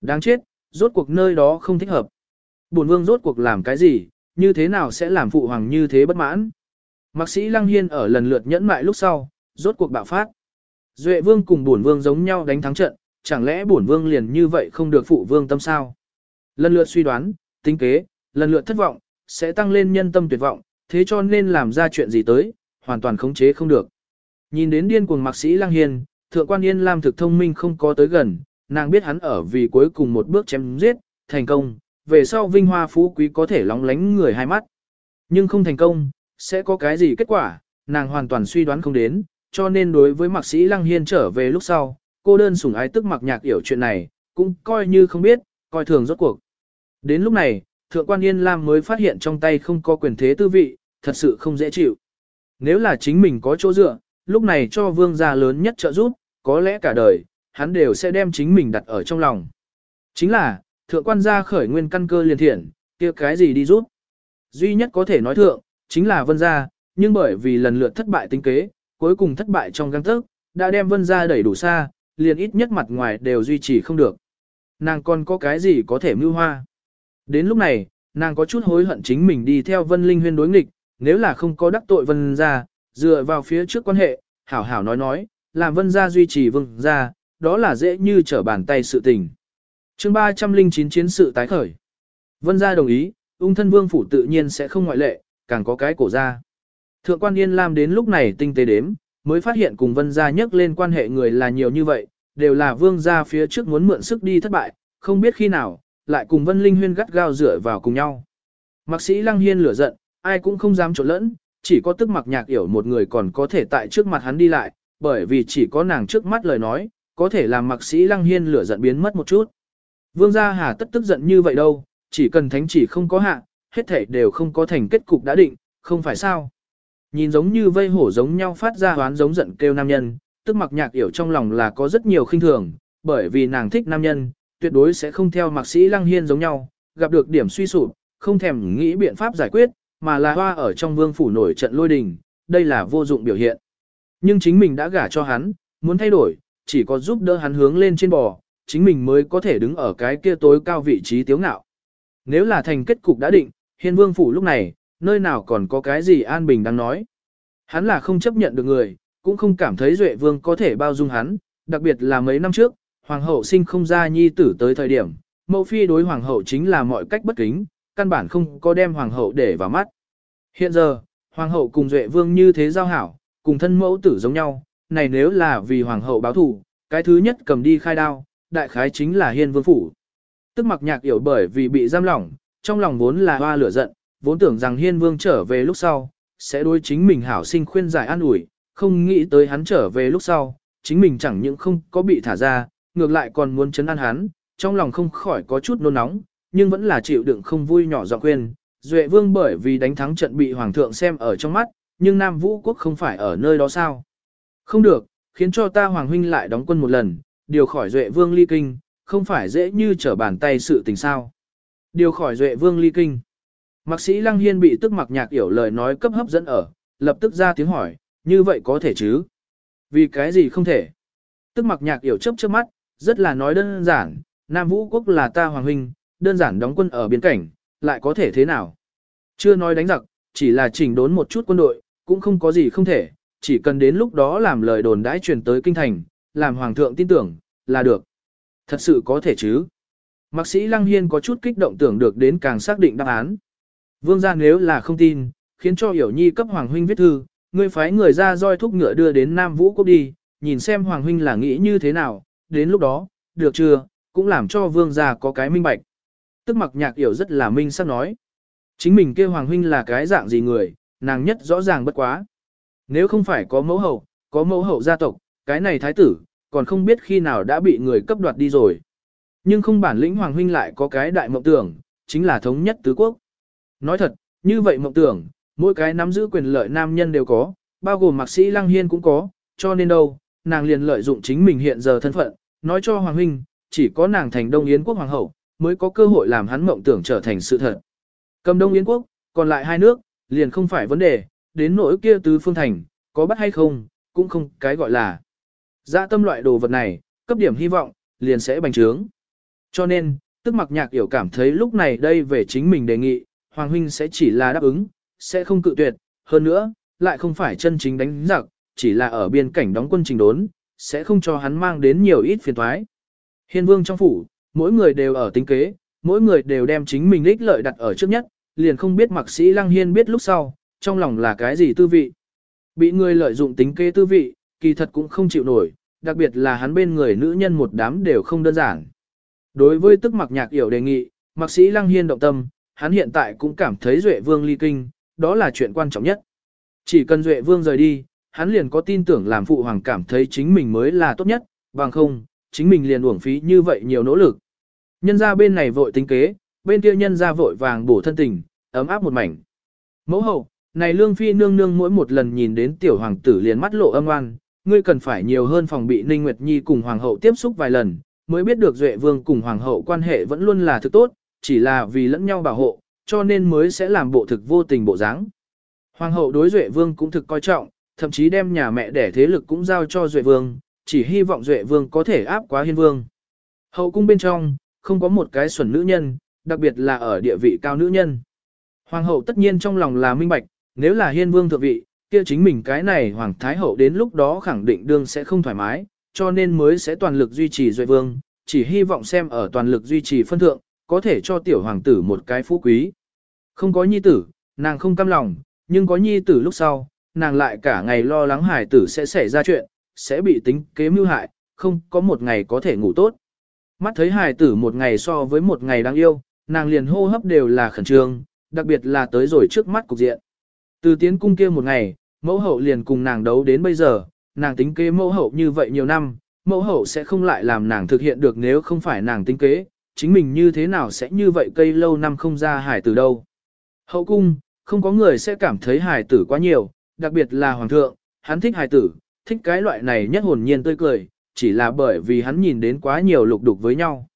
Đáng chết, rốt cuộc nơi đó không thích hợp. Bổn vương rốt cuộc làm cái gì, như thế nào sẽ làm phụ hoàng như thế bất mãn. Mạc sĩ Lăng Hiên ở lần lượt nhẫn mại lúc sau, rốt cuộc bạo phát. Duệ vương cùng bổn vương giống nhau đánh thắng trận, chẳng lẽ bổn vương liền như vậy không được phụ vương tâm sao? Lần lượt suy đoán, tính kế, lần lượt thất vọng, sẽ tăng lên nhân tâm tuyệt vọng, thế cho nên làm ra chuyện gì tới, hoàn toàn khống chế không được. Nhìn đến điên cuồng mạc sĩ Lăng Hiên, thượng quan Yên Lam thực thông minh không có tới gần, nàng biết hắn ở vì cuối cùng một bước chém giết, thành công, về sau vinh hoa phú quý có thể lóng lánh người hai mắt. Nhưng không thành công, sẽ có cái gì kết quả, nàng hoàn toàn suy đoán không đến, cho nên đối với mạc sĩ Lăng Hiên trở về lúc sau, cô đơn sủng ái tức mặc nhạc hiểu chuyện này, cũng coi như không biết, coi thường rốt cuộc. Đến lúc này, Thượng quan Yên Lam mới phát hiện trong tay không có quyền thế tư vị, thật sự không dễ chịu. Nếu là chính mình có chỗ dựa, lúc này cho vương gia lớn nhất trợ giúp, có lẽ cả đời, hắn đều sẽ đem chính mình đặt ở trong lòng. Chính là, thượng quan gia khởi nguyên căn cơ liền thiện, kia cái gì đi giúp. Duy nhất có thể nói thượng, chính là vân gia, nhưng bởi vì lần lượt thất bại tính kế, cuối cùng thất bại trong găng tức, đã đem vân gia đẩy đủ xa, liền ít nhất mặt ngoài đều duy trì không được. Nàng còn có cái gì có thể mưu hoa. Đến lúc này, nàng có chút hối hận chính mình đi theo vân linh huyên đối nghịch, nếu là không có đắc tội vân gia, dựa vào phía trước quan hệ, hảo hảo nói nói, làm vân gia duy trì vân gia, đó là dễ như trở bàn tay sự tình. chương 309 chiến sự tái khởi. Vân gia đồng ý, ung thân vương phủ tự nhiên sẽ không ngoại lệ, càng có cái cổ ra. Thượng quan Yên Lam đến lúc này tinh tế đếm, mới phát hiện cùng vân gia nhắc lên quan hệ người là nhiều như vậy, đều là vương gia phía trước muốn mượn sức đi thất bại, không biết khi nào, lại cùng vân linh huyên gắt gao rửa vào cùng nhau. Mạc sĩ Lăng Hiên lửa giận, ai cũng không dám trộn lẫn, chỉ có tức mặc nhạc yểu một người còn có thể tại trước mặt hắn đi lại, bởi vì chỉ có nàng trước mắt lời nói, có thể làm mạc sĩ lăng hiên lửa giận biến mất một chút. Vương gia hà tất tức giận như vậy đâu, chỉ cần thánh chỉ không có hạ, hết thể đều không có thành kết cục đã định, không phải sao. Nhìn giống như vây hổ giống nhau phát ra hoán giống giận kêu nam nhân, tức mặc nhạc yểu trong lòng là có rất nhiều khinh thường, bởi vì nàng thích nam nhân, tuyệt đối sẽ không theo mạc sĩ lăng hiên giống nhau, gặp được điểm suy sụp, không thèm nghĩ biện pháp giải quyết, mà là hoa ở trong vương phủ nổi trận lôi đình, đây là vô dụng biểu hiện. Nhưng chính mình đã gả cho hắn, muốn thay đổi, chỉ có giúp đỡ hắn hướng lên trên bò, chính mình mới có thể đứng ở cái kia tối cao vị trí tiếu ngạo. Nếu là thành kết cục đã định, hiên vương phủ lúc này, nơi nào còn có cái gì an bình đang nói. Hắn là không chấp nhận được người, cũng không cảm thấy duệ vương có thể bao dung hắn, đặc biệt là mấy năm trước, hoàng hậu sinh không ra nhi tử tới thời điểm, mẫu phi đối hoàng hậu chính là mọi cách bất kính, căn bản không có đem hoàng hậu để vào mắt. Hiện giờ, hoàng hậu cùng duệ vương như thế giao hảo, cùng thân mẫu tử giống nhau, này nếu là vì hoàng hậu báo thù, cái thứ nhất cầm đi khai đao, đại khái chính là hiên vương phủ. Tức mặc nhạc hiểu bởi vì bị giam lỏng, trong lòng vốn là hoa lửa giận, vốn tưởng rằng hiên vương trở về lúc sau, sẽ đối chính mình hảo sinh khuyên giải an ủi, không nghĩ tới hắn trở về lúc sau, chính mình chẳng những không có bị thả ra, ngược lại còn muốn chấn an hắn, trong lòng không khỏi có chút nôn nóng, nhưng vẫn là chịu đựng không vui nhỏ giọng khuyên. Duệ vương bởi vì đánh thắng trận bị hoàng thượng xem ở trong mắt, nhưng Nam Vũ quốc không phải ở nơi đó sao? Không được, khiến cho ta hoàng huynh lại đóng quân một lần, điều khỏi Duệ vương ly kinh, không phải dễ như trở bàn tay sự tình sao? Điều khỏi Duệ vương ly kinh. Mạc sĩ Lăng Hiên bị tức mặc nhạc hiểu lời nói cấp hấp dẫn ở, lập tức ra tiếng hỏi, như vậy có thể chứ? Vì cái gì không thể? Tức mặc nhạc hiểu chấp trước mắt, rất là nói đơn giản, Nam Vũ quốc là ta hoàng huynh, đơn giản đóng quân ở biên cảnh, lại có thể thế nào? Chưa nói đánh giặc, chỉ là chỉnh đốn một chút quân đội, cũng không có gì không thể, chỉ cần đến lúc đó làm lời đồn đãi truyền tới kinh thành, làm hoàng thượng tin tưởng, là được. Thật sự có thể chứ. Mạc sĩ Lăng Hiên có chút kích động tưởng được đến càng xác định đáp án. Vương gia nếu là không tin, khiến cho hiểu nhi cấp hoàng huynh viết thư, ngươi phái người ra roi thúc ngựa đưa đến Nam Vũ Quốc đi, nhìn xem hoàng huynh là nghĩ như thế nào, đến lúc đó, được chưa, cũng làm cho vương gia có cái minh bạch. Tức mặc nhạc hiểu rất là minh sắc nói. Chính mình kêu hoàng huynh là cái dạng gì người, nàng nhất rõ ràng bất quá. Nếu không phải có mẫu hậu, có mẫu hậu gia tộc, cái này thái tử, còn không biết khi nào đã bị người cấp đoạt đi rồi. Nhưng không bản lĩnh hoàng huynh lại có cái đại mộng tưởng, chính là thống nhất tứ quốc. Nói thật, như vậy mộng tưởng, mỗi cái nắm giữ quyền lợi nam nhân đều có, bao gồm mạc sĩ Lăng Hiên cũng có, cho nên đâu, nàng liền lợi dụng chính mình hiện giờ thân phận, nói cho hoàng huynh, chỉ có nàng thành Đông Yến quốc hoàng hậu, mới có cơ hội làm hắn mộng tưởng trở thành sự thật. Cầm Đông Yến quốc, còn lại hai nước, liền không phải vấn đề, đến nỗi kia tứ phương thành, có bắt hay không, cũng không cái gọi là. Dạ tâm loại đồ vật này, cấp điểm hy vọng, liền sẽ bành trướng. Cho nên, tức mặc nhạc hiểu cảm thấy lúc này đây về chính mình đề nghị, Hoàng Huynh sẽ chỉ là đáp ứng, sẽ không cự tuyệt, hơn nữa, lại không phải chân chính đánh giặc, chỉ là ở biên cảnh đóng quân trình đốn, sẽ không cho hắn mang đến nhiều ít phiền toái. Hiên vương trong phủ, mỗi người đều ở tính kế, mỗi người đều đem chính mình ích lợi đặt ở trước nhất, liền không biết mặc sĩ lăng hiên biết lúc sau, trong lòng là cái gì tư vị. Bị người lợi dụng tính kế tư vị, kỳ thật cũng không chịu nổi, đặc biệt là hắn bên người nữ nhân một đám đều không đơn giản. Đối với tức mặc nhạc hiểu đề nghị, mặc sĩ lăng hiên động tâm, hắn hiện tại cũng cảm thấy Duệ Vương ly kinh, đó là chuyện quan trọng nhất. Chỉ cần Duệ Vương rời đi, hắn liền có tin tưởng làm phụ hoàng cảm thấy chính mình mới là tốt nhất, bằng không, chính mình liền uổng phí như vậy nhiều nỗ lực. Nhân ra bên này vội tính kế, bên kia nhân ra vội vàng bổ thân tình, ấm áp một mảnh. Mẫu hậu, này lương phi nương nương mỗi một lần nhìn đến tiểu hoàng tử liền mắt lộ âm oan, ngươi cần phải nhiều hơn phòng bị Ninh Nguyệt Nhi cùng hoàng hậu tiếp xúc vài lần, mới biết được Duệ Vương cùng hoàng hậu quan hệ vẫn luôn là thực tốt, chỉ là vì lẫn nhau bảo hộ, cho nên mới sẽ làm bộ thực vô tình bộ dáng. Hoàng hậu đối Duệ Vương cũng thực coi trọng, thậm chí đem nhà mẹ đẻ thế lực cũng giao cho Duệ Vương, chỉ hy vọng Duệ Vương có thể áp quá Hiên Vương. Hậu cung bên trong, không có một cái xuẩn nữ nhân, đặc biệt là ở địa vị cao nữ nhân. Hoàng hậu tất nhiên trong lòng là minh bạch, nếu là Hiên Vương thượng vị, kia chính mình cái này Hoàng Thái hậu đến lúc đó khẳng định đương sẽ không thoải mái, cho nên mới sẽ toàn lực duy trì Duệ Vương, chỉ hy vọng xem ở toàn lực duy trì phân thượng, có thể cho tiểu hoàng tử một cái phú quý. Không có nhi tử, nàng không cam lòng, nhưng có nhi tử lúc sau, nàng lại cả ngày lo lắng hải tử sẽ xảy ra chuyện, sẽ bị tính kế mưu hại, không có một ngày có thể ngủ tốt. Mắt thấy hải tử một ngày so với một ngày đáng yêu, nàng liền hô hấp đều là khẩn trương, đặc biệt là tới rồi trước mắt cục diện. Từ tiến cung kia một ngày, mẫu hậu liền cùng nàng đấu đến bây giờ, nàng tính kế mẫu hậu như vậy nhiều năm, mẫu hậu sẽ không lại làm nàng thực hiện được nếu không phải nàng tính kế, chính mình như thế nào sẽ như vậy cây lâu năm không ra hải tử đâu. Hậu cung, không có người sẽ cảm thấy hải tử quá nhiều, đặc biệt là hoàng thượng, hắn thích hải tử, thích cái loại này nhất hồn nhiên tươi cười, chỉ là bởi vì hắn nhìn đến quá nhiều lục đục với nhau.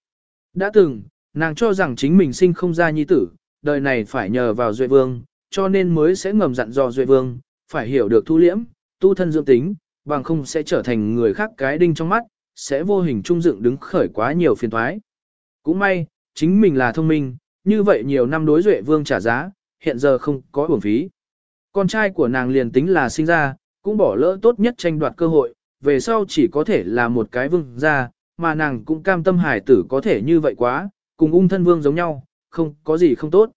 Đã từng, nàng cho rằng chính mình sinh không ra nhi tử, đời này phải nhờ vào Duệ Vương, cho nên mới sẽ ngầm dặn dò Duệ Vương, phải hiểu được thu liễm, tu thân dưỡng tính, bằng không sẽ trở thành người khác cái đinh trong mắt, sẽ vô hình trung dựng đứng khởi quá nhiều phiền thoái. Cũng may, chính mình là thông minh, như vậy nhiều năm đối Duệ Vương trả giá, hiện giờ không có uổng phí. Con trai của nàng liền tính là sinh ra, cũng bỏ lỡ tốt nhất tranh đoạt cơ hội, về sau chỉ có thể là một cái vương gia, mà nàng cũng cam tâm hải tử có thể như vậy quá, cùng ung thân vương giống nhau, không có gì không tốt.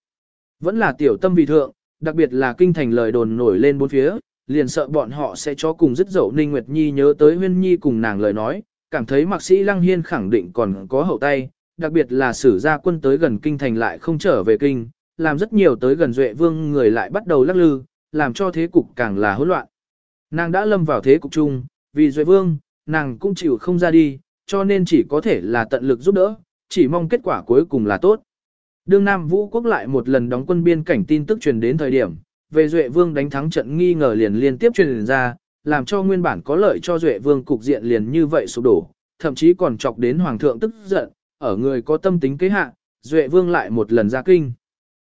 Vẫn là tiểu tâm vì thượng, đặc biệt là kinh thành lời đồn nổi lên bốn phía, liền sợ bọn họ sẽ cho cùng dứt dậu Ninh Nguyệt Nhi nhớ tới Huyên Nhi cùng nàng lời nói, cảm thấy mạc sĩ Lăng Hiên khẳng định còn có hậu tay, đặc biệt là sử gia quân tới gần kinh thành lại không trở về kinh, làm rất nhiều tới gần Duệ Vương người lại bắt đầu lắc lư, làm cho thế cục càng là hỗn loạn. Nàng đã lâm vào thế cục chung, vì Duệ Vương, nàng cũng chịu không ra đi, cho nên chỉ có thể là tận lực giúp đỡ, chỉ mong kết quả cuối cùng là tốt. Đương Nam Vũ Quốc lại một lần đóng quân biên cảnh tin tức truyền đến thời điểm, về Duệ Vương đánh thắng trận nghi ngờ liền liên tiếp truyền ra, làm cho nguyên bản có lợi cho Duệ Vương cục diện liền như vậy sụp đổ, thậm chí còn chọc đến Hoàng thượng tức giận, ở người có tâm tính kế hạ, Duệ Vương lại một lần ra kinh.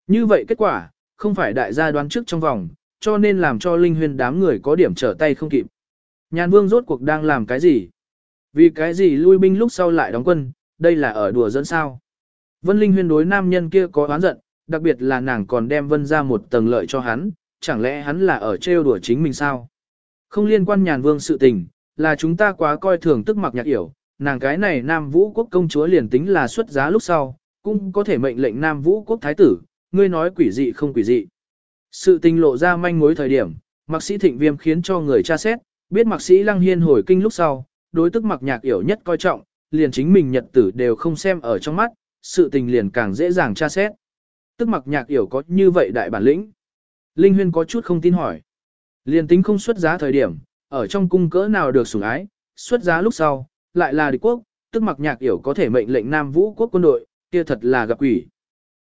Như vậy kết quả, không phải đại gia đoán trước trong vòng, cho nên làm cho Linh Huyên đám người có điểm trở tay không kịp. Nhàn Vương rốt cuộc đang làm cái gì? Vì cái gì lui binh lúc sau lại đóng quân, đây là ở đùa dẫn sao? Vân Linh Huyên đối nam nhân kia có oán giận, đặc biệt là nàng còn đem Vân ra một tầng lợi cho hắn, chẳng lẽ hắn là ở trêu đùa chính mình sao? Không liên quan Nhàn Vương sự tình, là chúng ta quá coi thường tức mặc nhạc yểu, nàng cái này Nam Vũ quốc công chúa liền tính là xuất giá lúc sau, cũng có thể mệnh lệnh Nam Vũ quốc thái tử, ngươi nói quỷ dị không quỷ dị. Sự tình lộ ra manh mối thời điểm, mạc sĩ thịnh viêm khiến cho người tra xét, biết mạc sĩ lăng hiên hồi kinh lúc sau, đối tức mặc nhạc yểu nhất coi trọng, liền chính mình nhật tử đều không xem ở trong mắt, sự tình liền càng dễ dàng tra xét. Tức mặc nhạc yểu có như vậy đại bản lĩnh. Linh huyên có chút không tin hỏi. Liền tính không xuất giá thời điểm, ở trong cung cỡ nào được sủng ái, xuất giá lúc sau, lại là địch quốc, tức mặc nhạc yểu có thể mệnh lệnh Nam Vũ quốc quân đội, kia thật là gặp quỷ.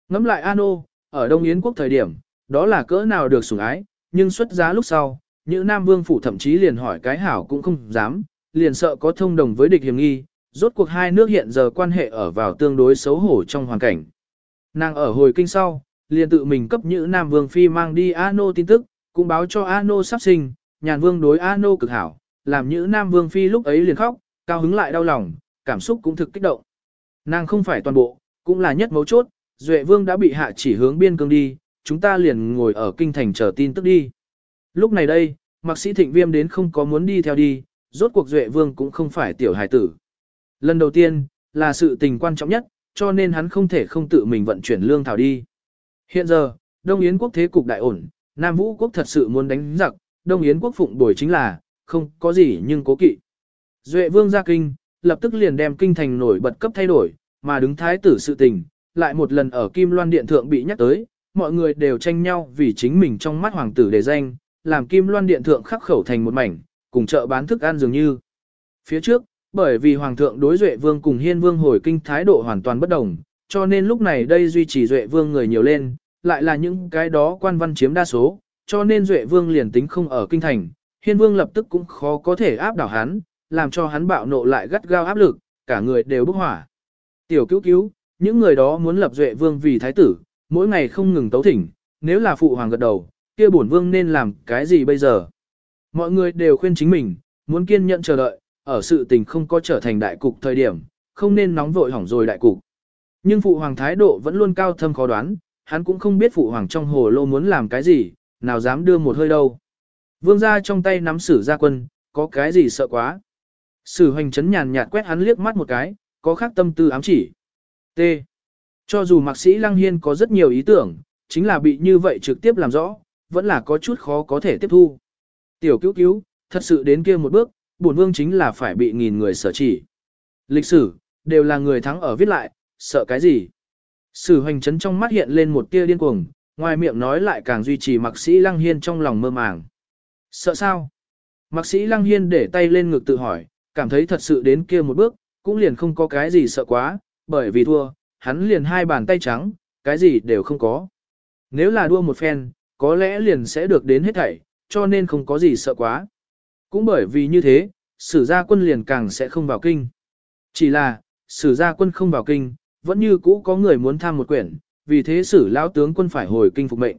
Ngắm lại Ano, ở Đông Yến quốc thời điểm, đó là cỡ nào được sủng ái, nhưng xuất giá lúc sau, những Nam Vương phủ thậm chí liền hỏi cái hảo cũng không dám, liền sợ có thông đồng với địch hiểm nghi, rốt cuộc hai nước hiện giờ quan hệ ở vào tương đối xấu hổ trong hoàn cảnh. Nàng ở hồi kinh sau, liền tự mình cấp nhữ Nam Vương phi mang đi Ano tin tức, cũng báo cho Ano sắp sinh, nhàn vương đối Ano cực hảo, làm nhữ Nam Vương phi lúc ấy liền khóc, cao hứng lại đau lòng, cảm xúc cũng thực kích động. Nàng không phải toàn bộ, cũng là nhất mấu chốt, Duệ Vương đã bị hạ chỉ hướng biên cương đi, chúng ta liền ngồi ở kinh thành chờ tin tức đi. Lúc này đây, Mạc Sĩ Thịnh Viêm đến không có muốn đi theo đi, rốt cuộc Duệ Vương cũng không phải tiểu hải tử. Lần đầu tiên, là sự tình quan trọng nhất, cho nên hắn không thể không tự mình vận chuyển lương thảo đi. Hiện giờ, Đông Yến quốc thế cục đại ổn, Nam Vũ quốc thật sự muốn đánh giặc, Đông Yến quốc phụng bồi chính là, không có gì nhưng cố kỵ. Duệ Vương ra kinh, lập tức liền đem kinh thành nổi bật cấp thay đổi, mà đứng thái tử sự tình, lại một lần ở Kim Loan Điện Thượng bị nhắc tới, mọi người đều tranh nhau vì chính mình trong mắt hoàng tử đề danh, làm Kim Loan Điện Thượng khắc khẩu thành một mảnh, cùng chợ bán thức ăn dường như. Phía trước, bởi vì Hoàng thượng đối Duệ Vương cùng Hiên Vương hồi kinh thái độ hoàn toàn bất đồng, cho nên lúc này đây duy trì Duệ Vương người nhiều lên, lại là những cái đó quan văn chiếm đa số, cho nên Duệ Vương liền tính không ở kinh thành, Hiên Vương lập tức cũng khó có thể áp đảo hắn, làm cho hắn bạo nộ lại gắt gao áp lực, cả người đều bốc hỏa. Tiểu cứu cứu, những người đó muốn lập Duệ Vương vì thái tử, mỗi ngày không ngừng tấu thỉnh, nếu là phụ hoàng gật đầu, kia bổn vương nên làm cái gì bây giờ? Mọi người đều khuyên chính mình, muốn kiên nhẫn chờ đợi, ở sự tình không có trở thành đại cục thời điểm, không nên nóng vội hỏng rồi đại cục. Nhưng phụ hoàng thái độ vẫn luôn cao thâm khó đoán, hắn cũng không biết phụ hoàng trong hồ lô muốn làm cái gì, nào dám đưa một hơi đâu. Vương gia trong tay nắm sử gia quân, có cái gì sợ quá. Sử hoành chấn nhàn nhạt quét hắn liếc mắt một cái, có khác tâm tư ám chỉ. T. Cho dù mạc sĩ Lăng Hiên có rất nhiều ý tưởng, chính là bị như vậy trực tiếp làm rõ, vẫn là có chút khó có thể tiếp thu. Tiểu cứu cứu, thật sự đến kia một bước, bổn vương chính là phải bị nghìn người sở chỉ. Lịch sử, đều là người thắng ở viết lại, sợ cái gì? Sử hoành chấn trong mắt hiện lên một tia điên cuồng, ngoài miệng nói lại càng duy trì mạc sĩ Lăng Hiên trong lòng mơ màng. Sợ sao? Mạc sĩ Lăng Hiên để tay lên ngực tự hỏi, cảm thấy thật sự đến kia một bước, cũng liền không có cái gì sợ quá, bởi vì thua, hắn liền hai bàn tay trắng, cái gì đều không có. Nếu là đua một phen, có lẽ liền sẽ được đến hết thảy, cho nên không có gì sợ quá. Cũng bởi vì như thế, sử gia quân liền càng sẽ không vào kinh. Chỉ là, sử gia quân không vào kinh, vẫn như cũ có người muốn tham một quyển, vì thế sử lão tướng quân phải hồi kinh phục mệnh.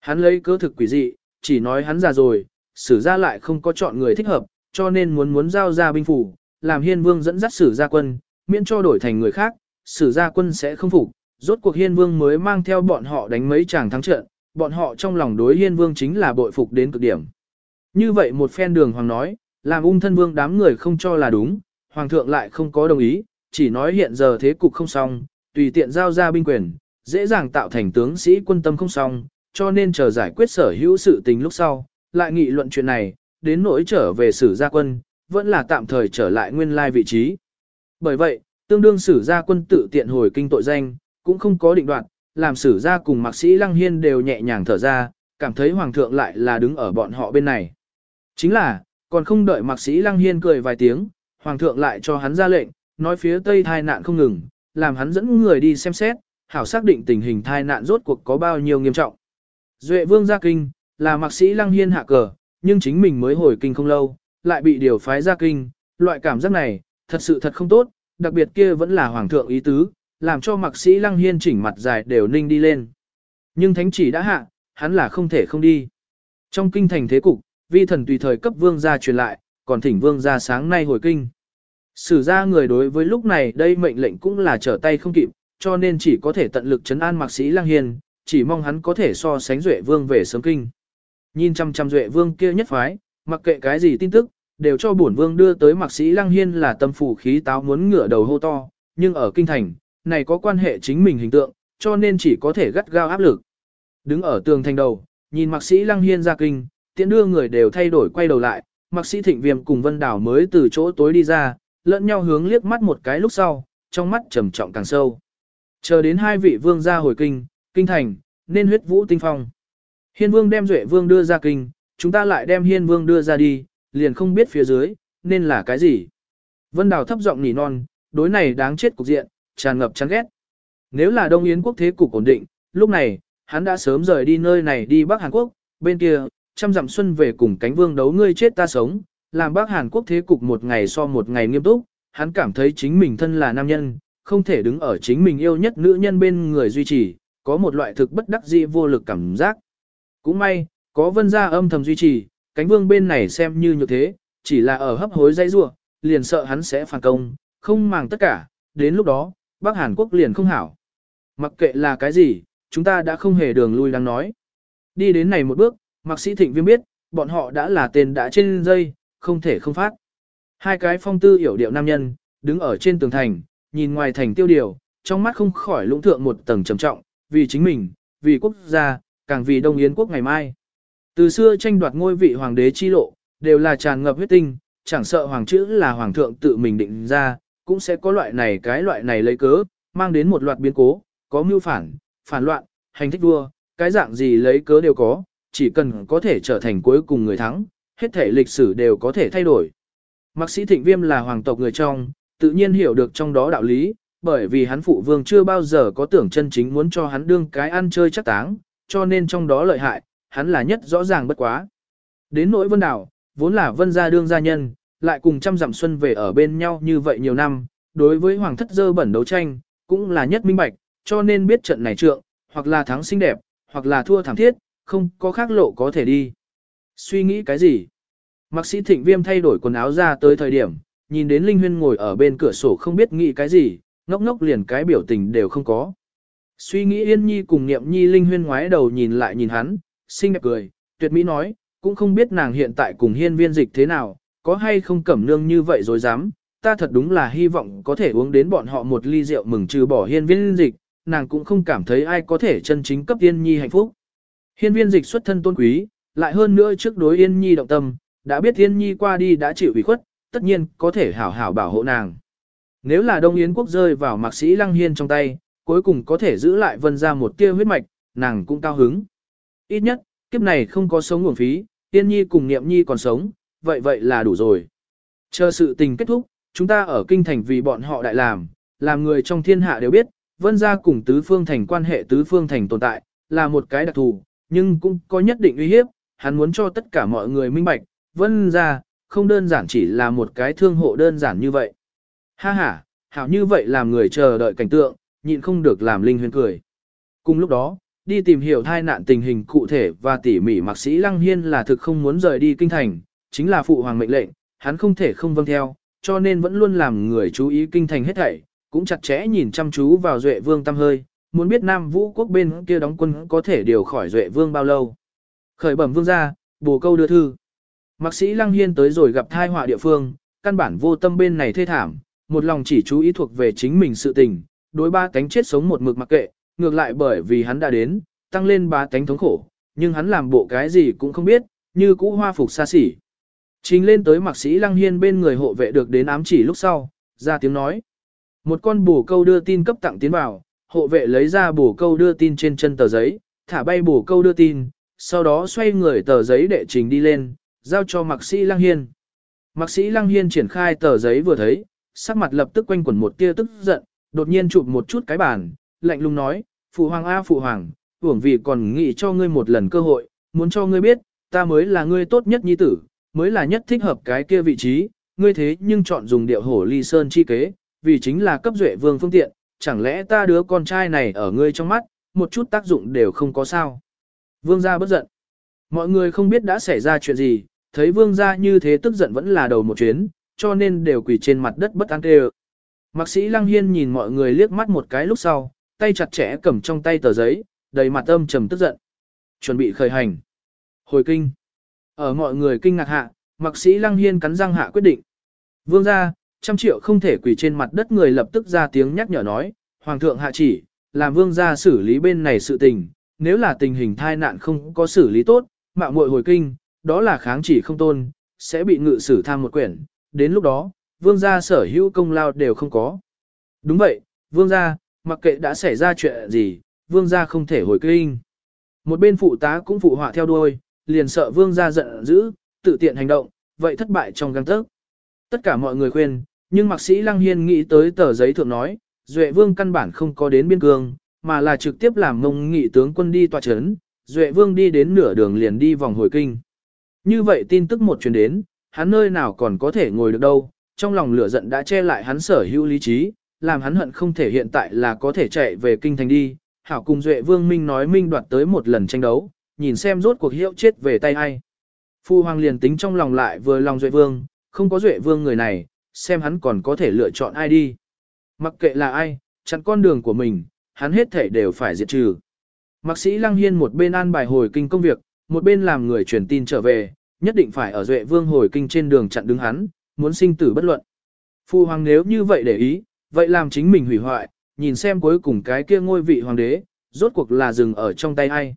Hắn lấy cơ thực quỷ dị, chỉ nói hắn già rồi, sử gia lại không có chọn người thích hợp, cho nên muốn muốn giao ra binh phủ, làm hiên vương dẫn dắt sử gia quân, miễn cho đổi thành người khác, sử gia quân sẽ không phục. Rốt cuộc hiên vương mới mang theo bọn họ đánh mấy chàng thắng trận, bọn họ trong lòng đối hiên vương chính là bội phục đến cực điểm. Như vậy một phen đường hoàng nói, làm ung thân vương đám người không cho là đúng, hoàng thượng lại không có đồng ý, chỉ nói hiện giờ thế cục không xong, tùy tiện giao ra binh quyền, dễ dàng tạo thành tướng sĩ quân tâm không xong, cho nên chờ giải quyết sở hữu sự tình lúc sau, lại nghị luận chuyện này, đến nỗi trở về sử gia quân, vẫn là tạm thời trở lại nguyên lai vị trí. Bởi vậy, tương đương sử gia quân tự tiện hồi kinh tội danh, cũng không có định đoạt, làm sử gia cùng mạc sĩ Lăng Hiên đều nhẹ nhàng thở ra, cảm thấy hoàng thượng lại là đứng ở bọn họ bên này. Chính là, còn không đợi mạc sĩ Lăng Hiên cười vài tiếng, hoàng thượng lại cho hắn ra lệnh, nói phía tây thai nạn không ngừng, làm hắn dẫn người đi xem xét, hảo xác định tình hình thai nạn rốt cuộc có bao nhiêu nghiêm trọng. Duệ vương ra kinh, là mạc sĩ Lăng Hiên hạ cờ, nhưng chính mình mới hồi kinh không lâu, lại bị điều phái ra kinh, loại cảm giác này, thật sự thật không tốt, đặc biệt kia vẫn là hoàng thượng ý tứ, làm cho mạc sĩ lăng hiên chỉnh mặt dài đều ninh đi lên. Nhưng thánh chỉ đã hạ, hắn là không thể không đi. Trong kinh thành thế cục, vi thần tùy thời cấp vương gia truyền lại, còn thỉnh vương gia sáng nay hồi kinh. Sử ra người đối với lúc này đây mệnh lệnh cũng là trở tay không kịp, cho nên chỉ có thể tận lực chấn an mạc sĩ lang hiền, chỉ mong hắn có thể so sánh duệ vương về sớm kinh. Nhìn chăm chăm duệ vương kia nhất phái, mặc kệ cái gì tin tức, đều cho bổn vương đưa tới mạc sĩ lăng hiên là tâm phủ khí táo muốn ngửa đầu hô to, nhưng ở kinh thành, này có quan hệ chính mình hình tượng, cho nên chỉ có thể gắt gao áp lực. Đứng ở tường thành đầu, nhìn mạc sĩ lăng hiên ra kinh, tiện đưa người đều thay đổi quay đầu lại, Mặc sĩ thịnh viêm cùng vân đảo mới từ chỗ tối đi ra, lẫn nhau hướng liếc mắt một cái lúc sau, trong mắt trầm trọng càng sâu. Chờ đến hai vị vương ra hồi kinh, kinh thành, nên huyết vũ tinh phong. Hiên vương đem duệ vương đưa ra kinh, chúng ta lại đem hiên vương đưa ra đi, liền không biết phía dưới, nên là cái gì. Vân Đảo thấp giọng nỉ non, đối này đáng chết cục diện, tràn ngập chán ghét. Nếu là Đông Yến quốc thế cục ổn định, lúc này, hắn đã sớm rời đi nơi này đi Bắc Hàn Quốc, bên kia, trăm dặm xuân về cùng cánh vương đấu ngươi chết ta sống, làm Bắc Hàn Quốc thế cục một ngày so một ngày nghiêm túc, hắn cảm thấy chính mình thân là nam nhân, không thể đứng ở chính mình yêu nhất nữ nhân bên người duy trì, có một loại thực bất đắc dĩ vô lực cảm giác. Cũng may, có vân gia âm thầm duy trì, cánh vương bên này xem như như thế, chỉ là ở hấp hối dây rua, liền sợ hắn sẽ phản công, không màng tất cả, đến lúc đó, Bắc Hàn Quốc liền không hảo. Mặc kệ là cái gì, chúng ta đã không hề đường lui đang nói. Đi đến này một bước, Mạc Sĩ Thịnh Viêm biết, bọn họ đã là tên đã trên dây, không thể không phát. Hai cái phong tư hiểu điệu nam nhân, đứng ở trên tường thành, nhìn ngoài thành tiêu điều, trong mắt không khỏi lũng thượng một tầng trầm trọng, vì chính mình, vì quốc gia, càng vì Đông Yến quốc ngày mai. Từ xưa tranh đoạt ngôi vị hoàng đế chi lộ, đều là tràn ngập huyết tinh, chẳng sợ hoàng chữ là hoàng thượng tự mình định ra, cũng sẽ có loại này cái loại này lấy cớ, mang đến một loạt biến cố, có mưu phản, phản loạn, hành thích vua, cái dạng gì lấy cớ đều có, chỉ cần có thể trở thành cuối cùng người thắng, hết thể lịch sử đều có thể thay đổi. Mạc sĩ thịnh viêm là hoàng tộc người trong, tự nhiên hiểu được trong đó đạo lý, bởi vì hắn phụ vương chưa bao giờ có tưởng chân chính muốn cho hắn đương cái ăn chơi chắc táng, cho nên trong đó lợi hại, hắn là nhất rõ ràng bất quá. Đến nỗi vân đảo, vốn là vân gia đương gia nhân, lại cùng trăm dặm xuân về ở bên nhau như vậy nhiều năm, đối với hoàng thất dơ bẩn đấu tranh, cũng là nhất minh bạch, cho nên biết trận này trượng, hoặc là thắng xinh đẹp, hoặc là thua thảm thiết, không có khác lộ có thể đi. Suy nghĩ cái gì? Mạc sĩ thịnh viêm thay đổi quần áo ra tới thời điểm, nhìn đến Linh Huyên ngồi ở bên cửa sổ không biết nghĩ cái gì, ngốc ngốc liền cái biểu tình đều không có. Suy nghĩ Yên Nhi cùng Niệm Nhi Linh Huyên ngoái đầu nhìn lại nhìn hắn, xinh đẹp cười, tuyệt mỹ nói, cũng không biết nàng hiện tại cùng hiên viên dịch thế nào, có hay không cẩm nương như vậy rồi dám, ta thật đúng là hy vọng có thể uống đến bọn họ một ly rượu mừng trừ bỏ hiên viên dịch, nàng cũng không cảm thấy ai có thể chân chính cấp Yên Nhi hạnh phúc. Hiên viên dịch xuất thân tôn quý, lại hơn nữa trước đối Yên Nhi động tâm, đã biết Yên Nhi qua đi đã chịu ủy khuất, tất nhiên có thể hảo hảo bảo hộ nàng. Nếu là Đông Yến quốc rơi vào mạc sĩ Lăng Hiên trong tay, cuối cùng có thể giữ lại vân ra một tia huyết mạch, nàng cũng cao hứng. Ít nhất, kiếp này không có sống nguồn phí, Yên Nhi cùng Niệm Nhi còn sống, vậy vậy là đủ rồi. Chờ sự tình kết thúc, chúng ta ở kinh thành vì bọn họ đại làm, làm người trong thiên hạ đều biết, vân gia cùng tứ phương thành quan hệ tứ phương thành tồn tại, là một cái đặc thù, nhưng cũng có nhất định uy hiếp, hắn muốn cho tất cả mọi người minh bạch, vân ra không đơn giản chỉ là một cái thương hộ đơn giản như vậy. Ha ha, hảo như vậy làm người chờ đợi cảnh tượng, nhịn không được làm linh huyền cười. Cùng lúc đó, đi tìm hiểu thai nạn tình hình cụ thể và tỉ mỉ mạc sĩ Lăng Hiên là thực không muốn rời đi kinh thành, chính là phụ hoàng mệnh lệnh, hắn không thể không vâng theo, cho nên vẫn luôn làm người chú ý kinh thành hết thảy, cũng chặt chẽ nhìn chăm chú vào Duệ Vương tâm hơi, muốn biết Nam Vũ quốc bên kia đóng quân có thể điều khỏi Duệ Vương bao lâu. Khởi bẩm vương ra, bồ câu đưa thư. Mạc sĩ Lăng Hiên tới rồi gặp thai họa địa phương, căn bản vô tâm bên này thê thảm, một lòng chỉ chú ý thuộc về chính mình sự tình, đối ba cánh chết sống một mực mặc kệ, ngược lại bởi vì hắn đã đến, tăng lên ba cánh thống khổ, nhưng hắn làm bộ cái gì cũng không biết, như cũ hoa phục xa xỉ. Chính lên tới mạc sĩ Lăng Hiên bên người hộ vệ được đến ám chỉ lúc sau, ra tiếng nói. Một con bổ câu đưa tin cấp tặng tiến vào, hộ vệ lấy ra bổ câu đưa tin trên chân tờ giấy, thả bay bổ câu đưa tin, sau đó xoay người tờ giấy đệ trình đi lên, giao cho mạc sĩ Lăng Hiên. Mạc sĩ Lăng Hiên triển khai tờ giấy vừa thấy, sắc mặt lập tức quanh quẩn một tia tức giận, đột nhiên chụp một chút cái bàn, lạnh lùng nói, Phụ Hoàng A Phụ Hoàng, hưởng vì còn nghĩ cho ngươi một lần cơ hội, muốn cho ngươi biết, ta mới là ngươi tốt nhất nhi tử, mới là nhất thích hợp cái kia vị trí, ngươi thế nhưng chọn dùng điệu hổ ly sơn chi kế, vì chính là cấp duệ vương phương tiện, chẳng lẽ ta đứa con trai này ở ngươi trong mắt, một chút tác dụng đều không có sao. Vương gia bất giận. Mọi người không biết đã xảy ra chuyện gì, thấy vương gia như thế tức giận vẫn là đầu một chuyến, cho nên đều quỳ trên mặt đất bất an tê Mạc sĩ Lăng Hiên nhìn mọi người liếc mắt một cái lúc sau, tay chặt chẽ cầm trong tay tờ giấy, đầy mặt âm trầm tức giận. Chuẩn bị khởi hành. Hồi kinh. Ở mọi người kinh ngạc hạ, Mạc sĩ Lăng Hiên cắn răng hạ quyết định. Vương gia, trăm triệu không thể quỳ trên mặt đất người lập tức ra tiếng nhắc nhở nói, Hoàng thượng hạ chỉ, làm vương gia xử lý bên này sự tình, nếu là tình hình thai nạn không có xử lý tốt, mạo muội hồi kinh, đó là kháng chỉ không tôn, sẽ bị ngự xử tham một quyển, đến lúc đó, vương gia sở hữu công lao đều không có. Đúng vậy, vương gia, mặc kệ đã xảy ra chuyện gì, vương gia không thể hồi kinh. Một bên phụ tá cũng phụ họa theo đuôi, liền sợ vương gia giận dữ, tự tiện hành động, vậy thất bại trong găng tấc. Tất cả mọi người khuyên, nhưng mạc sĩ Lăng Hiên nghĩ tới tờ giấy thượng nói, Duệ vương căn bản không có đến biên cương, mà là trực tiếp làm mông nghị tướng quân đi tòa chấn, Duệ vương đi đến nửa đường liền đi vòng hồi kinh. Như vậy tin tức một truyền đến, hắn nơi nào còn có thể ngồi được đâu, trong lòng lửa giận đã che lại hắn sở hữu lý trí, làm hắn hận không thể hiện tại là có thể chạy về kinh thành đi, hảo cùng Duệ Vương Minh nói Minh đoạt tới một lần tranh đấu, nhìn xem rốt cuộc hiệu chết về tay ai. Phu Hoàng liền tính trong lòng lại vừa lòng Duệ Vương, không có Duệ Vương người này, xem hắn còn có thể lựa chọn ai đi. Mặc kệ là ai, chặn con đường của mình, hắn hết thể đều phải diệt trừ. Mạc sĩ Lăng Hiên một bên an bài hồi kinh công việc, một bên làm người truyền tin trở về, nhất định phải ở Duệ Vương hồi kinh trên đường chặn đứng hắn, muốn sinh tử bất luận. Phu hoàng nếu như vậy để ý, vậy làm chính mình hủy hoại, nhìn xem cuối cùng cái kia ngôi vị hoàng đế, rốt cuộc là dừng ở trong tay ai.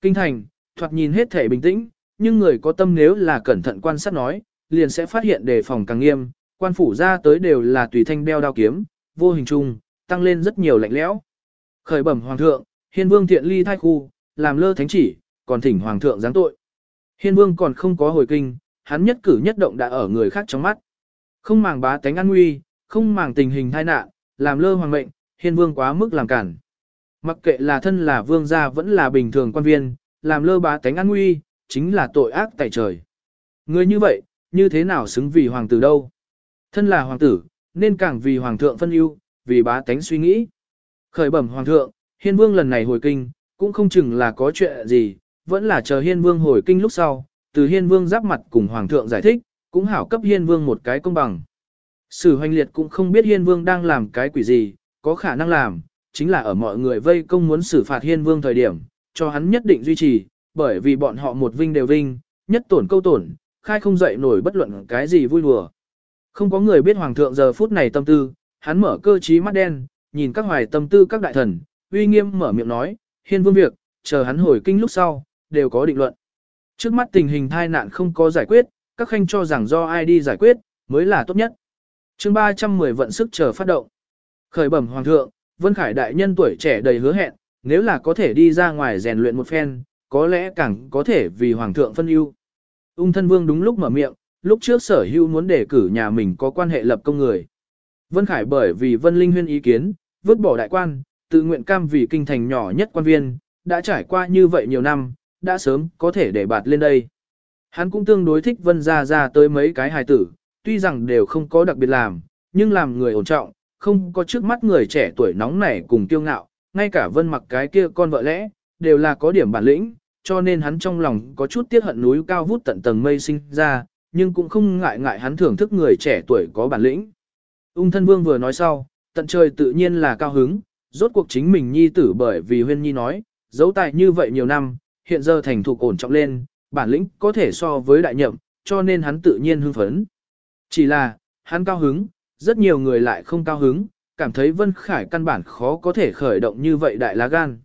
Kinh thành, thoạt nhìn hết thể bình tĩnh, nhưng người có tâm nếu là cẩn thận quan sát nói, liền sẽ phát hiện đề phòng càng nghiêm, quan phủ ra tới đều là tùy thanh đeo đao kiếm, vô hình trung tăng lên rất nhiều lạnh lẽo. Khởi bẩm hoàng thượng, hiên vương thiện ly thai khu, làm lơ thánh chỉ, còn thỉnh hoàng thượng giáng tội. Hiên vương còn không có hồi kinh, hắn nhất cử nhất động đã ở người khác trong mắt. Không màng bá tánh an nguy, không màng tình hình tai nạn, làm lơ hoàng mệnh, hiên vương quá mức làm cản. Mặc kệ là thân là vương gia vẫn là bình thường quan viên, làm lơ bá tánh an nguy, chính là tội ác tại trời. Người như vậy, như thế nào xứng vì hoàng tử đâu? Thân là hoàng tử, nên càng vì hoàng thượng phân ưu, vì bá tánh suy nghĩ. Khởi bẩm hoàng thượng, hiên vương lần này hồi kinh, cũng không chừng là có chuyện gì, vẫn là chờ hiên vương hồi kinh lúc sau, từ hiên vương giáp mặt cùng hoàng thượng giải thích, cũng hảo cấp hiên vương một cái công bằng. Sử hoành liệt cũng không biết hiên vương đang làm cái quỷ gì, có khả năng làm, chính là ở mọi người vây công muốn xử phạt hiên vương thời điểm, cho hắn nhất định duy trì, bởi vì bọn họ một vinh đều vinh, nhất tổn câu tổn, khai không dậy nổi bất luận cái gì vui đùa. Không có người biết hoàng thượng giờ phút này tâm tư, hắn mở cơ trí mắt đen, nhìn các hoài tâm tư các đại thần, uy nghiêm mở miệng nói, hiên vương việc, chờ hắn hồi kinh lúc sau, đều có định luận. Trước mắt tình hình thai nạn không có giải quyết, các khanh cho rằng do ai đi giải quyết, mới là tốt nhất. chương 310 vận sức chờ phát động. Khởi bẩm hoàng thượng, Vân Khải đại nhân tuổi trẻ đầy hứa hẹn, nếu là có thể đi ra ngoài rèn luyện một phen, có lẽ càng có thể vì hoàng thượng phân ưu. Ung thân vương đúng lúc mở miệng, lúc trước sở hữu muốn đề cử nhà mình có quan hệ lập công người. Vân Khải bởi vì Vân Linh Huyên ý kiến, vứt bỏ đại quan, tự nguyện cam vì kinh thành nhỏ nhất quan viên, đã trải qua như vậy nhiều năm, đã sớm có thể để bạt lên đây. Hắn cũng tương đối thích Vân Gia Gia tới mấy cái hài tử, tuy rằng đều không có đặc biệt làm, nhưng làm người ổn trọng, không có trước mắt người trẻ tuổi nóng nảy cùng kiêu ngạo, ngay cả Vân mặc cái kia con vợ lẽ, đều là có điểm bản lĩnh, cho nên hắn trong lòng có chút tiếc hận núi cao vút tận tầng mây sinh ra, nhưng cũng không ngại ngại hắn thưởng thức người trẻ tuổi có bản lĩnh. Ung thân vương vừa nói sau, tận trời tự nhiên là cao hứng, rốt cuộc chính mình nhi tử bởi vì huyên nhi nói, giấu tài như vậy nhiều năm, hiện giờ thành thục ổn trọng lên, bản lĩnh có thể so với đại nhậm, cho nên hắn tự nhiên hưng phấn. Chỉ là, hắn cao hứng, rất nhiều người lại không cao hứng, cảm thấy Vân Khải căn bản khó có thể khởi động như vậy đại lá gan.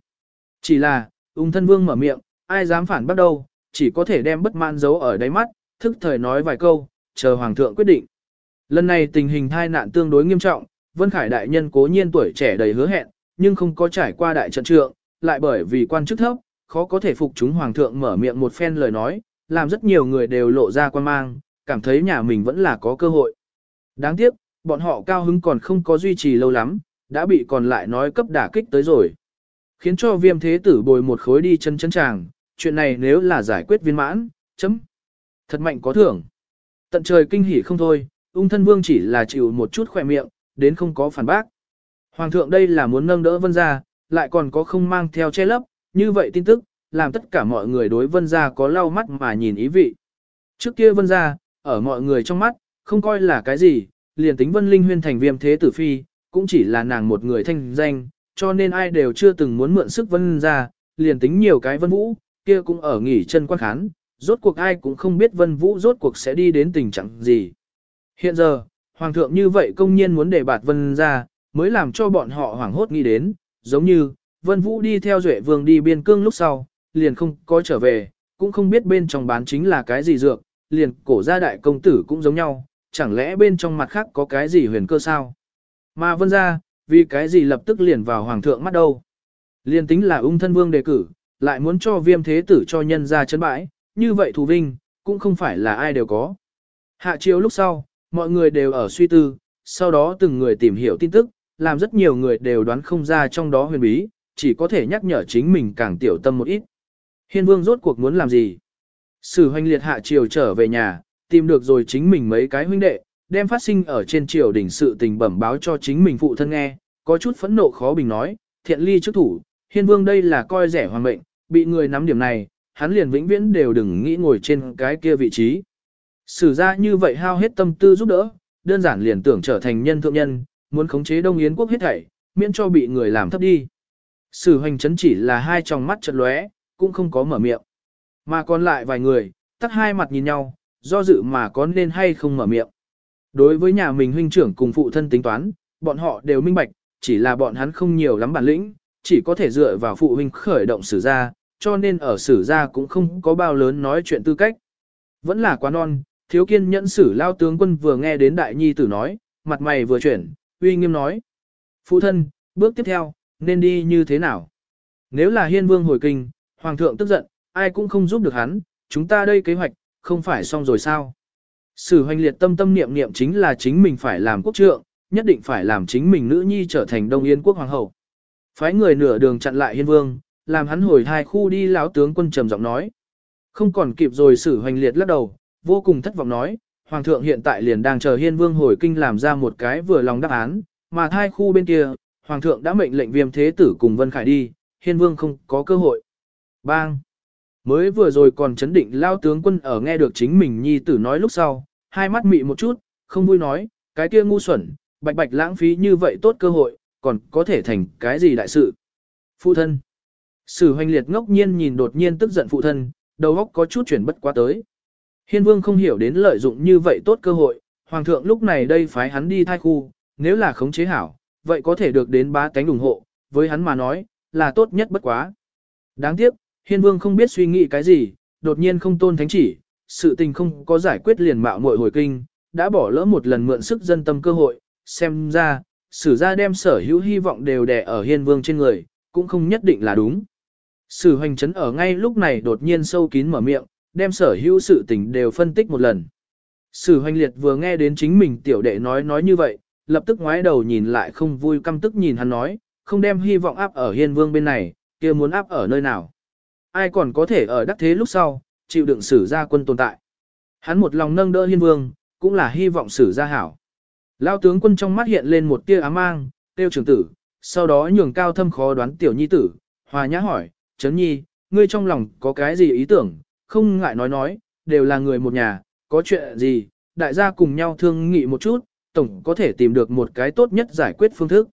Chỉ là, ung thân vương mở miệng, ai dám phản bắt đâu, chỉ có thể đem bất mãn giấu ở đáy mắt, thức thời nói vài câu, chờ hoàng thượng quyết định. Lần này tình hình thai nạn tương đối nghiêm trọng, Vân Khải đại nhân cố nhiên tuổi trẻ đầy hứa hẹn, nhưng không có trải qua đại trận trượng, lại bởi vì quan chức thấp, khó có thể phục chúng hoàng thượng mở miệng một phen lời nói, làm rất nhiều người đều lộ ra quan mang, cảm thấy nhà mình vẫn là có cơ hội. Đáng tiếc, bọn họ cao hứng còn không có duy trì lâu lắm, đã bị còn lại nói cấp đả kích tới rồi. Khiến cho viêm thế tử bồi một khối đi chân chân tràng, chuyện này nếu là giải quyết viên mãn, chấm. Thật mạnh có thưởng. Tận trời kinh hỉ không thôi, ung thân vương chỉ là chịu một chút khỏe miệng, đến không có phản bác. Hoàng thượng đây là muốn nâng đỡ vân gia, lại còn có không mang theo che lấp, như vậy tin tức, làm tất cả mọi người đối vân gia có lau mắt mà nhìn ý vị. Trước kia vân gia, ở mọi người trong mắt, không coi là cái gì, liền tính vân linh huyên thành viêm thế tử phi, cũng chỉ là nàng một người thanh danh, cho nên ai đều chưa từng muốn mượn sức vân gia, liền tính nhiều cái vân vũ, kia cũng ở nghỉ chân quan khán, rốt cuộc ai cũng không biết vân vũ rốt cuộc sẽ đi đến tình trạng gì. Hiện giờ, hoàng thượng như vậy công nhiên muốn để bạt vân gia, mới làm cho bọn họ hoảng hốt nghĩ đến, giống như, vân vũ đi theo duệ vương đi biên cương lúc sau, liền không có trở về, cũng không biết bên trong bán chính là cái gì dược, liền cổ gia đại công tử cũng giống nhau, chẳng lẽ bên trong mặt khác có cái gì huyền cơ sao? Mà vân ra, vì cái gì lập tức liền vào hoàng thượng mắt đâu? Liền tính là ung thân vương đề cử, lại muốn cho viêm thế tử cho nhân ra chấn bãi, như vậy thù vinh, cũng không phải là ai đều có. Hạ chiếu lúc sau, mọi người đều ở suy tư, sau đó từng người tìm hiểu tin tức, làm rất nhiều người đều đoán không ra trong đó huyền bí, chỉ có thể nhắc nhở chính mình càng tiểu tâm một ít. Hiên vương rốt cuộc muốn làm gì? Sử hoành liệt hạ triều trở về nhà, tìm được rồi chính mình mấy cái huynh đệ, đem phát sinh ở trên triều đỉnh sự tình bẩm báo cho chính mình phụ thân nghe, có chút phẫn nộ khó bình nói, thiện ly trước thủ, hiên vương đây là coi rẻ hoàng mệnh, bị người nắm điểm này, hắn liền vĩnh viễn đều đừng nghĩ ngồi trên cái kia vị trí. Sử ra như vậy hao hết tâm tư giúp đỡ, đơn giản liền tưởng trở thành nhân thượng nhân, muốn khống chế Đông Yến quốc hết thảy, miễn cho bị người làm thấp đi. Sử hoành chấn chỉ là hai tròng mắt chật lóe, cũng không có mở miệng. Mà còn lại vài người, tắt hai mặt nhìn nhau, do dự mà có nên hay không mở miệng. Đối với nhà mình huynh trưởng cùng phụ thân tính toán, bọn họ đều minh bạch, chỉ là bọn hắn không nhiều lắm bản lĩnh, chỉ có thể dựa vào phụ huynh khởi động sử ra cho nên ở sử gia cũng không có bao lớn nói chuyện tư cách. Vẫn là quá non, thiếu kiên nhẫn sử lao tướng quân vừa nghe đến đại nhi tử nói, mặt mày vừa chuyển, uy nghiêm nói. Phụ thân, bước tiếp theo, nên đi như thế nào? Nếu là hiên vương hồi kinh, hoàng thượng tức giận, ai cũng không giúp được hắn, chúng ta đây kế hoạch, không phải xong rồi sao? Sử hoành liệt tâm tâm niệm niệm chính là chính mình phải làm quốc trượng, nhất định phải làm chính mình nữ nhi trở thành Đông Yên quốc hoàng hậu. Phái người nửa đường chặn lại hiên vương, làm hắn hồi hai khu đi lão tướng quân trầm giọng nói. Không còn kịp rồi sử hoành liệt lắc đầu, vô cùng thất vọng nói, hoàng thượng hiện tại liền đang chờ hiên vương hồi kinh làm ra một cái vừa lòng đáp án, mà hai khu bên kia, hoàng thượng đã mệnh lệnh viêm thế tử cùng Vân Khải đi, hiên vương không có cơ hội. Bang! Mới vừa rồi còn chấn định lao tướng quân ở nghe được chính mình nhi tử nói lúc sau, hai mắt mị một chút, không vui nói, cái kia ngu xuẩn, bạch bạch lãng phí như vậy tốt cơ hội, còn có thể thành cái gì đại sự. Phụ thân. Sử hoành liệt ngốc nhiên nhìn đột nhiên tức giận phụ thân, đầu óc có chút chuyển bất quá tới. Hiên vương không hiểu đến lợi dụng như vậy tốt cơ hội, hoàng thượng lúc này đây phái hắn đi thai khu, nếu là khống chế hảo, vậy có thể được đến ba cánh ủng hộ, với hắn mà nói, là tốt nhất bất quá. Đáng tiếc, hiên vương không biết suy nghĩ cái gì, đột nhiên không tôn thánh chỉ, sự tình không có giải quyết liền mạo muội hồi kinh, đã bỏ lỡ một lần mượn sức dân tâm cơ hội, xem ra, sử gia đem sở hữu hy vọng đều đè ở hiên vương trên người, cũng không nhất định là đúng. Sử hoành chấn ở ngay lúc này đột nhiên sâu kín mở miệng, đem sở hữu sự tình đều phân tích một lần. Sử hoành liệt vừa nghe đến chính mình tiểu đệ nói nói như vậy, lập tức ngoái đầu nhìn lại không vui căm tức nhìn hắn nói, không đem hy vọng áp ở hiên vương bên này, kia muốn áp ở nơi nào. Ai còn có thể ở đắc thế lúc sau, chịu đựng sử gia quân tồn tại. Hắn một lòng nâng đỡ hiên vương, cũng là hy vọng sử gia hảo. Lao tướng quân trong mắt hiện lên một tia ám mang, tiêu trưởng tử, sau đó nhường cao thâm khó đoán tiểu nhi tử, hòa nhã hỏi, Trấn nhi, ngươi trong lòng có cái gì ý tưởng, không ngại nói nói, đều là người một nhà, có chuyện gì, đại gia cùng nhau thương nghị một chút, tổng có thể tìm được một cái tốt nhất giải quyết phương thức.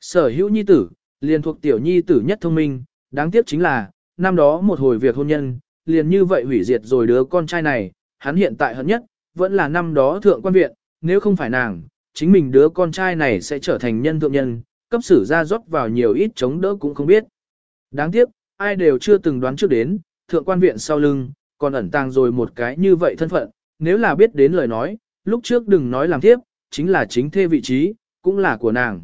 Sở hữu nhi tử, liền thuộc tiểu nhi tử nhất thông minh, đáng tiếc chính là, năm đó một hồi việc hôn nhân, liền như vậy hủy diệt rồi đứa con trai này, hắn hiện tại hận nhất, vẫn là năm đó thượng quan viện, nếu không phải nàng, chính mình đứa con trai này sẽ trở thành nhân thượng nhân, cấp sử ra rót vào nhiều ít chống đỡ cũng không biết. Đáng tiếc, ai đều chưa từng đoán trước đến, thượng quan viện sau lưng, còn ẩn tàng rồi một cái như vậy thân phận, nếu là biết đến lời nói, lúc trước đừng nói làm tiếp, chính là chính thê vị trí, cũng là của nàng.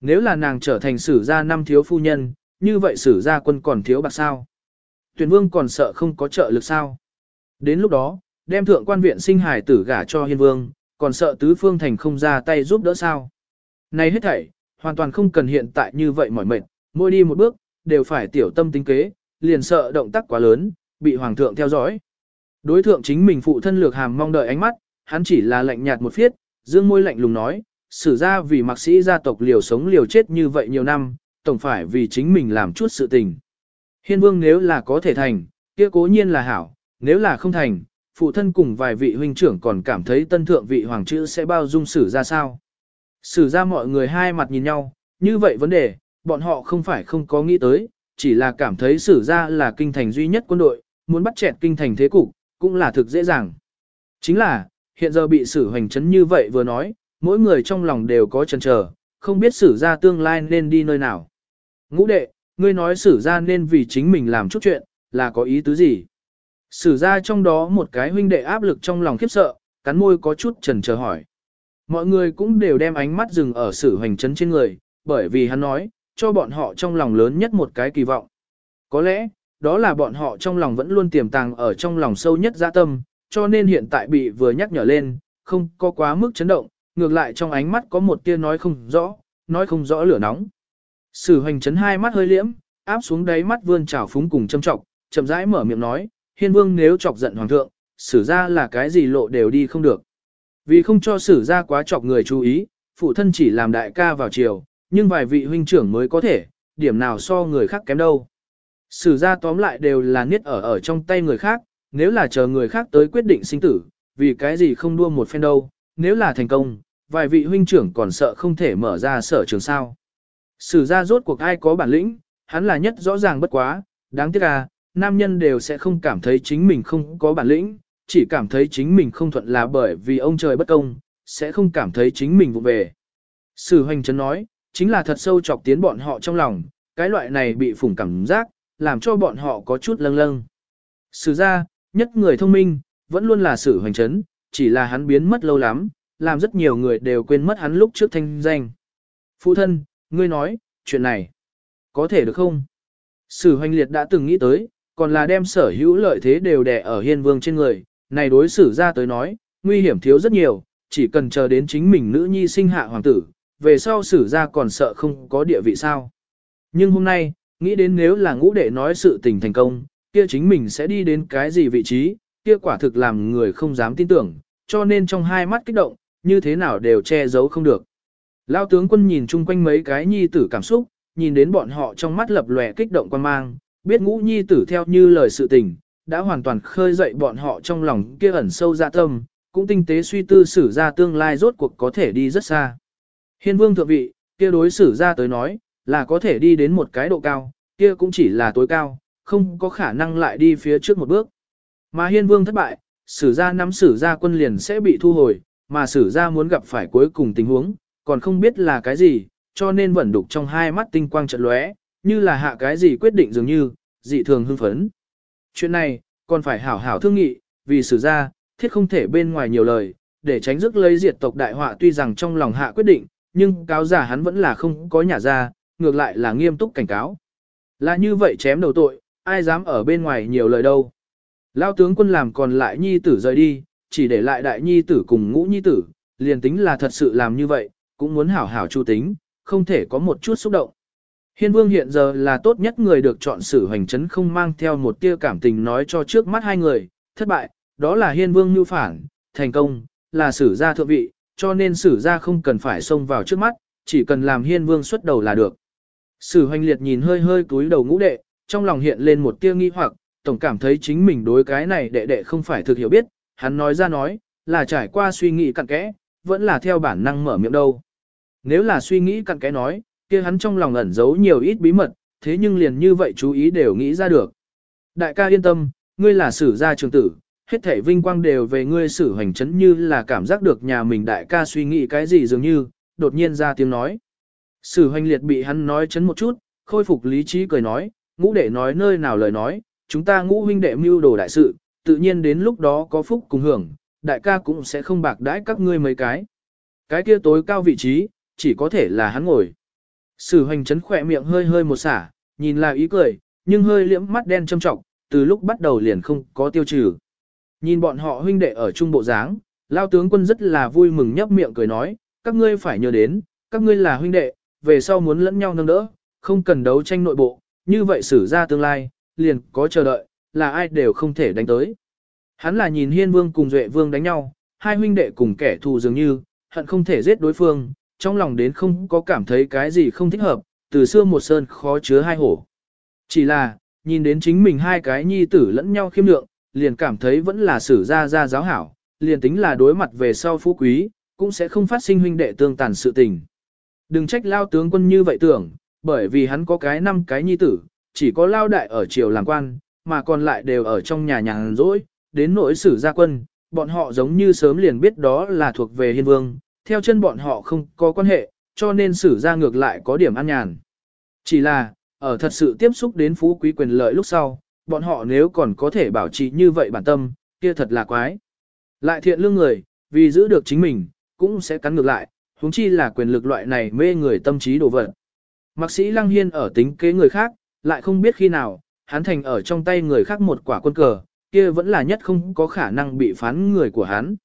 Nếu là nàng trở thành sử gia năm thiếu phu nhân, như vậy sử gia quân còn thiếu bạc sao? Tuyển vương còn sợ không có trợ lực sao? Đến lúc đó, đem thượng quan viện sinh hài tử gả cho hiên vương, còn sợ tứ phương thành không ra tay giúp đỡ sao? Này hết thảy, hoàn toàn không cần hiện tại như vậy mỏi mệt, mỗi đi một bước, đều phải tiểu tâm tính kế, liền sợ động tác quá lớn, bị hoàng thượng theo dõi. Đối thượng chính mình phụ thân lược hàm mong đợi ánh mắt, hắn chỉ là lạnh nhạt một phiết, dương môi lạnh lùng nói, sử ra vì mạc sĩ gia tộc liều sống liều chết như vậy nhiều năm, tổng phải vì chính mình làm chút sự tình. Hiên vương nếu là có thể thành, kia cố nhiên là hảo, nếu là không thành, phụ thân cùng vài vị huynh trưởng còn cảm thấy tân thượng vị hoàng chữ sẽ bao dung xử ra sao. Sử ra mọi người hai mặt nhìn nhau, như vậy vấn đề, bọn họ không phải không có nghĩ tới, chỉ là cảm thấy sử ra là kinh thành duy nhất quân đội, muốn bắt chẹt kinh thành thế cục, cũng là thực dễ dàng. Chính là, hiện giờ bị sử hoành chấn như vậy vừa nói, mỗi người trong lòng đều có chần chờ, không biết sử ra tương lai nên đi nơi nào. Ngũ đệ, ngươi nói sử ra nên vì chính mình làm chút chuyện, là có ý tứ gì? Sử ra trong đó một cái huynh đệ áp lực trong lòng khiếp sợ, cắn môi có chút chần chờ hỏi. Mọi người cũng đều đem ánh mắt dừng ở sử hoành chấn trên người, bởi vì hắn nói, cho bọn họ trong lòng lớn nhất một cái kỳ vọng. Có lẽ, đó là bọn họ trong lòng vẫn luôn tiềm tàng ở trong lòng sâu nhất dạ tâm, cho nên hiện tại bị vừa nhắc nhở lên, không có quá mức chấn động, ngược lại trong ánh mắt có một tia nói không rõ, nói không rõ lửa nóng. Sử hoành chấn hai mắt hơi liễm, áp xuống đáy mắt vươn trào phúng cùng châm trọng, chậm rãi mở miệng nói, hiên vương nếu chọc giận hoàng thượng, sử ra là cái gì lộ đều đi không được. Vì không cho sử ra quá chọc người chú ý, phụ thân chỉ làm đại ca vào chiều, nhưng vài vị huynh trưởng mới có thể, điểm nào so người khác kém đâu. Sử ra tóm lại đều là niết ở ở trong tay người khác, nếu là chờ người khác tới quyết định sinh tử, vì cái gì không đua một phen đâu, nếu là thành công, vài vị huynh trưởng còn sợ không thể mở ra sở trường sao. Sử ra rốt cuộc ai có bản lĩnh, hắn là nhất rõ ràng bất quá, đáng tiếc à, nam nhân đều sẽ không cảm thấy chính mình không có bản lĩnh, chỉ cảm thấy chính mình không thuận là bởi vì ông trời bất công, sẽ không cảm thấy chính mình vụ về. Sử hoành chấn nói, chính là thật sâu chọc tiến bọn họ trong lòng, cái loại này bị phủng cảm giác, làm cho bọn họ có chút lâng lâng. Sử ra, nhất người thông minh, vẫn luôn là sử hoành chấn, chỉ là hắn biến mất lâu lắm, làm rất nhiều người đều quên mất hắn lúc trước thanh danh. Phụ thân, ngươi nói, chuyện này, có thể được không? Sử hoành liệt đã từng nghĩ tới, còn là đem sở hữu lợi thế đều đè ở hiên vương trên người, này đối xử ra tới nói, nguy hiểm thiếu rất nhiều, chỉ cần chờ đến chính mình nữ nhi sinh hạ hoàng tử, về sau xử ra còn sợ không có địa vị sao. Nhưng hôm nay, nghĩ đến nếu là ngũ đệ nói sự tình thành công, kia chính mình sẽ đi đến cái gì vị trí, kia quả thực làm người không dám tin tưởng, cho nên trong hai mắt kích động, như thế nào đều che giấu không được. Lao tướng quân nhìn chung quanh mấy cái nhi tử cảm xúc, nhìn đến bọn họ trong mắt lập lòe kích động quan mang, biết ngũ nhi tử theo như lời sự tình, đã hoàn toàn khơi dậy bọn họ trong lòng kia ẩn sâu dạ tâm, cũng tinh tế suy tư xử ra tương lai rốt cuộc có thể đi rất xa. Hiên vương thượng vị, kia đối xử ra tới nói, là có thể đi đến một cái độ cao, kia cũng chỉ là tối cao, không có khả năng lại đi phía trước một bước. Mà hiên vương thất bại, sử ra nắm sử ra quân liền sẽ bị thu hồi, mà sử ra muốn gặp phải cuối cùng tình huống, còn không biết là cái gì, cho nên vẫn đục trong hai mắt tinh quang trận lóe, như là hạ cái gì quyết định dường như, dị thường hưng phấn. Chuyện này, còn phải hảo hảo thương nghị, vì sử ra, thiết không thể bên ngoài nhiều lời, để tránh rước lấy diệt tộc đại họa tuy rằng trong lòng hạ quyết định, nhưng cáo giả hắn vẫn là không có nhà ra, ngược lại là nghiêm túc cảnh cáo. Là như vậy chém đầu tội, ai dám ở bên ngoài nhiều lời đâu. Lao tướng quân làm còn lại nhi tử rời đi, chỉ để lại đại nhi tử cùng ngũ nhi tử, liền tính là thật sự làm như vậy, cũng muốn hảo hảo chu tính, không thể có một chút xúc động. Hiên vương hiện giờ là tốt nhất người được chọn xử hành chấn không mang theo một tia cảm tình nói cho trước mắt hai người, thất bại, đó là hiên vương như phản, thành công, là sử gia thượng vị, cho nên sử gia không cần phải xông vào trước mắt, chỉ cần làm hiên vương xuất đầu là được. Sử hoành liệt nhìn hơi hơi túi đầu ngũ đệ, trong lòng hiện lên một tia nghi hoặc, tổng cảm thấy chính mình đối cái này đệ đệ không phải thực hiểu biết, hắn nói ra nói, là trải qua suy nghĩ cặn kẽ, vẫn là theo bản năng mở miệng đâu. Nếu là suy nghĩ cặn kẽ nói, kia hắn trong lòng ẩn giấu nhiều ít bí mật, thế nhưng liền như vậy chú ý đều nghĩ ra được. Đại ca yên tâm, ngươi là sử gia trường tử, hết thể vinh quang đều về ngươi sử hành chấn như là cảm giác được nhà mình đại ca suy nghĩ cái gì dường như, đột nhiên ra tiếng nói. Sử hành liệt bị hắn nói chấn một chút, khôi phục lý trí cười nói, ngũ đệ nói nơi nào lời nói, chúng ta ngũ huynh đệ mưu đồ đại sự, tự nhiên đến lúc đó có phúc cùng hưởng, đại ca cũng sẽ không bạc đãi các ngươi mấy cái. Cái kia tối cao vị trí, chỉ có thể là hắn ngồi. Sử hoành chấn khỏe miệng hơi hơi một xả, nhìn là ý cười, nhưng hơi liễm mắt đen châm trọng, từ lúc bắt đầu liền không có tiêu trừ. Nhìn bọn họ huynh đệ ở trung bộ dáng, lao tướng quân rất là vui mừng nhấp miệng cười nói, các ngươi phải nhớ đến, các ngươi là huynh đệ, về sau muốn lẫn nhau nâng đỡ, không cần đấu tranh nội bộ, như vậy xử ra tương lai, liền có chờ đợi, là ai đều không thể đánh tới. Hắn là nhìn hiên vương cùng duệ vương đánh nhau, hai huynh đệ cùng kẻ thù dường như, hận không thể giết đối phương, trong lòng đến không có cảm thấy cái gì không thích hợp, từ xưa một sơn khó chứa hai hổ. Chỉ là, nhìn đến chính mình hai cái nhi tử lẫn nhau khiêm lượng, liền cảm thấy vẫn là sử gia gia giáo hảo, liền tính là đối mặt về sau phú quý, cũng sẽ không phát sinh huynh đệ tương tàn sự tình. Đừng trách lao tướng quân như vậy tưởng, bởi vì hắn có cái năm cái nhi tử, chỉ có lao đại ở triều làm quan, mà còn lại đều ở trong nhà nhàn rỗi, đến nỗi sử gia quân, bọn họ giống như sớm liền biết đó là thuộc về hiên vương, theo chân bọn họ không có quan hệ, cho nên sử gia ngược lại có điểm an nhàn. Chỉ là, ở thật sự tiếp xúc đến phú quý quyền lợi lúc sau, bọn họ nếu còn có thể bảo trì như vậy bản tâm, kia thật là quái. Lại thiện lương người, vì giữ được chính mình, cũng sẽ cắn ngược lại, huống chi là quyền lực loại này mê người tâm trí đồ vật. Mạc sĩ Lăng Hiên ở tính kế người khác, lại không biết khi nào, hắn thành ở trong tay người khác một quả quân cờ, kia vẫn là nhất không có khả năng bị phán người của hắn.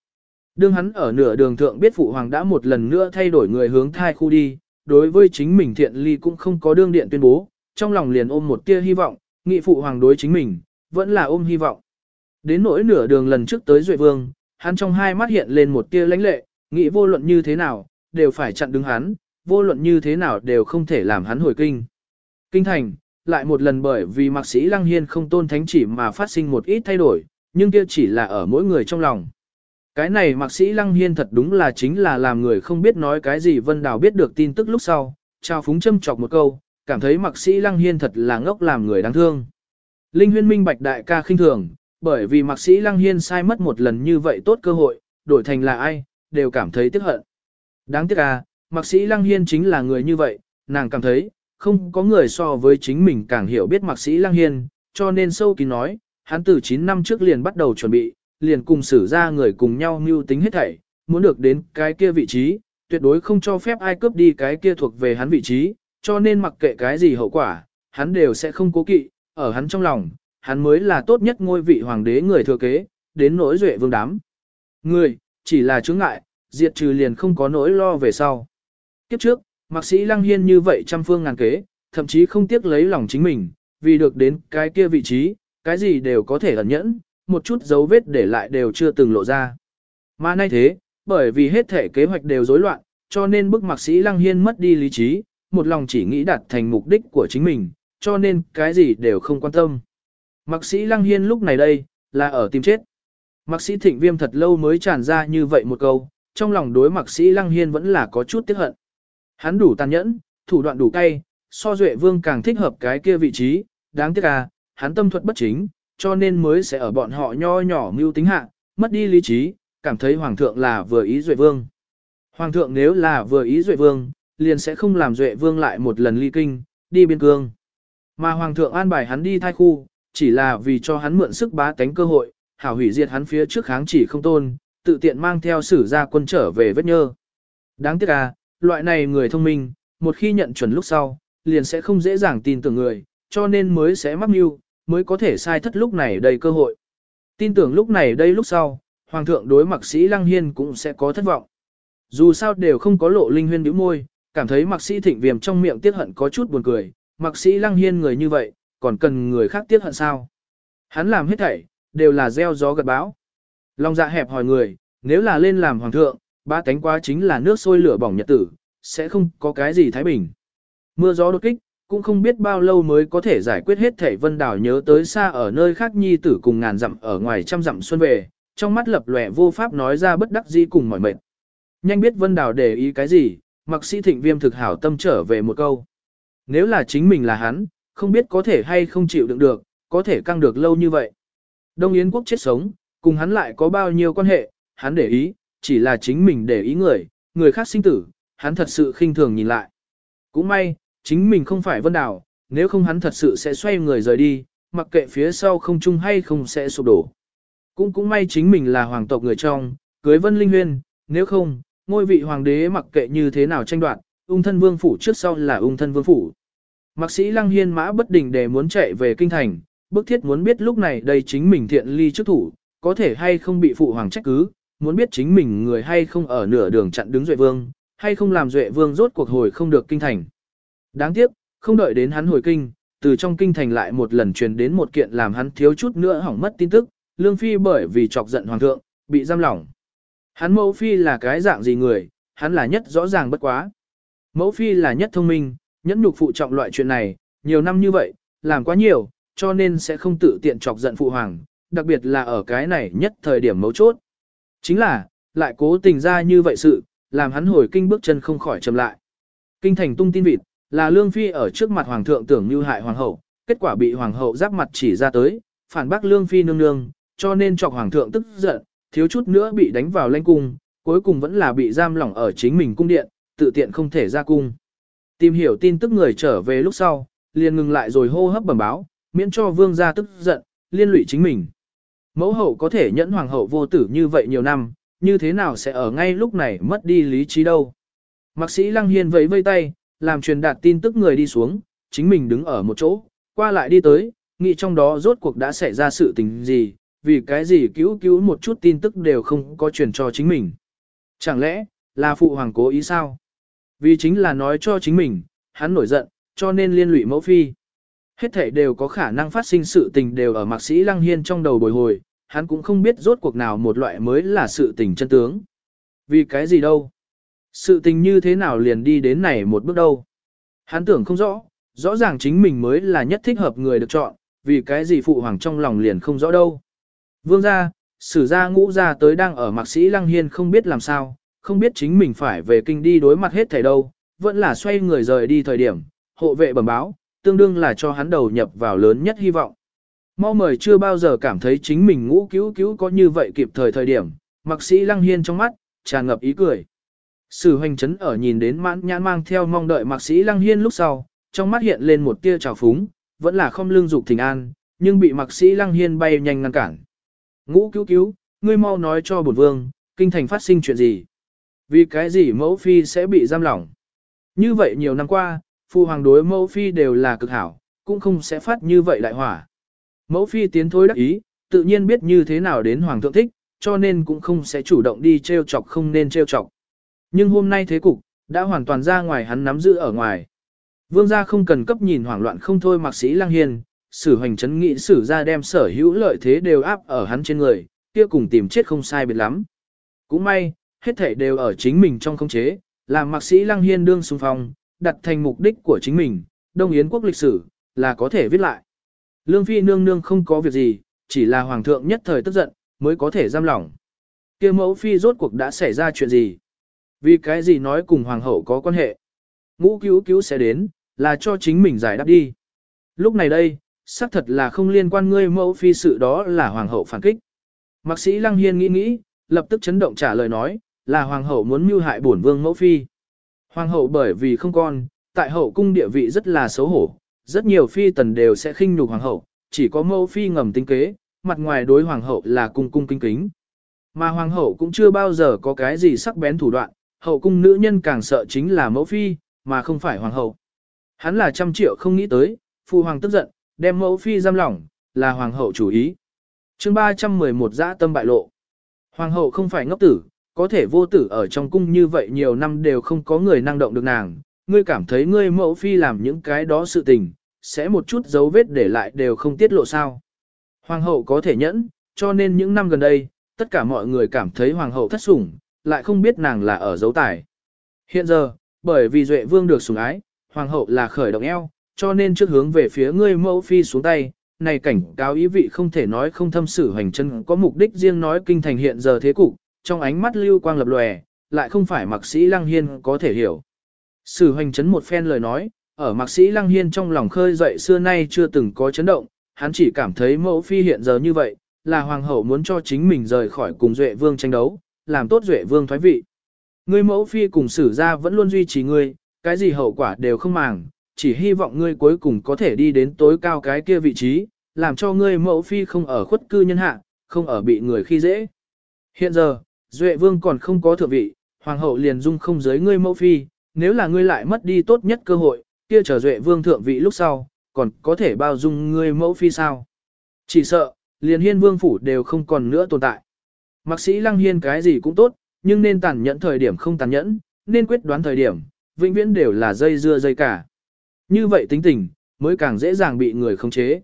Đương hắn ở nửa đường thượng biết phụ hoàng đã một lần nữa thay đổi người hướng thai khu đi, đối với chính mình thiện ly cũng không có đương điện tuyên bố, trong lòng liền ôm một tia hy vọng, nghị phụ hoàng đối chính mình, vẫn là ôm hy vọng. Đến nỗi nửa đường lần trước tới Duệ Vương, hắn trong hai mắt hiện lên một tia lãnh lệ, nghĩ vô luận như thế nào, đều phải chặn đứng hắn, vô luận như thế nào đều không thể làm hắn hồi kinh. Kinh thành, lại một lần bởi vì mạc sĩ Lăng Hiên không tôn thánh chỉ mà phát sinh một ít thay đổi, nhưng kia chỉ là ở mỗi người trong lòng. Cái này mạc sĩ Lăng Hiên thật đúng là chính là làm người không biết nói cái gì Vân Đào biết được tin tức lúc sau, trao phúng châm chọc một câu, cảm thấy mặc Sĩ Lăng Hiên thật là ngốc làm người đáng thương. Linh Huyên minh bạch đại ca khinh thường, bởi vì Mạc Sĩ Lăng Hiên sai mất một lần như vậy tốt cơ hội, đổi thành là ai, đều cảm thấy tiếc hận. Đáng tiếc à, Mạc Sĩ Lăng Hiên chính là người như vậy, nàng cảm thấy, không có người so với chính mình càng hiểu biết Mạc Sĩ Lăng Hiên, cho nên sâu kín nói, hắn từ 9 năm trước liền bắt đầu chuẩn bị, liền cùng xử ra người cùng nhau mưu tính hết thảy, muốn được đến cái kia vị trí, tuyệt đối không cho phép ai cướp đi cái kia thuộc về hắn vị trí, cho nên mặc kệ cái gì hậu quả, hắn đều sẽ không cố kỵ, ở hắn trong lòng, hắn mới là tốt nhất ngôi vị hoàng đế người thừa kế, đến nỗi duệ vương đám. Người, chỉ là chướng ngại, diệt trừ liền không có nỗi lo về sau. Kiếp trước, mạc sĩ lăng hiên như vậy trăm phương ngàn kế, thậm chí không tiếc lấy lòng chính mình, vì được đến cái kia vị trí, cái gì đều có thể ẩn nhẫn, một chút dấu vết để lại đều chưa từng lộ ra. Mà nay thế, bởi vì hết thể kế hoạch đều rối loạn, cho nên bức mạc sĩ lăng hiên mất đi lý trí, một lòng chỉ nghĩ đạt thành mục đích của chính mình, cho nên cái gì đều không quan tâm. Mạc sĩ lăng hiên lúc này đây, là ở tìm chết. Mạc sĩ thịnh viêm thật lâu mới tràn ra như vậy một câu, trong lòng đối mạc sĩ lăng hiên vẫn là có chút tiếc hận. Hắn đủ tàn nhẫn, thủ đoạn đủ cay, so duệ vương càng thích hợp cái kia vị trí, đáng tiếc à, hắn tâm thuật bất chính, cho nên mới sẽ ở bọn họ nho nhỏ mưu tính hạ, mất đi lý trí, cảm thấy hoàng thượng là vừa ý duệ vương. Hoàng thượng nếu là vừa ý duệ vương, liền sẽ không làm duệ vương lại một lần ly kinh, đi biên cương. Mà hoàng thượng an bài hắn đi thai khu, chỉ là vì cho hắn mượn sức bá tánh cơ hội, hảo hủy diệt hắn phía trước kháng chỉ không tôn, tự tiện mang theo sử gia quân trở về vết nhơ. Đáng tiếc à, loại này người thông minh, một khi nhận chuẩn lúc sau, liền sẽ không dễ dàng tin tưởng người, cho nên mới sẽ mắc mưu, mới có thể sai thất lúc này đầy cơ hội. Tin tưởng lúc này đây lúc sau, Hoàng thượng đối mặc sĩ Lăng Hiên cũng sẽ có thất vọng. Dù sao đều không có lộ linh huyên biểu môi, cảm thấy mặc sĩ thịnh viêm trong miệng tiết hận có chút buồn cười, mặc sĩ Lăng Hiên người như vậy, còn cần người khác tiết hận sao. Hắn làm hết thảy, đều là gieo gió gặt bão. Lòng dạ hẹp hỏi người, nếu là lên làm hoàng thượng, ba tánh quá chính là nước sôi lửa bỏng nhật tử, sẽ không có cái gì thái bình. Mưa gió đột kích, cũng không biết bao lâu mới có thể giải quyết hết thảy vân đảo nhớ tới xa ở nơi khác nhi tử cùng ngàn dặm ở ngoài trăm dặm xuân về, trong mắt lập lòe vô pháp nói ra bất đắc dĩ cùng mỏi mệt. Nhanh biết vân đảo để ý cái gì, mặc sĩ thịnh viêm thực hảo tâm trở về một câu. Nếu là chính mình là hắn, không biết có thể hay không chịu đựng được, có thể căng được lâu như vậy. Đông Yến quốc chết sống, cùng hắn lại có bao nhiêu quan hệ, hắn để ý, chỉ là chính mình để ý người, người khác sinh tử, hắn thật sự khinh thường nhìn lại. Cũng may, chính mình không phải vân đảo, nếu không hắn thật sự sẽ xoay người rời đi, mặc kệ phía sau không chung hay không sẽ sụp đổ. Cũng cũng may chính mình là hoàng tộc người trong, cưới vân linh huyên, nếu không, ngôi vị hoàng đế mặc kệ như thế nào tranh đoạt, ung thân vương phủ trước sau là ung thân vương phủ. Mạc sĩ lăng hiên mã bất định để muốn chạy về kinh thành, bức thiết muốn biết lúc này đây chính mình thiện ly trước thủ, có thể hay không bị phụ hoàng trách cứ, muốn biết chính mình người hay không ở nửa đường chặn đứng Duệ Vương, hay không làm Duệ Vương rốt cuộc hồi không được kinh thành. Đáng tiếc, không đợi đến hắn hồi kinh, từ trong kinh thành lại một lần truyền đến một kiện làm hắn thiếu chút nữa hỏng mất tin tức, Lương Phi bởi vì chọc giận hoàng thượng, bị giam lỏng. Hắn mẫu Phi là cái dạng gì người, hắn là nhất rõ ràng bất quá. Mẫu Phi là nhất thông minh, nhẫn nhục phụ trọng loại chuyện này, nhiều năm như vậy, làm quá nhiều, cho nên sẽ không tự tiện chọc giận phụ hoàng, đặc biệt là ở cái này nhất thời điểm mấu chốt. Chính là, lại cố tình ra như vậy sự, làm hắn hồi kinh bước chân không khỏi chậm lại. Kinh thành tung tin vịt, là Lương Phi ở trước mặt Hoàng thượng tưởng như hại Hoàng hậu, kết quả bị Hoàng hậu giáp mặt chỉ ra tới, phản bác Lương Phi nương nương, cho nên chọc Hoàng thượng tức giận, thiếu chút nữa bị đánh vào lãnh cung, cuối cùng vẫn là bị giam lỏng ở chính mình cung điện, tự tiện không thể ra cung. Tìm hiểu tin tức người trở về lúc sau, liền ngừng lại rồi hô hấp bẩm báo, miễn cho vương gia tức giận, liên lụy chính mình. Mẫu hậu có thể nhẫn hoàng hậu vô tử như vậy nhiều năm, như thế nào sẽ ở ngay lúc này mất đi lý trí đâu. Mạc sĩ Lăng Hiên vẫy vây tay, làm truyền đạt tin tức người đi xuống, chính mình đứng ở một chỗ, qua lại đi tới, nghĩ trong đó rốt cuộc đã xảy ra sự tình gì, vì cái gì cứu cứu một chút tin tức đều không có truyền cho chính mình. Chẳng lẽ, là phụ hoàng cố ý sao? Vì chính là nói cho chính mình, hắn nổi giận, cho nên liên lụy mẫu phi. Hết thể đều có khả năng phát sinh sự tình đều ở mạc sĩ Lăng Hiên trong đầu bồi hồi, hắn cũng không biết rốt cuộc nào một loại mới là sự tình chân tướng. Vì cái gì đâu? Sự tình như thế nào liền đi đến này một bước đâu? Hắn tưởng không rõ, rõ ràng chính mình mới là nhất thích hợp người được chọn, vì cái gì phụ hoàng trong lòng liền không rõ đâu. Vương gia, sử gia ngũ gia tới đang ở mạc sĩ Lăng Hiên không biết làm sao, không biết chính mình phải về kinh đi đối mặt hết thảy đâu, vẫn là xoay người rời đi thời điểm, hộ vệ bẩm báo, tương đương là cho hắn đầu nhập vào lớn nhất hy vọng. Mau mời chưa bao giờ cảm thấy chính mình ngũ cứu cứu có như vậy kịp thời thời điểm, mạc sĩ lăng hiên trong mắt, tràn ngập ý cười. Sử hoành chấn ở nhìn đến mãn nhãn mang theo mong đợi mạc sĩ lăng hiên lúc sau, trong mắt hiện lên một tia trào phúng, vẫn là không lương dục thình an, nhưng bị mạc sĩ lăng hiên bay nhanh ngăn cản. Ngũ cứu cứu, ngươi mau nói cho bổn vương, kinh thành phát sinh chuyện gì? Vì cái gì mẫu phi sẽ bị giam lỏng? Như vậy nhiều năm qua, phu hoàng đối mẫu phi đều là cực hảo, cũng không sẽ phát như vậy đại hỏa. Mẫu phi tiến thối đắc ý, tự nhiên biết như thế nào đến hoàng thượng thích, cho nên cũng không sẽ chủ động đi treo chọc không nên treo chọc. Nhưng hôm nay thế cục, đã hoàn toàn ra ngoài hắn nắm giữ ở ngoài. Vương gia không cần cấp nhìn hoảng loạn không thôi mạc sĩ lang hiền, sử hoành chấn nghị sử ra đem sở hữu lợi thế đều áp ở hắn trên người, kia cùng tìm chết không sai biệt lắm. Cũng may, hết thể đều ở chính mình trong không chế, làm mạc sĩ lang hiên đương xung phong, đặt thành mục đích của chính mình, Đông Yến quốc lịch sử, là có thể viết lại. Lương Phi nương nương không có việc gì, chỉ là hoàng thượng nhất thời tức giận, mới có thể giam lỏng. kia mẫu Phi rốt cuộc đã xảy ra chuyện gì? Vì cái gì nói cùng hoàng hậu có quan hệ? Ngũ cứu cứu sẽ đến, là cho chính mình giải đáp đi. Lúc này đây, xác thật là không liên quan ngươi mẫu phi sự đó là hoàng hậu phản kích. Mạc sĩ Lăng Hiên nghĩ nghĩ, lập tức chấn động trả lời nói, là hoàng hậu muốn mưu hại bổn vương mẫu phi. Hoàng hậu bởi vì không con, tại hậu cung địa vị rất là xấu hổ, rất nhiều phi tần đều sẽ khinh nhục hoàng hậu, chỉ có mẫu phi ngầm tính kế, mặt ngoài đối hoàng hậu là cung cung kinh kính. Mà hoàng hậu cũng chưa bao giờ có cái gì sắc bén thủ đoạn, hậu cung nữ nhân càng sợ chính là mẫu phi, mà không phải hoàng hậu. Hắn là trăm triệu không nghĩ tới, phụ hoàng tức giận, đem mẫu phi giam lỏng, là hoàng hậu chủ ý. chương 311 dã tâm bại lộ. Hoàng hậu không phải ngốc tử, có thể vô tử ở trong cung như vậy nhiều năm đều không có người năng động được nàng. Ngươi cảm thấy ngươi mẫu phi làm những cái đó sự tình, sẽ một chút dấu vết để lại đều không tiết lộ sao. Hoàng hậu có thể nhẫn, cho nên những năm gần đây, tất cả mọi người cảm thấy hoàng hậu thất sủng, lại không biết nàng là ở dấu tải Hiện giờ, bởi vì Duệ Vương được sủng ái, hoàng hậu là khởi động eo, cho nên trước hướng về phía ngươi mẫu phi xuống tay, này cảnh cáo ý vị không thể nói không thâm sử hành chân có mục đích riêng nói kinh thành hiện giờ thế cục, trong ánh mắt lưu quang lập lòe, lại không phải mạc sĩ Lăng Hiên có thể hiểu. Sử hành chấn một phen lời nói, ở mạc sĩ Lăng Hiên trong lòng khơi dậy xưa nay chưa từng có chấn động, hắn chỉ cảm thấy mẫu phi hiện giờ như vậy, là hoàng hậu muốn cho chính mình rời khỏi cùng Duệ Vương tranh đấu, làm tốt Duệ Vương thoái vị. Ngươi mẫu phi cùng sử gia vẫn luôn duy trì ngươi, cái gì hậu quả đều không màng, chỉ hy vọng ngươi cuối cùng có thể đi đến tối cao cái kia vị trí, làm cho ngươi mẫu phi không ở khuất cư nhân hạ, không ở bị người khi dễ. Hiện giờ, Duệ Vương còn không có thượng vị, hoàng hậu liền dung không giới ngươi mẫu phi, nếu là ngươi lại mất đi tốt nhất cơ hội, kia chờ Duệ Vương thượng vị lúc sau, còn có thể bao dung ngươi mẫu phi sao? Chỉ sợ, liền hiên vương phủ đều không còn nữa tồn tại. Mạc sĩ lăng hiên cái gì cũng tốt, nhưng nên tàn nhẫn thời điểm không tàn nhẫn, nên quyết đoán thời điểm, vĩnh viễn đều là dây dưa dây cả. Như vậy tính tình, mới càng dễ dàng bị người khống chế.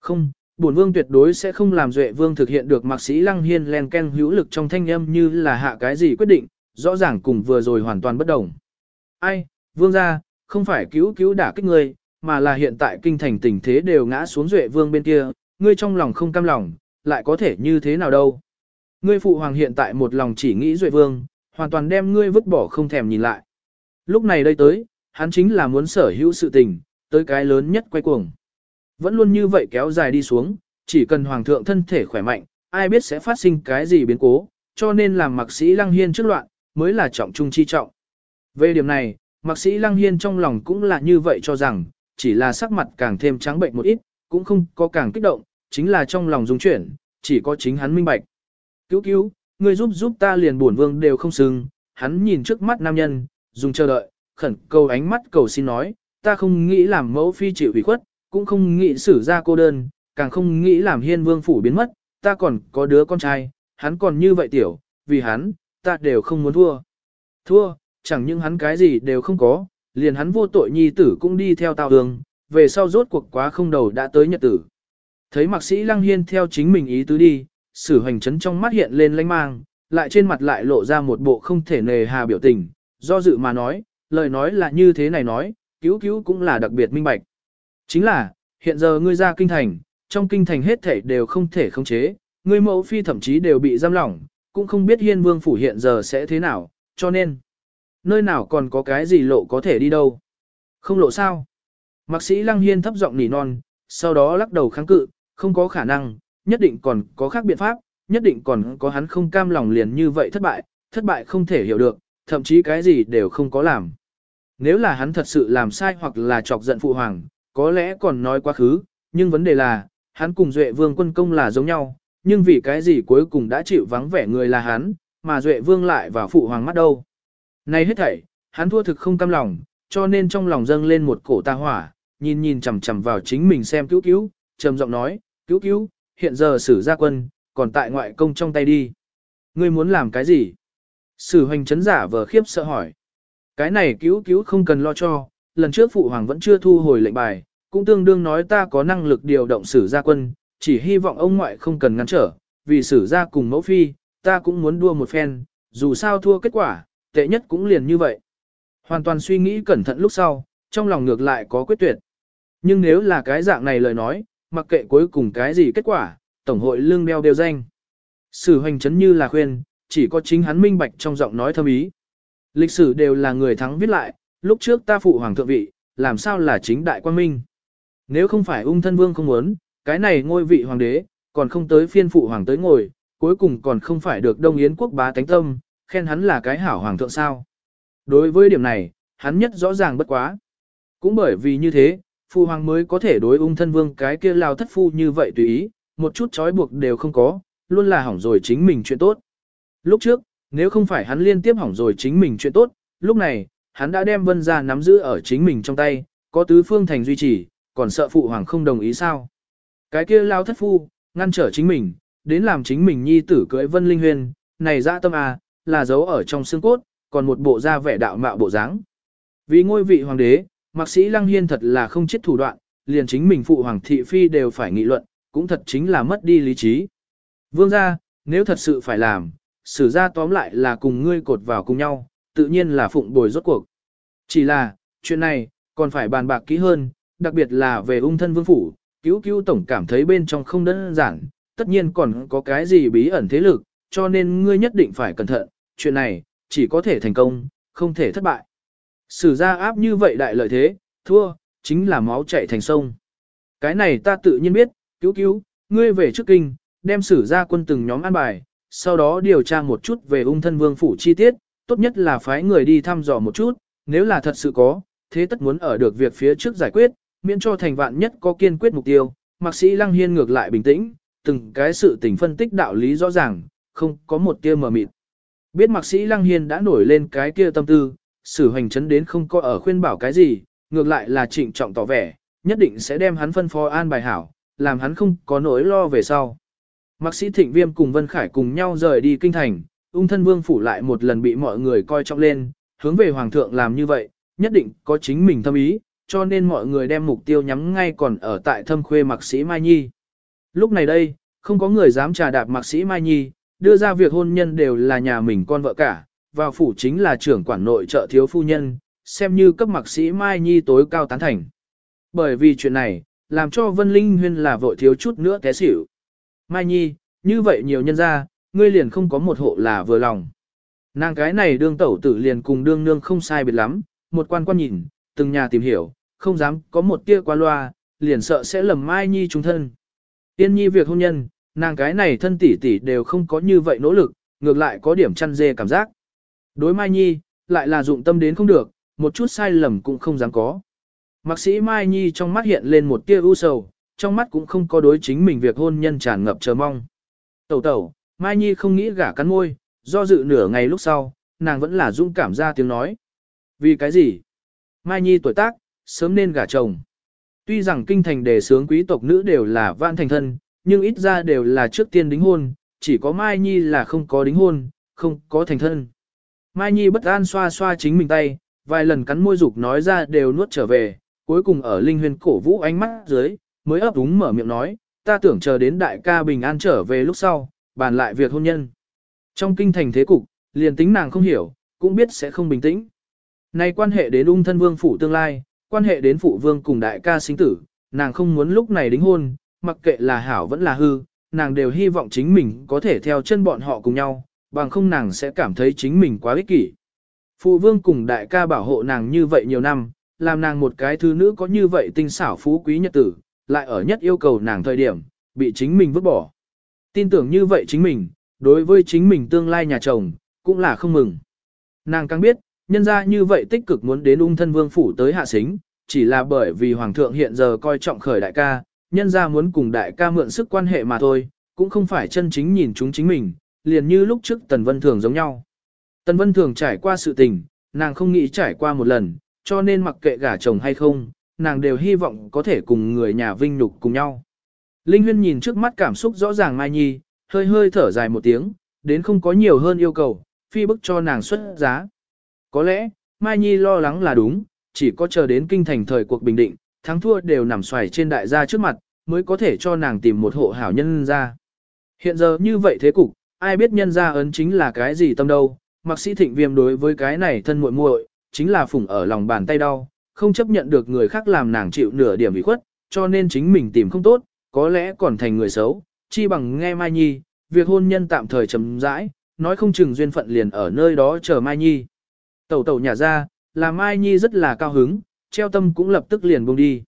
Không, bổn vương tuyệt đối sẽ không làm duệ vương thực hiện được mạc sĩ lăng hiên len ken hữu lực trong thanh âm như là hạ cái gì quyết định, rõ ràng cùng vừa rồi hoàn toàn bất đồng. Ai, vương gia, không phải cứu cứu đả kích ngươi, mà là hiện tại kinh thành tình thế đều ngã xuống duệ vương bên kia, ngươi trong lòng không cam lòng, lại có thể như thế nào đâu. Ngươi phụ hoàng hiện tại một lòng chỉ nghĩ duệ vương, hoàn toàn đem ngươi vứt bỏ không thèm nhìn lại. Lúc này đây tới, hắn chính là muốn sở hữu sự tình, tới cái lớn nhất quay cuồng. Vẫn luôn như vậy kéo dài đi xuống, chỉ cần hoàng thượng thân thể khỏe mạnh, ai biết sẽ phát sinh cái gì biến cố, cho nên làm mạc sĩ lăng hiên trước loạn, mới là trọng trung chi trọng. Về điểm này, mạc sĩ lăng hiên trong lòng cũng là như vậy cho rằng, chỉ là sắc mặt càng thêm trắng bệnh một ít, cũng không có càng kích động, chính là trong lòng dung chuyển, chỉ có chính hắn minh bạch. Cứu cứu, người giúp giúp ta liền buồn vương đều không xưng, hắn nhìn trước mắt nam nhân, dùng chờ đợi, khẩn cầu ánh mắt cầu xin nói, ta không nghĩ làm mẫu phi chịu ủy khuất, cũng không nghĩ xử ra cô đơn, càng không nghĩ làm hiên vương phủ biến mất, ta còn có đứa con trai, hắn còn như vậy tiểu, vì hắn, ta đều không muốn thua. Thua, chẳng những hắn cái gì đều không có, liền hắn vô tội nhi tử cũng đi theo tao đường, về sau rốt cuộc quá không đầu đã tới nhật tử. Thấy mạc sĩ lăng hiên theo chính mình ý tứ đi, sử hoành chấn trong mắt hiện lên lanh mang, lại trên mặt lại lộ ra một bộ không thể nề hà biểu tình, do dự mà nói, lời nói là như thế này nói, cứu cứu cũng là đặc biệt minh bạch. Chính là, hiện giờ ngươi ra kinh thành, trong kinh thành hết thảy đều không thể khống chế, ngươi mẫu phi thậm chí đều bị giam lỏng, cũng không biết hiên vương phủ hiện giờ sẽ thế nào, cho nên. Nơi nào còn có cái gì lộ có thể đi đâu? Không lộ sao? Mạc sĩ Lăng Hiên thấp giọng nỉ non, sau đó lắc đầu kháng cự, không có khả năng, nhất định còn có khác biện pháp, nhất định còn có hắn không cam lòng liền như vậy thất bại, thất bại không thể hiểu được, thậm chí cái gì đều không có làm. Nếu là hắn thật sự làm sai hoặc là chọc giận phụ hoàng, có lẽ còn nói quá khứ, nhưng vấn đề là, hắn cùng Duệ Vương quân công là giống nhau, nhưng vì cái gì cuối cùng đã chịu vắng vẻ người là hắn, mà Duệ Vương lại vào phụ hoàng mắt đâu. Này hết thảy, hắn thua thực không cam lòng, cho nên trong lòng dâng lên một cổ ta hỏa, nhìn nhìn chằm chằm vào chính mình xem cứu cứu, trầm giọng nói, cứu cứu, hiện giờ sử gia quân, còn tại ngoại công trong tay đi. Ngươi muốn làm cái gì? Sử hoành chấn giả vờ khiếp sợ hỏi. Cái này cứu cứu không cần lo cho, lần trước phụ hoàng vẫn chưa thu hồi lệnh bài, cũng tương đương nói ta có năng lực điều động sử gia quân, chỉ hy vọng ông ngoại không cần ngăn trở, vì sử gia cùng mẫu phi, ta cũng muốn đua một phen, dù sao thua kết quả, tệ nhất cũng liền như vậy. Hoàn toàn suy nghĩ cẩn thận lúc sau, trong lòng ngược lại có quyết tuyệt. Nhưng nếu là cái dạng này lời nói, mặc kệ cuối cùng cái gì kết quả, Tổng hội lương đeo đều danh. Sử hoành chấn như là khuyên, chỉ có chính hắn minh bạch trong giọng nói thâm ý. Lịch sử đều là người thắng viết lại, lúc trước ta phụ hoàng thượng vị, làm sao là chính đại quan minh. Nếu không phải ung thân vương không muốn, cái này ngôi vị hoàng đế, còn không tới phiên phụ hoàng tới ngồi, cuối cùng còn không phải được Đông Yến quốc bá tánh tâm, khen hắn là cái hảo hoàng thượng sao. Đối với điểm này, hắn nhất rõ ràng bất quá. Cũng bởi vì như thế, phụ hoàng mới có thể đối ung thân vương cái kia lao thất phu như vậy tùy ý, một chút trói buộc đều không có, luôn là hỏng rồi chính mình chuyện tốt. Lúc trước, nếu không phải hắn liên tiếp hỏng rồi chính mình chuyện tốt, lúc này, hắn đã đem vân ra nắm giữ ở chính mình trong tay, có tứ phương thành duy trì, còn sợ phụ hoàng không đồng ý sao. Cái kia lao thất phu, ngăn trở chính mình, đến làm chính mình nhi tử cưỡi vân linh huyền, này dã tâm à, là giấu ở trong xương cốt, còn một bộ da vẻ đạo mạo bộ dáng. Vì ngôi vị hoàng đế, mạc sĩ lăng hiên thật là không chết thủ đoạn, liền chính mình phụ hoàng thị phi đều phải nghị luận, cũng thật chính là mất đi lý trí. Vương gia, nếu thật sự phải làm, sử ra tóm lại là cùng ngươi cột vào cùng nhau, tự nhiên là phụng bồi rốt cuộc. Chỉ là, chuyện này, còn phải bàn bạc kỹ hơn, đặc biệt là về ung thân vương phủ, cứu cứu tổng cảm thấy bên trong không đơn giản, tất nhiên còn có cái gì bí ẩn thế lực, cho nên ngươi nhất định phải cẩn thận, chuyện này, chỉ có thể thành công, không thể thất bại. Sử ra áp như vậy đại lợi thế, thua, chính là máu chảy thành sông. Cái này ta tự nhiên biết, cứu cứu, ngươi về trước kinh, đem sử ra quân từng nhóm an bài, sau đó điều tra một chút về ung thân vương phủ chi tiết, tốt nhất là phái người đi thăm dò một chút, nếu là thật sự có, thế tất muốn ở được việc phía trước giải quyết, miễn cho thành vạn nhất có kiên quyết mục tiêu. Mạc sĩ Lăng Hiên ngược lại bình tĩnh, từng cái sự tình phân tích đạo lý rõ ràng, không có một tia mờ mịt. Biết mạc sĩ Lăng Hiên đã nổi lên cái kia tâm tư, sử hành chấn đến không có ở khuyên bảo cái gì, ngược lại là trịnh trọng tỏ vẻ, nhất định sẽ đem hắn phân phó an bài hảo, làm hắn không có nỗi lo về sau. Mạc sĩ Thịnh Viêm cùng Vân Khải cùng nhau rời đi kinh thành, ung thân vương phủ lại một lần bị mọi người coi trọng lên, hướng về Hoàng thượng làm như vậy, nhất định có chính mình thâm ý, cho nên mọi người đem mục tiêu nhắm ngay còn ở tại thâm khuê Mạc sĩ Mai Nhi. Lúc này đây, không có người dám trà đạp Mạc sĩ Mai Nhi, đưa ra việc hôn nhân đều là nhà mình con vợ cả, vào phủ chính là trưởng quản nội trợ thiếu phu nhân, xem như cấp Mạc sĩ Mai Nhi tối cao tán thành. Bởi vì chuyện này, làm cho Vân Linh Huyên là vội thiếu chút nữa té xỉu. Mai Nhi, như vậy nhiều nhân ra, ngươi liền không có một hộ là vừa lòng. Nàng cái này đương tẩu tử liền cùng đương nương không sai biệt lắm, một quan quan nhìn, từng nhà tìm hiểu, không dám có một tia qua loa, liền sợ sẽ lầm Mai Nhi trung thân. Tiên Nhi việc hôn nhân, nàng cái này thân tỷ tỷ đều không có như vậy nỗ lực, ngược lại có điểm chăn dê cảm giác. Đối Mai Nhi, lại là dụng tâm đến không được, một chút sai lầm cũng không dám có. Mạc sĩ Mai Nhi trong mắt hiện lên một tia u sầu, trong mắt cũng không có đối chính mình việc hôn nhân tràn ngập chờ mong. Tẩu tẩu, Mai Nhi không nghĩ gả cắn môi, do dự nửa ngày lúc sau, nàng vẫn là dũng cảm ra tiếng nói. Vì cái gì? Mai Nhi tuổi tác, sớm nên gả chồng. Tuy rằng kinh thành đề sướng quý tộc nữ đều là vạn thành thân, nhưng ít ra đều là trước tiên đính hôn, chỉ có Mai Nhi là không có đính hôn, không có thành thân. Mai Nhi bất an xoa xoa chính mình tay, vài lần cắn môi dục nói ra đều nuốt trở về, cuối cùng ở linh huyền cổ vũ ánh mắt dưới, mới ấp úng mở miệng nói, ta tưởng chờ đến đại ca bình an trở về lúc sau, bàn lại việc hôn nhân. Trong kinh thành thế cục, liền tính nàng không hiểu, cũng biết sẽ không bình tĩnh. Này quan hệ đến ung thân vương phủ tương lai, quan hệ đến phụ vương cùng đại ca sinh tử, nàng không muốn lúc này đính hôn, mặc kệ là hảo vẫn là hư, nàng đều hy vọng chính mình có thể theo chân bọn họ cùng nhau, bằng không nàng sẽ cảm thấy chính mình quá ích kỷ. Phụ vương cùng đại ca bảo hộ nàng như vậy nhiều năm, làm nàng một cái thứ nữ có như vậy tinh xảo phú quý nhật tử, lại ở nhất yêu cầu nàng thời điểm, bị chính mình vứt bỏ. Tin tưởng như vậy chính mình, đối với chính mình tương lai nhà chồng, cũng là không mừng. Nàng càng biết, nhân ra như vậy tích cực muốn đến ung thân vương phủ tới hạ xính, chỉ là bởi vì hoàng thượng hiện giờ coi trọng khởi đại ca, nhân ra muốn cùng đại ca mượn sức quan hệ mà thôi, cũng không phải chân chính nhìn chúng chính mình, liền như lúc trước Tần Vân Thường giống nhau. Tần Vân Thường trải qua sự tình, nàng không nghĩ trải qua một lần, cho nên mặc kệ gả chồng hay không, nàng đều hy vọng có thể cùng người nhà vinh nhục cùng nhau. Linh Huyên nhìn trước mắt cảm xúc rõ ràng Mai Nhi, hơi hơi thở dài một tiếng, đến không có nhiều hơn yêu cầu, phi bức cho nàng xuất giá. Có lẽ, Mai Nhi lo lắng là đúng, chỉ có chờ đến kinh thành thời cuộc bình định, thắng thua đều nằm xoài trên đại gia trước mặt, mới có thể cho nàng tìm một hộ hảo nhân ra. Hiện giờ như vậy thế cục, ai biết nhân ra ấn chính là cái gì tâm đâu, mặc sĩ thịnh viêm đối với cái này thân muội muội chính là phủng ở lòng bàn tay đau, không chấp nhận được người khác làm nàng chịu nửa điểm ủy khuất, cho nên chính mình tìm không tốt, có lẽ còn thành người xấu, chi bằng nghe Mai Nhi, việc hôn nhân tạm thời chấm dãi, nói không chừng duyên phận liền ở nơi đó chờ Mai Nhi. Tẩu tẩu nhà ra, là Mai Nhi rất là cao hứng, treo tâm cũng lập tức liền buông đi.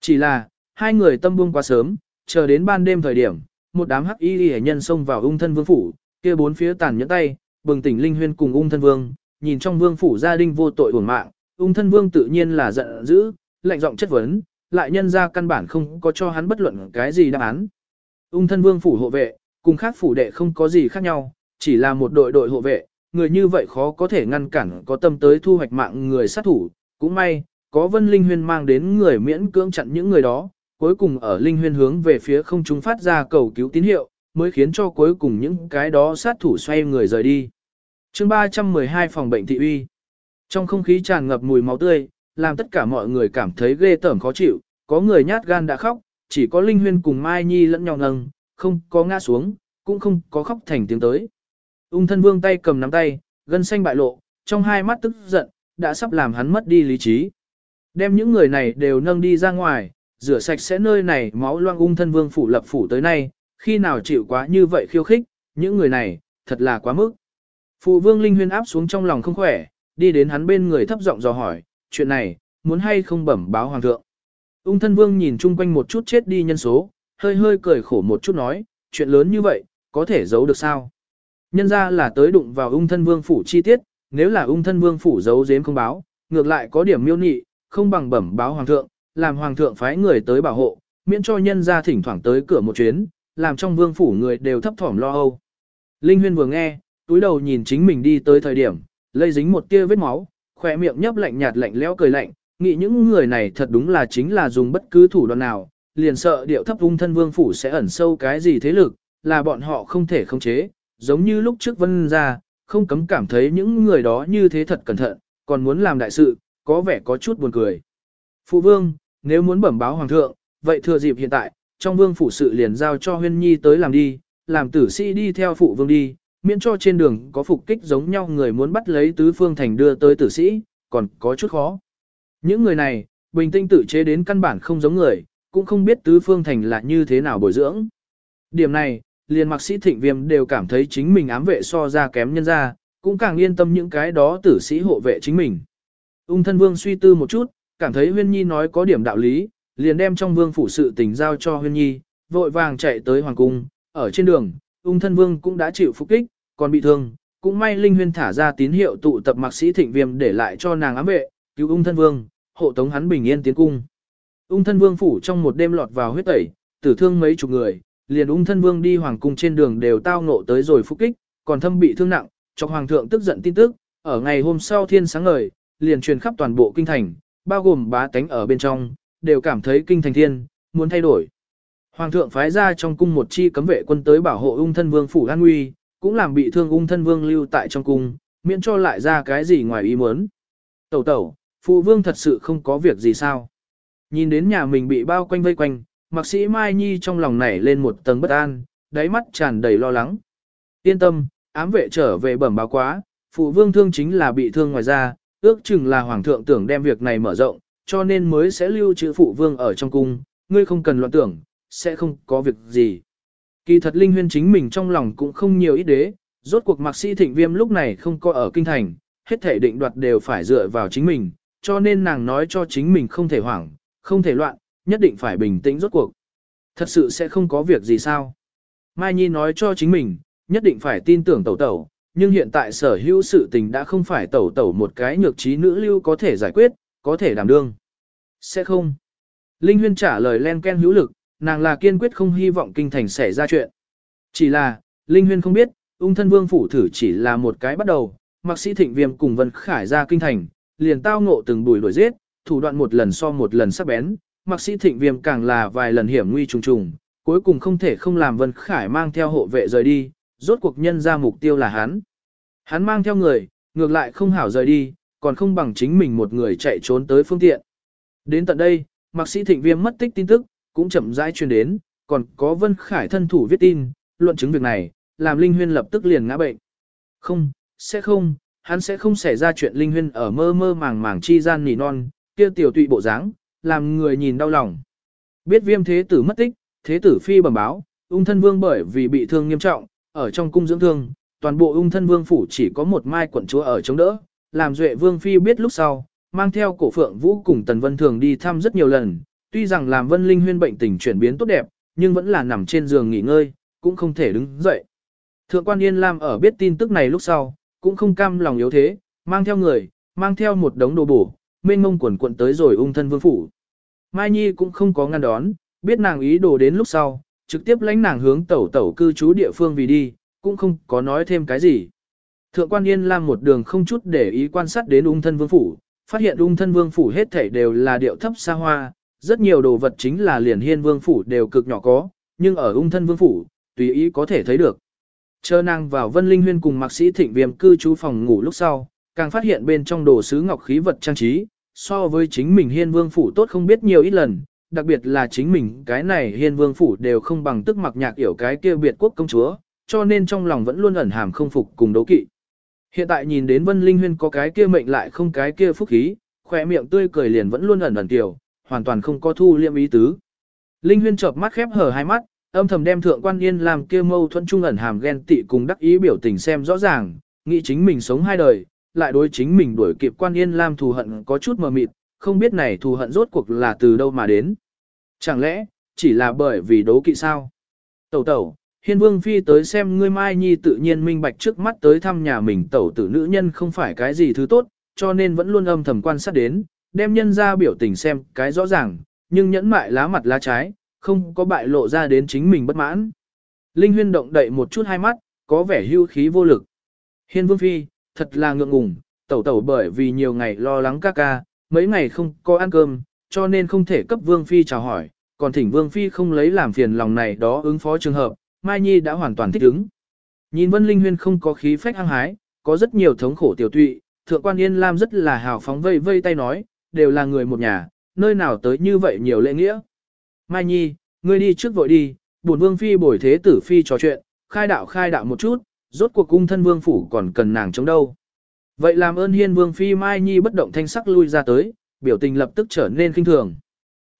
Chỉ là, hai người tâm buông quá sớm, chờ đến ban đêm thời điểm, một đám hắc y hệ nhân xông vào ung thân vương phủ, kia bốn phía tàn nhẫn tay, bừng tỉnh linh huyên cùng ung thân vương, nhìn trong vương phủ gia đình vô tội uổng mạng, ung thân vương tự nhiên là giận dữ, lạnh giọng chất vấn, lại nhân ra căn bản không có cho hắn bất luận cái gì đáp án. Ung thân vương phủ hộ vệ, cùng khác phủ đệ không có gì khác nhau, chỉ là một đội đội hộ vệ, người như vậy khó có thể ngăn cản có tâm tới thu hoạch mạng người sát thủ, cũng may, có vân linh huyên mang đến người miễn cưỡng chặn những người đó, cuối cùng ở linh huyên hướng về phía không trung phát ra cầu cứu tín hiệu, mới khiến cho cuối cùng những cái đó sát thủ xoay người rời đi. chương 312 phòng bệnh thị uy. Trong không khí tràn ngập mùi máu tươi, làm tất cả mọi người cảm thấy ghê tởm khó chịu, có người nhát gan đã khóc, chỉ có Linh Huyên cùng Mai Nhi lẫn nhau nâng, không có ngã xuống, cũng không có khóc thành tiếng tới. Ung thân vương tay cầm nắm tay, gân xanh bại lộ, trong hai mắt tức giận, đã sắp làm hắn mất đi lý trí. Đem những người này đều nâng đi ra ngoài, rửa sạch sẽ nơi này máu loang ung thân vương phủ lập phủ tới nay, khi nào chịu quá như vậy khiêu khích, những người này, thật là quá mức. Phụ vương Linh Huyên áp xuống trong lòng không khỏe, đi đến hắn bên người thấp giọng dò hỏi, chuyện này, muốn hay không bẩm báo hoàng thượng. Ung thân vương nhìn chung quanh một chút chết đi nhân số, hơi hơi cười khổ một chút nói, chuyện lớn như vậy, có thể giấu được sao? Nhân ra là tới đụng vào ung thân vương phủ chi tiết, nếu là ung thân vương phủ giấu giếm không báo, ngược lại có điểm miêu nị, không bằng bẩm báo hoàng thượng, làm hoàng thượng phái người tới bảo hộ, miễn cho nhân ra thỉnh thoảng tới cửa một chuyến, làm trong vương phủ người đều thấp thỏm lo âu. Linh huyên vừa nghe, túi đầu nhìn chính mình đi tới thời điểm, lây dính một tia vết máu, khỏe miệng nhấp lạnh nhạt lạnh lẽo cười lạnh, nghĩ những người này thật đúng là chính là dùng bất cứ thủ đoạn nào, liền sợ điệu thấp ung thân vương phủ sẽ ẩn sâu cái gì thế lực, là bọn họ không thể khống chế, giống như lúc trước vân ra, không cấm cảm thấy những người đó như thế thật cẩn thận, còn muốn làm đại sự, có vẻ có chút buồn cười. Phụ vương, nếu muốn bẩm báo hoàng thượng, vậy thừa dịp hiện tại, trong vương phủ sự liền giao cho huyên nhi tới làm đi, làm tử sĩ đi theo phụ vương đi, miễn cho trên đường có phục kích giống nhau người muốn bắt lấy tứ phương thành đưa tới tử sĩ, còn có chút khó. Những người này, bình tinh tự chế đến căn bản không giống người, cũng không biết tứ phương thành là như thế nào bồi dưỡng. Điểm này, liền mặc sĩ thịnh viêm đều cảm thấy chính mình ám vệ so ra kém nhân ra, cũng càng yên tâm những cái đó tử sĩ hộ vệ chính mình. Ung thân vương suy tư một chút, cảm thấy huyên nhi nói có điểm đạo lý, liền đem trong vương phủ sự tình giao cho huyên nhi, vội vàng chạy tới hoàng cung, ở trên đường, ung thân vương cũng đã chịu phục kích, còn bị thương, cũng may linh huyên thả ra tín hiệu tụ tập mặc sĩ thịnh viêm để lại cho nàng ám vệ, cứu ung thân vương, hộ tống hắn bình yên tiến cung. Ung thân vương phủ trong một đêm lọt vào huyết tẩy, tử thương mấy chục người, liền ung thân vương đi hoàng cung trên đường đều tao ngộ tới rồi phục kích, còn thâm bị thương nặng, cho hoàng thượng tức giận tin tức, ở ngày hôm sau thiên sáng ngời, liền truyền khắp toàn bộ kinh thành, bao gồm bá tánh ở bên trong, đều cảm thấy kinh thành thiên, muốn thay đổi. Hoàng thượng phái ra trong cung một chi cấm vệ quân tới bảo hộ ung thân vương phủ an nguy, cũng làm bị thương ung thân vương lưu tại trong cung, miễn cho lại ra cái gì ngoài ý muốn. Tẩu tẩu, phụ vương thật sự không có việc gì sao. Nhìn đến nhà mình bị bao quanh vây quanh, mạc sĩ Mai Nhi trong lòng nảy lên một tầng bất an, đáy mắt tràn đầy lo lắng. Yên tâm, ám vệ trở về bẩm báo quá, phụ vương thương chính là bị thương ngoài ra, ước chừng là hoàng thượng tưởng đem việc này mở rộng, cho nên mới sẽ lưu trữ phụ vương ở trong cung, ngươi không cần loạn tưởng, sẽ không có việc gì. Kỳ thật Linh Huyên chính mình trong lòng cũng không nhiều ít đế, rốt cuộc mạc sĩ thịnh viêm lúc này không có ở kinh thành, hết thể định đoạt đều phải dựa vào chính mình, cho nên nàng nói cho chính mình không thể hoảng, không thể loạn, nhất định phải bình tĩnh rốt cuộc. Thật sự sẽ không có việc gì sao. Mai Nhi nói cho chính mình, nhất định phải tin tưởng tẩu tẩu, nhưng hiện tại sở hữu sự tình đã không phải tẩu tẩu một cái nhược trí nữ lưu có thể giải quyết, có thể đảm đương. Sẽ không. Linh Huyên trả lời len ken hữu lực, nàng là kiên quyết không hy vọng kinh thành xảy ra chuyện. Chỉ là, Linh Huyên không biết, ung thân vương phủ thử chỉ là một cái bắt đầu, mặc sĩ thịnh viêm cùng Vân Khải ra kinh thành, liền tao ngộ từng đuổi đuổi giết, thủ đoạn một lần so một lần sắc bén, mặc sĩ thịnh viêm càng là vài lần hiểm nguy trùng trùng, cuối cùng không thể không làm Vân Khải mang theo hộ vệ rời đi, rốt cuộc nhân ra mục tiêu là hắn. Hắn mang theo người, ngược lại không hảo rời đi, còn không bằng chính mình một người chạy trốn tới phương tiện. Đến tận đây, mạc sĩ thịnh viêm mất tích tin tức, cũng chậm rãi truyền đến, còn có Vân Khải thân thủ viết tin, luận chứng việc này, làm Linh Huyên lập tức liền ngã bệnh. Không, sẽ không, hắn sẽ không xảy ra chuyện Linh Huyên ở mơ mơ màng màng chi gian nỉ non, kia tiểu tụy bộ dáng, làm người nhìn đau lòng. Biết viêm thế tử mất tích, thế tử phi bẩm báo, ung thân vương bởi vì bị thương nghiêm trọng, ở trong cung dưỡng thương, toàn bộ ung thân vương phủ chỉ có một mai quận chúa ở chống đỡ, làm duệ vương phi biết lúc sau, mang theo cổ phượng vũ cùng tần vân thường đi thăm rất nhiều lần, tuy rằng làm vân linh huyên bệnh tình chuyển biến tốt đẹp, nhưng vẫn là nằm trên giường nghỉ ngơi, cũng không thể đứng dậy. Thượng quan Yên Lam ở biết tin tức này lúc sau, cũng không cam lòng yếu thế, mang theo người, mang theo một đống đồ bổ, mênh mông quần quận tới rồi ung thân vương phủ. Mai Nhi cũng không có ngăn đón, biết nàng ý đồ đến lúc sau, trực tiếp lãnh nàng hướng tẩu tẩu cư trú địa phương vì đi, cũng không có nói thêm cái gì. Thượng quan Yên Lam một đường không chút để ý quan sát đến ung thân vương phủ, phát hiện ung thân vương phủ hết thảy đều là điệu thấp xa hoa, rất nhiều đồ vật chính là liền hiên vương phủ đều cực nhỏ có, nhưng ở ung thân vương phủ, tùy ý có thể thấy được. Chờ nàng vào vân linh huyên cùng mạc sĩ thịnh viêm cư trú phòng ngủ lúc sau, càng phát hiện bên trong đồ sứ ngọc khí vật trang trí, so với chính mình hiên vương phủ tốt không biết nhiều ít lần, đặc biệt là chính mình cái này hiên vương phủ đều không bằng tức mặc nhạc yểu cái kia biệt quốc công chúa, cho nên trong lòng vẫn luôn ẩn hàm không phục cùng đấu kỵ. Hiện tại nhìn đến Vân Linh Huyên có cái kia mệnh lại không cái kia phúc khí, khỏe miệng tươi cười liền vẫn luôn ẩn ẩn tiểu, hoàn toàn không có thu liệm ý tứ. Linh Huyên chợp mắt khép hở hai mắt, âm thầm đem thượng quan yên làm kia mâu thuẫn trung ẩn hàm ghen tị cùng đắc ý biểu tình xem rõ ràng, nghĩ chính mình sống hai đời, lại đối chính mình đuổi kịp quan yên lam thù hận có chút mờ mịt, không biết này thù hận rốt cuộc là từ đâu mà đến. Chẳng lẽ, chỉ là bởi vì đấu kỵ sao? Tẩu tẩu, hiên vương phi tới xem ngươi mai nhi tự nhiên minh bạch trước mắt tới thăm nhà mình tẩu tử nữ nhân không phải cái gì thứ tốt, cho nên vẫn luôn âm thầm quan sát đến, đem nhân ra biểu tình xem cái rõ ràng, nhưng nhẫn mại lá mặt lá trái, không có bại lộ ra đến chính mình bất mãn. Linh huyên động đậy một chút hai mắt, có vẻ hưu khí vô lực. Hiên vương phi, thật là ngượng ngùng, tẩu tẩu bởi vì nhiều ngày lo lắng ca ca, mấy ngày không có ăn cơm, cho nên không thể cấp vương phi chào hỏi, còn thỉnh vương phi không lấy làm phiền lòng này đó ứng phó trường hợp, Mai Nhi đã hoàn toàn thích ứng. Nhìn Vân Linh Huyên không có khí phách hăng hái, có rất nhiều thống khổ tiểu tụy, thượng quan Yên Lam rất là hào phóng vây vây tay nói, đều là người một nhà, nơi nào tới như vậy nhiều lễ nghĩa. Mai Nhi, ngươi đi trước vội đi, bổn vương phi bồi thế tử phi trò chuyện, khai đạo khai đạo một chút, rốt cuộc cung thân vương phủ còn cần nàng chống đâu. Vậy làm ơn hiên vương phi Mai Nhi bất động thanh sắc lui ra tới, biểu tình lập tức trở nên kinh thường.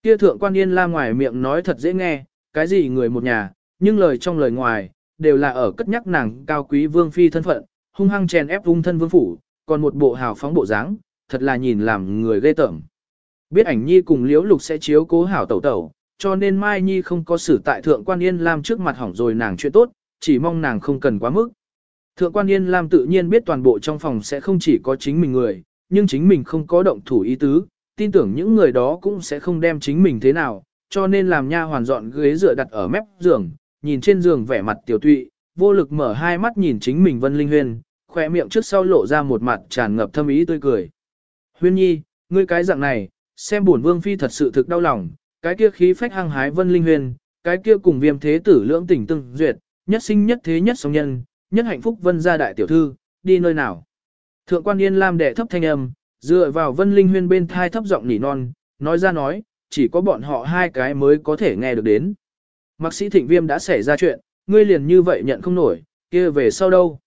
Kia thượng quan yên la ngoài miệng nói thật dễ nghe, cái gì người một nhà, nhưng lời trong lời ngoài, đều là ở cất nhắc nàng cao quý vương phi thân phận, hung hăng chèn ép ung thân vương phủ, còn một bộ hào phóng bộ dáng, thật là nhìn làm người ghê tởm. Biết ảnh nhi cùng liễu lục sẽ chiếu cố hảo tẩu tẩu, cho nên Mai Nhi không có xử tại Thượng Quan Yên Lam trước mặt hỏng rồi nàng chuyện tốt, chỉ mong nàng không cần quá mức. Thượng Quan Yên Lam tự nhiên biết toàn bộ trong phòng sẽ không chỉ có chính mình người, nhưng chính mình không có động thủ ý tứ, tin tưởng những người đó cũng sẽ không đem chính mình thế nào, cho nên làm nha hoàn dọn ghế dựa đặt ở mép giường, nhìn trên giường vẻ mặt tiểu tụy, vô lực mở hai mắt nhìn chính mình Vân Linh Huyên, khỏe miệng trước sau lộ ra một mặt tràn ngập thâm ý tươi cười. Huyên nhi, ngươi cái dạng này, xem bổn vương phi thật sự thực đau lòng, cái kia khí phách hăng hái Vân Linh Huyên, cái kia cùng viêm thế tử lưỡng tình tương duyệt, nhất sinh nhất thế nhất sống nhân, nhất hạnh phúc Vân gia đại tiểu thư, đi nơi nào. Thượng quan Yên Lam đệ thấp thanh âm, dựa vào Vân Linh Huyên bên thai thấp giọng nỉ non, nói ra nói, chỉ có bọn họ hai cái mới có thể nghe được đến. Mạc sĩ thịnh viêm đã xảy ra chuyện, ngươi liền như vậy nhận không nổi, kia về sau đâu.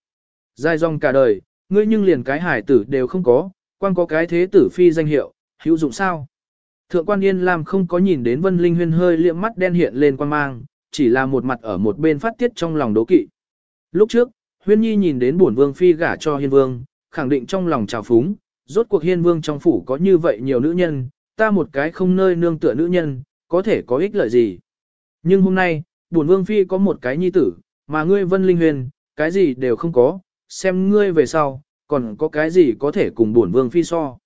Dài dòng cả đời, ngươi nhưng liền cái hải tử đều không có, quan có cái thế tử phi danh hiệu, hữu dụng sao. Thượng quan Yên Lam không có nhìn đến Vân Linh Huyên hơi liệm mắt đen hiện lên quan mang, chỉ là một mặt ở một bên phát tiết trong lòng đố kỵ. Lúc trước, Huyên Nhi nhìn đến bổn vương phi gả cho Hiên Vương, khẳng định trong lòng trào phúng, rốt cuộc hiên vương trong phủ có như vậy nhiều nữ nhân, ta một cái không nơi nương tựa nữ nhân, có thể có ích lợi gì. Nhưng hôm nay, bổn vương phi có một cái nhi tử, mà ngươi vân linh huyền, cái gì đều không có, xem ngươi về sau, còn có cái gì có thể cùng bổn vương phi so.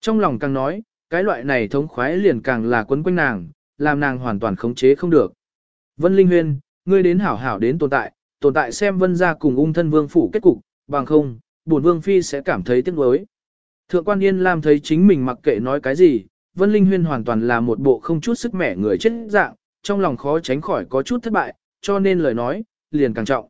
Trong lòng càng nói, cái loại này thống khoái liền càng là quấn quanh nàng, làm nàng hoàn toàn khống chế không được. Vân Linh Huyên, ngươi đến hảo hảo đến tồn tại, tồn tại xem vân gia cùng ung thân vương phủ kết cục, bằng không, bổn vương phi sẽ cảm thấy tiếc nuối. Thượng quan Yên Lam thấy chính mình mặc kệ nói cái gì, Vân Linh Huyên hoàn toàn là một bộ không chút sức mẻ người chết dạng, trong lòng khó tránh khỏi có chút thất bại, cho nên lời nói, liền càng trọng.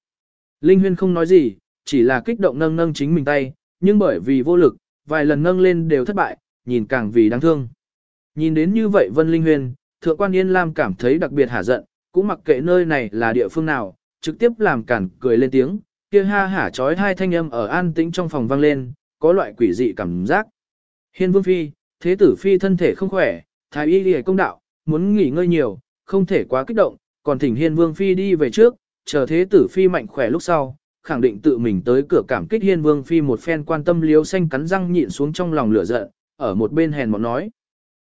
Linh Huyên không nói gì, chỉ là kích động nâng nâng chính mình tay, nhưng bởi vì vô lực, vài lần nâng lên đều thất bại, nhìn càng vì đáng thương. Nhìn đến như vậy Vân Linh huyền Thượng quan Yên Lam cảm thấy đặc biệt hả giận, cũng mặc kệ nơi này là địa phương nào, trực tiếp làm cản cười lên tiếng, kia ha hả trói hai thanh âm ở an tĩnh trong phòng vang lên, có loại quỷ dị cảm giác. Hiên Vương Phi, Thế tử Phi thân thể không khỏe, thái y đi công đạo, muốn nghỉ ngơi nhiều, không thể quá kích động, còn thỉnh Hiên Vương Phi đi về trước, chờ Thế tử Phi mạnh khỏe lúc sau, khẳng định tự mình tới cửa cảm kích Hiên Vương Phi một phen quan tâm liếu xanh cắn răng nhịn xuống trong lòng lửa giận, ở một bên hèn mọn nói.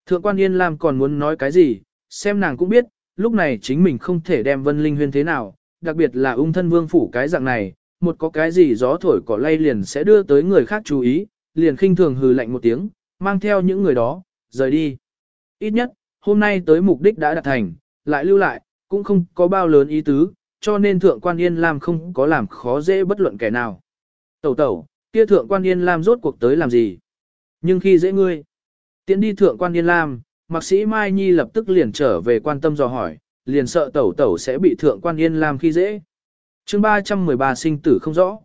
Thượng quan Yên Lam còn muốn nói cái gì, xem nàng cũng biết, lúc này chính mình không thể đem Vân Linh Huyên thế nào, đặc biệt là ung thân vương phủ cái dạng này, một có cái gì gió thổi cỏ lay liền sẽ đưa tới người khác chú ý, liền khinh thường hừ lạnh một tiếng, mang theo những người đó, rời đi. Ít nhất, hôm nay tới mục đích đã đạt thành, lại lưu lại, cũng không có bao lớn ý tứ, cho nên thượng quan Yên Lam không có làm khó dễ bất luận kẻ nào. Tẩu tẩu, kia thượng quan Yên Lam rốt cuộc tới làm gì? Nhưng khi dễ ngươi, tiễn đi thượng quan Yên Lam, mạc sĩ Mai Nhi lập tức liền trở về quan tâm dò hỏi, liền sợ tẩu tẩu sẽ bị thượng quan Yên Lam khi dễ. chương 313 sinh tử không rõ.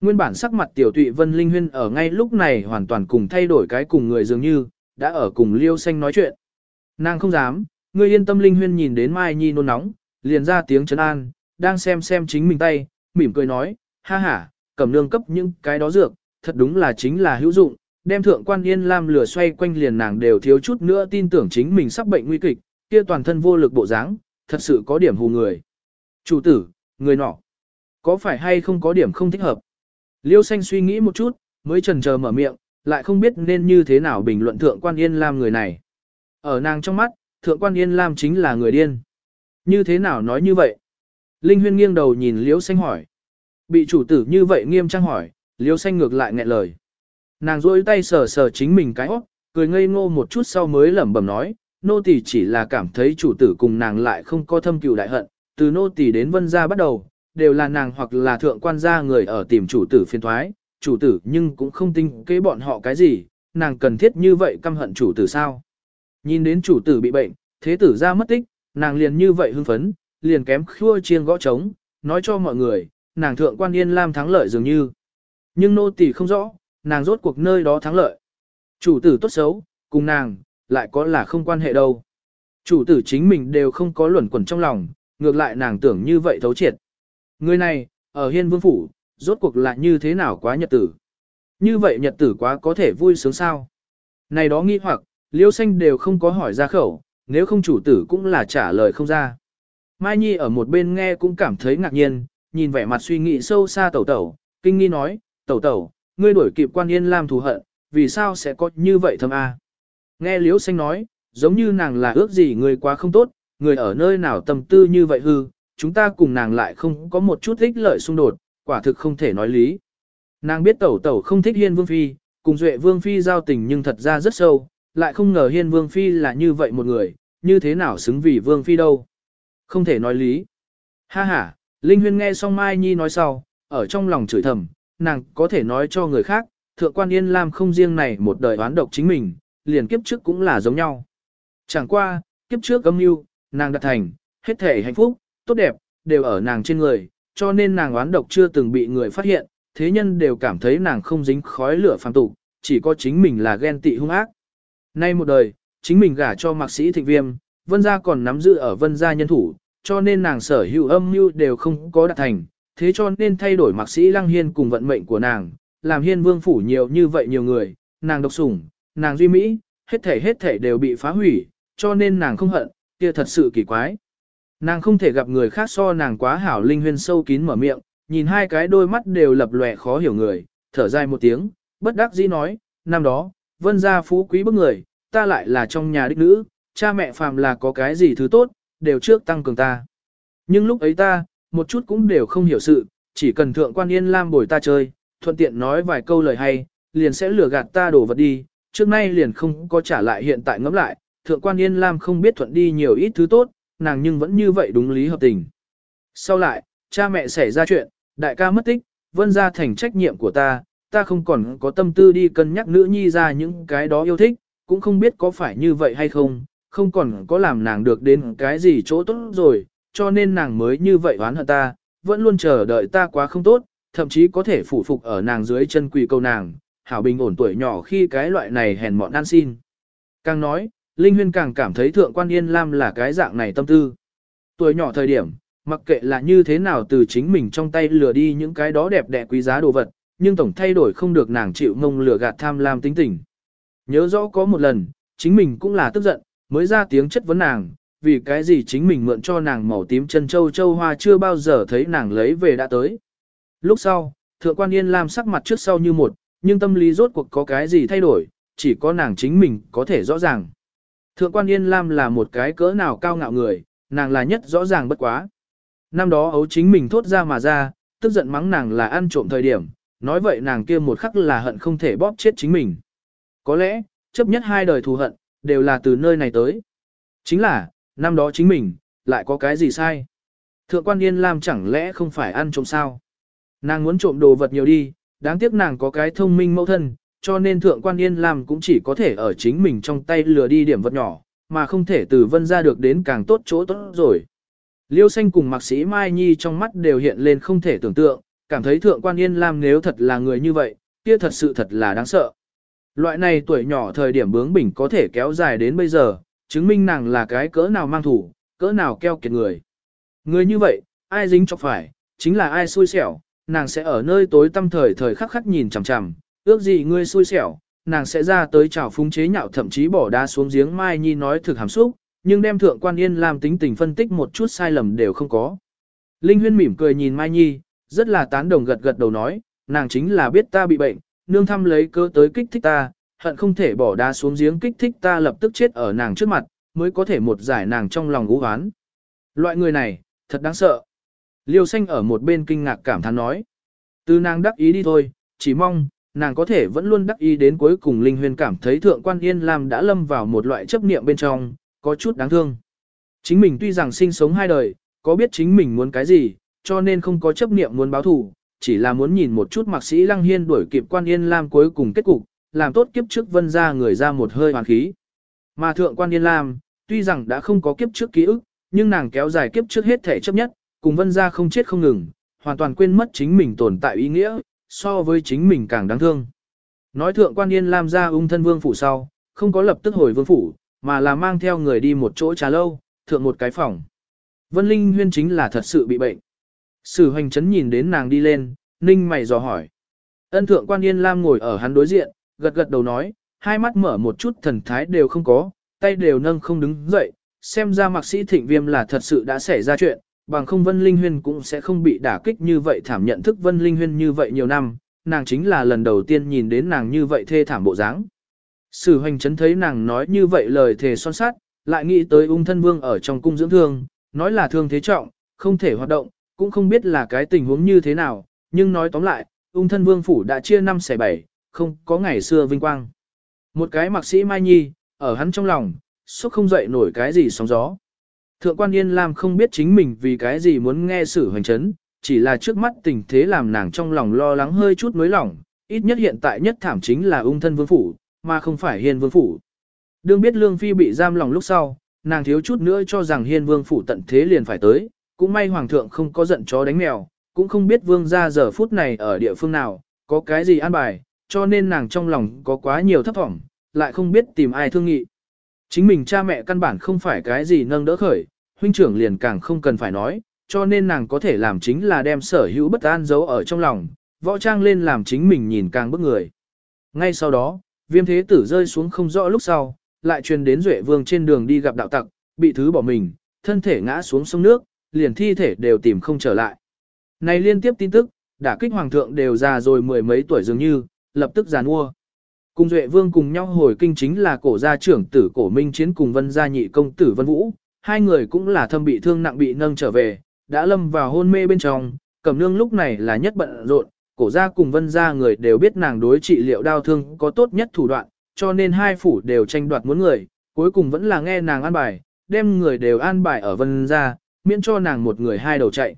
Nguyên bản sắc mặt tiểu tụy Vân Linh Huyên ở ngay lúc này hoàn toàn cùng thay đổi cái cùng người dường như, đã ở cùng Liêu Xanh nói chuyện. Nàng không dám, người yên tâm Linh Huyên nhìn đến Mai Nhi nôn nóng, liền ra tiếng trấn an, đang xem xem chính mình tay, mỉm cười nói, ha ha, cầm nương cấp những cái đó dược, thật đúng là chính là hữu dụng, đem thượng quan yên lam lửa xoay quanh liền nàng đều thiếu chút nữa tin tưởng chính mình sắp bệnh nguy kịch, kia toàn thân vô lực bộ dáng, thật sự có điểm hù người. Chủ tử, người nọ, có phải hay không có điểm không thích hợp? Liêu xanh suy nghĩ một chút, mới chần chờ mở miệng, lại không biết nên như thế nào bình luận thượng quan yên lam người này. Ở nàng trong mắt, thượng quan yên lam chính là người điên. Như thế nào nói như vậy? Linh huyên nghiêng đầu nhìn Liễu xanh hỏi. Bị chủ tử như vậy nghiêm trang hỏi, Liễu xanh ngược lại nghẹn lời. Nàng rỗi tay sờ sờ chính mình cái óc, cười ngây ngô một chút sau mới lẩm bẩm nói, nô tỳ chỉ là cảm thấy chủ tử cùng nàng lại không có thâm cừu đại hận, từ nô tỳ đến vân gia bắt đầu, đều là nàng hoặc là thượng quan gia người ở tìm chủ tử phiên thoái, chủ tử nhưng cũng không tin kế bọn họ cái gì, nàng cần thiết như vậy căm hận chủ tử sao. Nhìn đến chủ tử bị bệnh, thế tử ra mất tích, nàng liền như vậy hưng phấn, liền kém khua chiêng gõ trống, nói cho mọi người, nàng thượng quan yên lam thắng lợi dường như. Nhưng nô tỳ không rõ, nàng rốt cuộc nơi đó thắng lợi. Chủ tử tốt xấu, cùng nàng, lại có là không quan hệ đâu. Chủ tử chính mình đều không có luẩn quẩn trong lòng, ngược lại nàng tưởng như vậy thấu triệt. Người này, ở hiên vương phủ, rốt cuộc lại như thế nào quá nhật tử. Như vậy nhật tử quá có thể vui sướng sao. Này đó nghi hoặc, liêu xanh đều không có hỏi ra khẩu, nếu không chủ tử cũng là trả lời không ra. Mai Nhi ở một bên nghe cũng cảm thấy ngạc nhiên, nhìn vẻ mặt suy nghĩ sâu xa tẩu tẩu, kinh nghi nói, tẩu tẩu, ngươi đuổi kịp quan yên lam thù hận, vì sao sẽ có như vậy thâm a? Nghe liễu xanh nói, giống như nàng là ước gì người quá không tốt, người ở nơi nào tâm tư như vậy hư, chúng ta cùng nàng lại không có một chút ích lợi xung đột, quả thực không thể nói lý. Nàng biết tẩu tẩu không thích hiên vương phi, cùng duệ vương phi giao tình nhưng thật ra rất sâu, lại không ngờ hiên vương phi là như vậy một người, như thế nào xứng vì vương phi đâu. Không thể nói lý. Ha ha, Linh Huyên nghe xong Mai Nhi nói sau, ở trong lòng chửi thầm, nàng có thể nói cho người khác, thượng quan Yên Lam không riêng này một đời oán độc chính mình, liền kiếp trước cũng là giống nhau. Chẳng qua, kiếp trước âm mưu, nàng đạt thành, hết thể hạnh phúc, tốt đẹp, đều ở nàng trên người, cho nên nàng oán độc chưa từng bị người phát hiện, thế nhân đều cảm thấy nàng không dính khói lửa phàm tục, chỉ có chính mình là ghen tị hung ác. Nay một đời, chính mình gả cho mạc sĩ thịnh viêm, vân gia còn nắm giữ ở vân gia nhân thủ, cho nên nàng sở hữu âm mưu đều không có đạt thành, thế cho nên thay đổi mạc sĩ lăng hiên cùng vận mệnh của nàng, làm hiên vương phủ nhiều như vậy nhiều người, nàng độc sủng, nàng duy mỹ, hết thể hết thể đều bị phá hủy, cho nên nàng không hận, kia thật sự kỳ quái. Nàng không thể gặp người khác so nàng quá hảo linh huyên sâu kín mở miệng, nhìn hai cái đôi mắt đều lập lòe khó hiểu người, thở dài một tiếng, bất đắc dĩ nói, năm đó, vân gia phú quý bức người, ta lại là trong nhà đích nữ, cha mẹ phàm là có cái gì thứ tốt, đều trước tăng cường ta. Nhưng lúc ấy ta, một chút cũng đều không hiểu sự, chỉ cần thượng quan yên lam bồi ta chơi, thuận tiện nói vài câu lời hay, liền sẽ lừa gạt ta đổ vật đi, trước nay liền không có trả lại hiện tại ngẫm lại, thượng quan yên lam không biết thuận đi nhiều ít thứ tốt, nàng nhưng vẫn như vậy đúng lý hợp tình. Sau lại, cha mẹ xảy ra chuyện, đại ca mất tích, vân ra thành trách nhiệm của ta, ta không còn có tâm tư đi cân nhắc nữ nhi ra những cái đó yêu thích, cũng không biết có phải như vậy hay không, không còn có làm nàng được đến cái gì chỗ tốt rồi, cho nên nàng mới như vậy oán hận ta, vẫn luôn chờ đợi ta quá không tốt, thậm chí có thể phủ phục ở nàng dưới chân quỳ câu nàng, hảo bình ổn tuổi nhỏ khi cái loại này hèn mọn ăn xin. Càng nói, Linh Huyên càng cảm thấy Thượng quan Yên Lam là cái dạng này tâm tư. Tuổi nhỏ thời điểm, mặc kệ là như thế nào từ chính mình trong tay lừa đi những cái đó đẹp đẽ quý giá đồ vật, nhưng tổng thay đổi không được nàng chịu ngông lừa gạt tham lam tính tình. Nhớ rõ có một lần, chính mình cũng là tức giận, mới ra tiếng chất vấn nàng, vì cái gì chính mình mượn cho nàng màu tím chân châu châu hoa chưa bao giờ thấy nàng lấy về đã tới. Lúc sau, thượng quan yên lam sắc mặt trước sau như một, nhưng tâm lý rốt cuộc có cái gì thay đổi, chỉ có nàng chính mình có thể rõ ràng. Thượng quan yên lam là một cái cỡ nào cao ngạo người, nàng là nhất rõ ràng bất quá. Năm đó ấu chính mình thốt ra mà ra, tức giận mắng nàng là ăn trộm thời điểm, nói vậy nàng kia một khắc là hận không thể bóp chết chính mình. Có lẽ, chấp nhất hai đời thù hận, đều là từ nơi này tới. Chính là, năm đó chính mình, lại có cái gì sai? Thượng quan Yên Lam chẳng lẽ không phải ăn trộm sao? Nàng muốn trộm đồ vật nhiều đi, đáng tiếc nàng có cái thông minh mẫu thân, cho nên thượng quan Yên Lam cũng chỉ có thể ở chính mình trong tay lừa đi điểm vật nhỏ, mà không thể từ vân ra được đến càng tốt chỗ tốt rồi. Liêu xanh cùng mạc sĩ Mai Nhi trong mắt đều hiện lên không thể tưởng tượng, cảm thấy thượng quan Yên Lam nếu thật là người như vậy, kia thật sự thật là đáng sợ. Loại này tuổi nhỏ thời điểm bướng bỉnh có thể kéo dài đến bây giờ, chứng minh nàng là cái cỡ nào mang thủ, cỡ nào keo kiệt người. Người như vậy, ai dính chọc phải, chính là ai xui xẻo, nàng sẽ ở nơi tối tăm thời thời khắc khắc nhìn chằm chằm, ước gì ngươi xui xẻo, nàng sẽ ra tới chào phúng chế nhạo thậm chí bỏ đá xuống giếng Mai Nhi nói thực hàm xúc, nhưng đem thượng quan yên làm tính tình phân tích một chút sai lầm đều không có. Linh Huyên mỉm cười nhìn Mai Nhi, rất là tán đồng gật gật đầu nói, nàng chính là biết ta bị bệnh, nương thăm lấy cơ tới kích thích ta, hận không thể bỏ đá xuống giếng kích thích ta lập tức chết ở nàng trước mặt, mới có thể một giải nàng trong lòng u oán. Loại người này, thật đáng sợ. Liêu xanh ở một bên kinh ngạc cảm thán nói. Từ nàng đắc ý đi thôi, chỉ mong, nàng có thể vẫn luôn đắc ý đến cuối cùng Linh Huyền cảm thấy Thượng quan Yên Lam đã lâm vào một loại chấp niệm bên trong, có chút đáng thương. Chính mình tuy rằng sinh sống hai đời, có biết chính mình muốn cái gì, cho nên không có chấp niệm muốn báo thù, chỉ là muốn nhìn một chút mạc sĩ Lăng Hiên đuổi kịp quan Yên Lam cuối cùng kết cục, làm tốt kiếp trước vân ra người ra một hơi hoàn khí. Mà thượng quan Yên Lam, tuy rằng đã không có kiếp trước ký ức, nhưng nàng kéo dài kiếp trước hết thể chấp nhất, cùng vân ra không chết không ngừng, hoàn toàn quên mất chính mình tồn tại ý nghĩa, so với chính mình càng đáng thương. Nói thượng quan Yên Lam ra ung thân vương phủ sau, không có lập tức hồi vương phủ, mà là mang theo người đi một chỗ trà lâu, thượng một cái phòng. Vân Linh Huyên chính là thật sự bị bệnh. Sử hoành chấn nhìn đến nàng đi lên, ninh mày dò hỏi. Ân thượng quan Yên Lam ngồi ở hắn đối diện, gật gật đầu nói, hai mắt mở một chút thần thái đều không có, tay đều nâng không đứng dậy, xem ra mạc sĩ thịnh viêm là thật sự đã xảy ra chuyện, bằng không Vân Linh Huyên cũng sẽ không bị đả kích như vậy thảm nhận thức Vân Linh Huyên như vậy nhiều năm, nàng chính là lần đầu tiên nhìn đến nàng như vậy thê thảm bộ dáng. Sử hoành chấn thấy nàng nói như vậy lời thề son sát, lại nghĩ tới ung thân vương ở trong cung dưỡng thương, nói là thương thế trọng, không thể hoạt động, cũng không biết là cái tình huống như thế nào, nhưng nói tóm lại, ung thân vương phủ đã chia năm xẻ bảy, không có ngày xưa vinh quang. Một cái mạc sĩ Mai Nhi, ở hắn trong lòng, suốt không dậy nổi cái gì sóng gió. Thượng quan Yên Lam không biết chính mình vì cái gì muốn nghe sử hoành chấn, chỉ là trước mắt tình thế làm nàng trong lòng lo lắng hơi chút nối lỏng, ít nhất hiện tại nhất thảm chính là ung thân vương phủ, mà không phải hiên vương phủ. Đương biết lương phi bị giam lòng lúc sau, nàng thiếu chút nữa cho rằng hiên vương phủ tận thế liền phải tới, cũng may hoàng thượng không có giận chó đánh mèo, cũng không biết vương gia giờ phút này ở địa phương nào, có cái gì an bài, cho nên nàng trong lòng có quá nhiều thấp thỏm, lại không biết tìm ai thương nghị. Chính mình cha mẹ căn bản không phải cái gì nâng đỡ khởi, huynh trưởng liền càng không cần phải nói, cho nên nàng có thể làm chính là đem sở hữu bất an giấu ở trong lòng, võ trang lên làm chính mình nhìn càng bức người. Ngay sau đó, viêm thế tử rơi xuống không rõ lúc sau, lại truyền đến Duệ Vương trên đường đi gặp đạo tặc, bị thứ bỏ mình, thân thể ngã xuống sông nước, liền thi thể đều tìm không trở lại. Này liên tiếp tin tức, đã kích hoàng thượng đều già rồi mười mấy tuổi dường như, lập tức giàn mua. Cùng Duệ Vương cùng nhau hồi kinh chính là cổ gia trưởng tử cổ minh chiến cùng vân gia nhị công tử vân vũ, hai người cũng là thâm bị thương nặng bị nâng trở về, đã lâm vào hôn mê bên trong, cẩm nương lúc này là nhất bận rộn, cổ gia cùng vân gia người đều biết nàng đối trị liệu đau thương có tốt nhất thủ đoạn, cho nên hai phủ đều tranh đoạt muốn người, cuối cùng vẫn là nghe nàng an bài, đem người đều an bài ở vân gia, miễn cho nàng một người hai đầu chạy.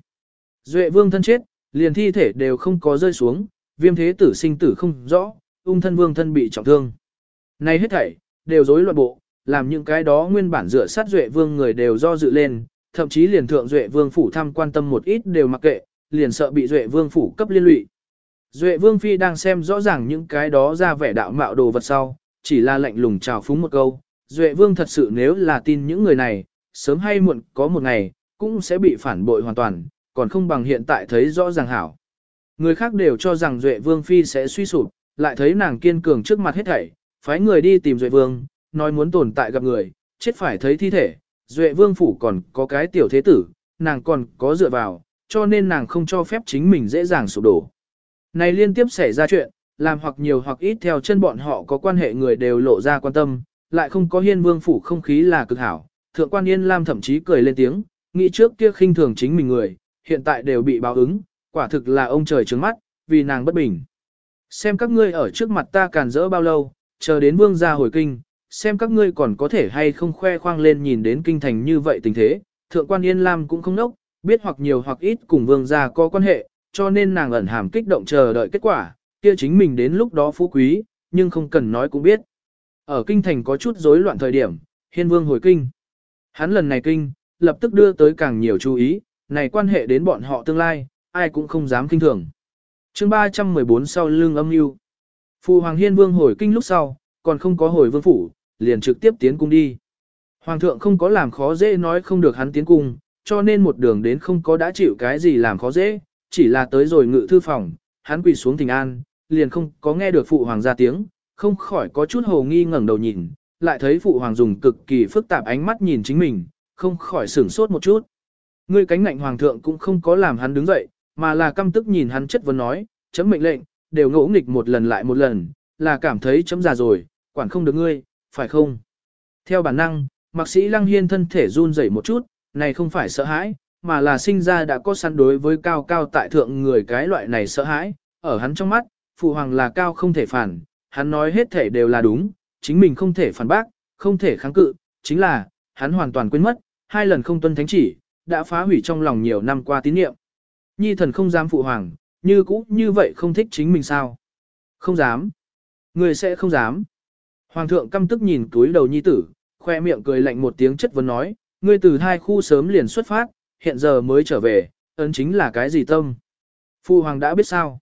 Duệ vương thân chết, liền thi thể đều không có rơi xuống, viêm thế tử sinh tử không rõ, ung thân vương thân bị trọng thương. Này hết thảy, đều rối loạn bộ, làm những cái đó nguyên bản dựa sát Duệ vương người đều do dự lên, thậm chí liền thượng Duệ vương phủ thăm quan tâm một ít đều mặc kệ, liền sợ bị Duệ vương phủ cấp liên lụy. Duệ vương phi đang xem rõ ràng những cái đó ra vẻ đạo mạo đồ vật sau, chỉ là lạnh lùng chào phúng một câu. Duệ vương thật sự nếu là tin những người này, sớm hay muộn có một ngày, cũng sẽ bị phản bội hoàn toàn, còn không bằng hiện tại thấy rõ ràng hảo. Người khác đều cho rằng Duệ Vương Phi sẽ suy sụp, lại thấy nàng kiên cường trước mặt hết thảy, phái người đi tìm Duệ Vương, nói muốn tồn tại gặp người, chết phải thấy thi thể, Duệ Vương Phủ còn có cái tiểu thế tử, nàng còn có dựa vào, cho nên nàng không cho phép chính mình dễ dàng sụp đổ. Này liên tiếp xảy ra chuyện, làm hoặc nhiều hoặc ít theo chân bọn họ có quan hệ người đều lộ ra quan tâm, lại không có hiên vương phủ không khí là cực hảo. Thượng quan Yên Lam thậm chí cười lên tiếng, nghĩ trước kia khinh thường chính mình người, hiện tại đều bị báo ứng, quả thực là ông trời trứng mắt, vì nàng bất bình. Xem các ngươi ở trước mặt ta càn rỡ bao lâu, chờ đến vương gia hồi kinh, xem các ngươi còn có thể hay không khoe khoang lên nhìn đến kinh thành như vậy tình thế. Thượng quan Yên Lam cũng không nốc, biết hoặc nhiều hoặc ít cùng vương gia có quan hệ, cho nên nàng ẩn hàm kích động chờ đợi kết quả, kia chính mình đến lúc đó phú quý, nhưng không cần nói cũng biết. Ở kinh thành có chút rối loạn thời điểm, hiên vương hồi kinh. Hắn lần này kinh, lập tức đưa tới càng nhiều chú ý, này quan hệ đến bọn họ tương lai, ai cũng không dám kinh thường. chương 314 sau lưng âm mưu Phụ Hoàng Hiên Vương hồi kinh lúc sau, còn không có hồi vương phủ, liền trực tiếp tiến cung đi. Hoàng thượng không có làm khó dễ nói không được hắn tiến cung, cho nên một đường đến không có đã chịu cái gì làm khó dễ, chỉ là tới rồi ngự thư phòng, hắn quỳ xuống thỉnh an, liền không có nghe được phụ hoàng ra tiếng, không khỏi có chút hồ nghi ngẩng đầu nhìn, lại thấy phụ hoàng dùng cực kỳ phức tạp ánh mắt nhìn chính mình, không khỏi sửng sốt một chút. Ngươi cánh ngạnh hoàng thượng cũng không có làm hắn đứng dậy, mà là căm tức nhìn hắn chất vấn nói, chấm mệnh lệnh, đều ngỗ nghịch một lần lại một lần, là cảm thấy chấm già rồi, quản không được ngươi, phải không? Theo bản năng, mạc sĩ lăng hiên thân thể run rẩy một chút, này không phải sợ hãi, mà là sinh ra đã có sẵn đối với cao cao tại thượng người cái loại này sợ hãi, ở hắn trong mắt, phụ hoàng là cao không thể phản, hắn nói hết thể đều là đúng, chính mình không thể phản bác, không thể kháng cự, chính là, hắn hoàn toàn quên mất, hai lần không tuân thánh chỉ, đã phá hủy trong lòng nhiều năm qua tín niệm. Nhi thần không dám phụ hoàng, như cũ như vậy không thích chính mình sao? Không dám. Người sẽ không dám. Hoàng thượng căm tức nhìn túi đầu nhi tử, khoe miệng cười lạnh một tiếng chất vấn nói, ngươi từ hai khu sớm liền xuất phát, hiện giờ mới trở về, ấn chính là cái gì tâm? Phụ hoàng đã biết sao?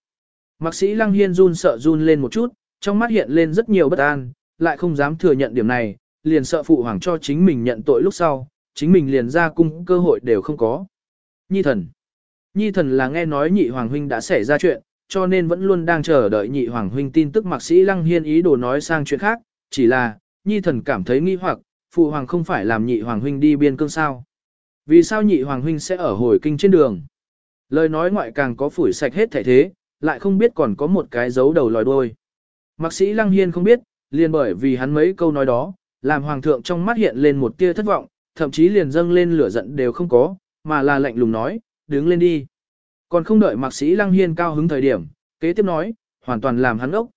Mạc sĩ Lăng Hiên run sợ run lên một chút, trong mắt hiện lên rất nhiều bất an, lại không dám thừa nhận điểm này, liền sợ phụ hoàng cho chính mình nhận tội lúc sau, chính mình liền ra cung cơ hội đều không có. Nhi thần. Nhi thần là nghe nói nhị hoàng huynh đã xảy ra chuyện, cho nên vẫn luôn đang chờ đợi nhị hoàng huynh tin tức mạc sĩ lăng hiên ý đồ nói sang chuyện khác, chỉ là, nhi thần cảm thấy nghi hoặc, phụ hoàng không phải làm nhị hoàng huynh đi biên cương sao. Vì sao nhị hoàng huynh sẽ ở hồi kinh trên đường? Lời nói ngoại càng có phủi sạch hết thể thế, lại không biết còn có một cái dấu đầu lòi đuôi. Mạc sĩ lăng hiên không biết, liền bởi vì hắn mấy câu nói đó, làm hoàng thượng trong mắt hiện lên một tia thất vọng, thậm chí liền dâng lên lửa giận đều không có, mà là lạnh lùng nói, đứng lên đi. Còn không đợi mạc sĩ lăng hiên cao hứng thời điểm, kế tiếp nói, hoàn toàn làm hắn ốc.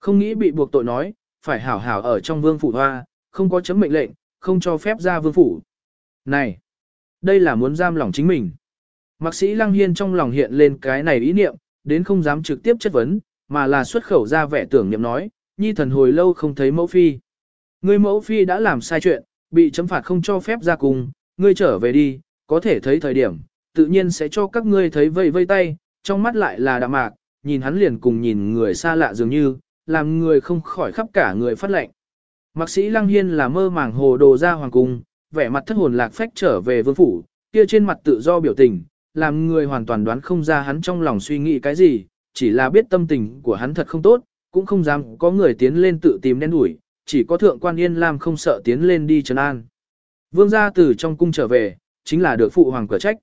Không nghĩ bị buộc tội nói, phải hảo hảo ở trong vương phủ hoa, không có chấm mệnh lệnh, không cho phép ra vương phủ. Này, đây là muốn giam lòng chính mình. Mạc sĩ lăng hiên trong lòng hiện lên cái này ý niệm, đến không dám trực tiếp chất vấn, mà là xuất khẩu ra vẻ tưởng niệm nói, nhi thần hồi lâu không thấy mẫu phi. người mẫu phi đã làm sai chuyện, bị chấm phạt không cho phép ra cùng, ngươi trở về đi, có thể thấy thời điểm, tự nhiên sẽ cho các ngươi thấy vây vây tay, trong mắt lại là đạm mạc, nhìn hắn liền cùng nhìn người xa lạ dường như, làm người không khỏi khắp cả người phát lệnh. Mạc sĩ Lăng Hiên là mơ màng hồ đồ ra hoàng cung, vẻ mặt thất hồn lạc phách trở về vương phủ, kia trên mặt tự do biểu tình, làm người hoàn toàn đoán không ra hắn trong lòng suy nghĩ cái gì, chỉ là biết tâm tình của hắn thật không tốt, cũng không dám có người tiến lên tự tìm đen đuổi, chỉ có thượng quan Yên Lam không sợ tiến lên đi trấn an. Vương gia từ trong cung trở về, chính là được phụ hoàng cửa trách.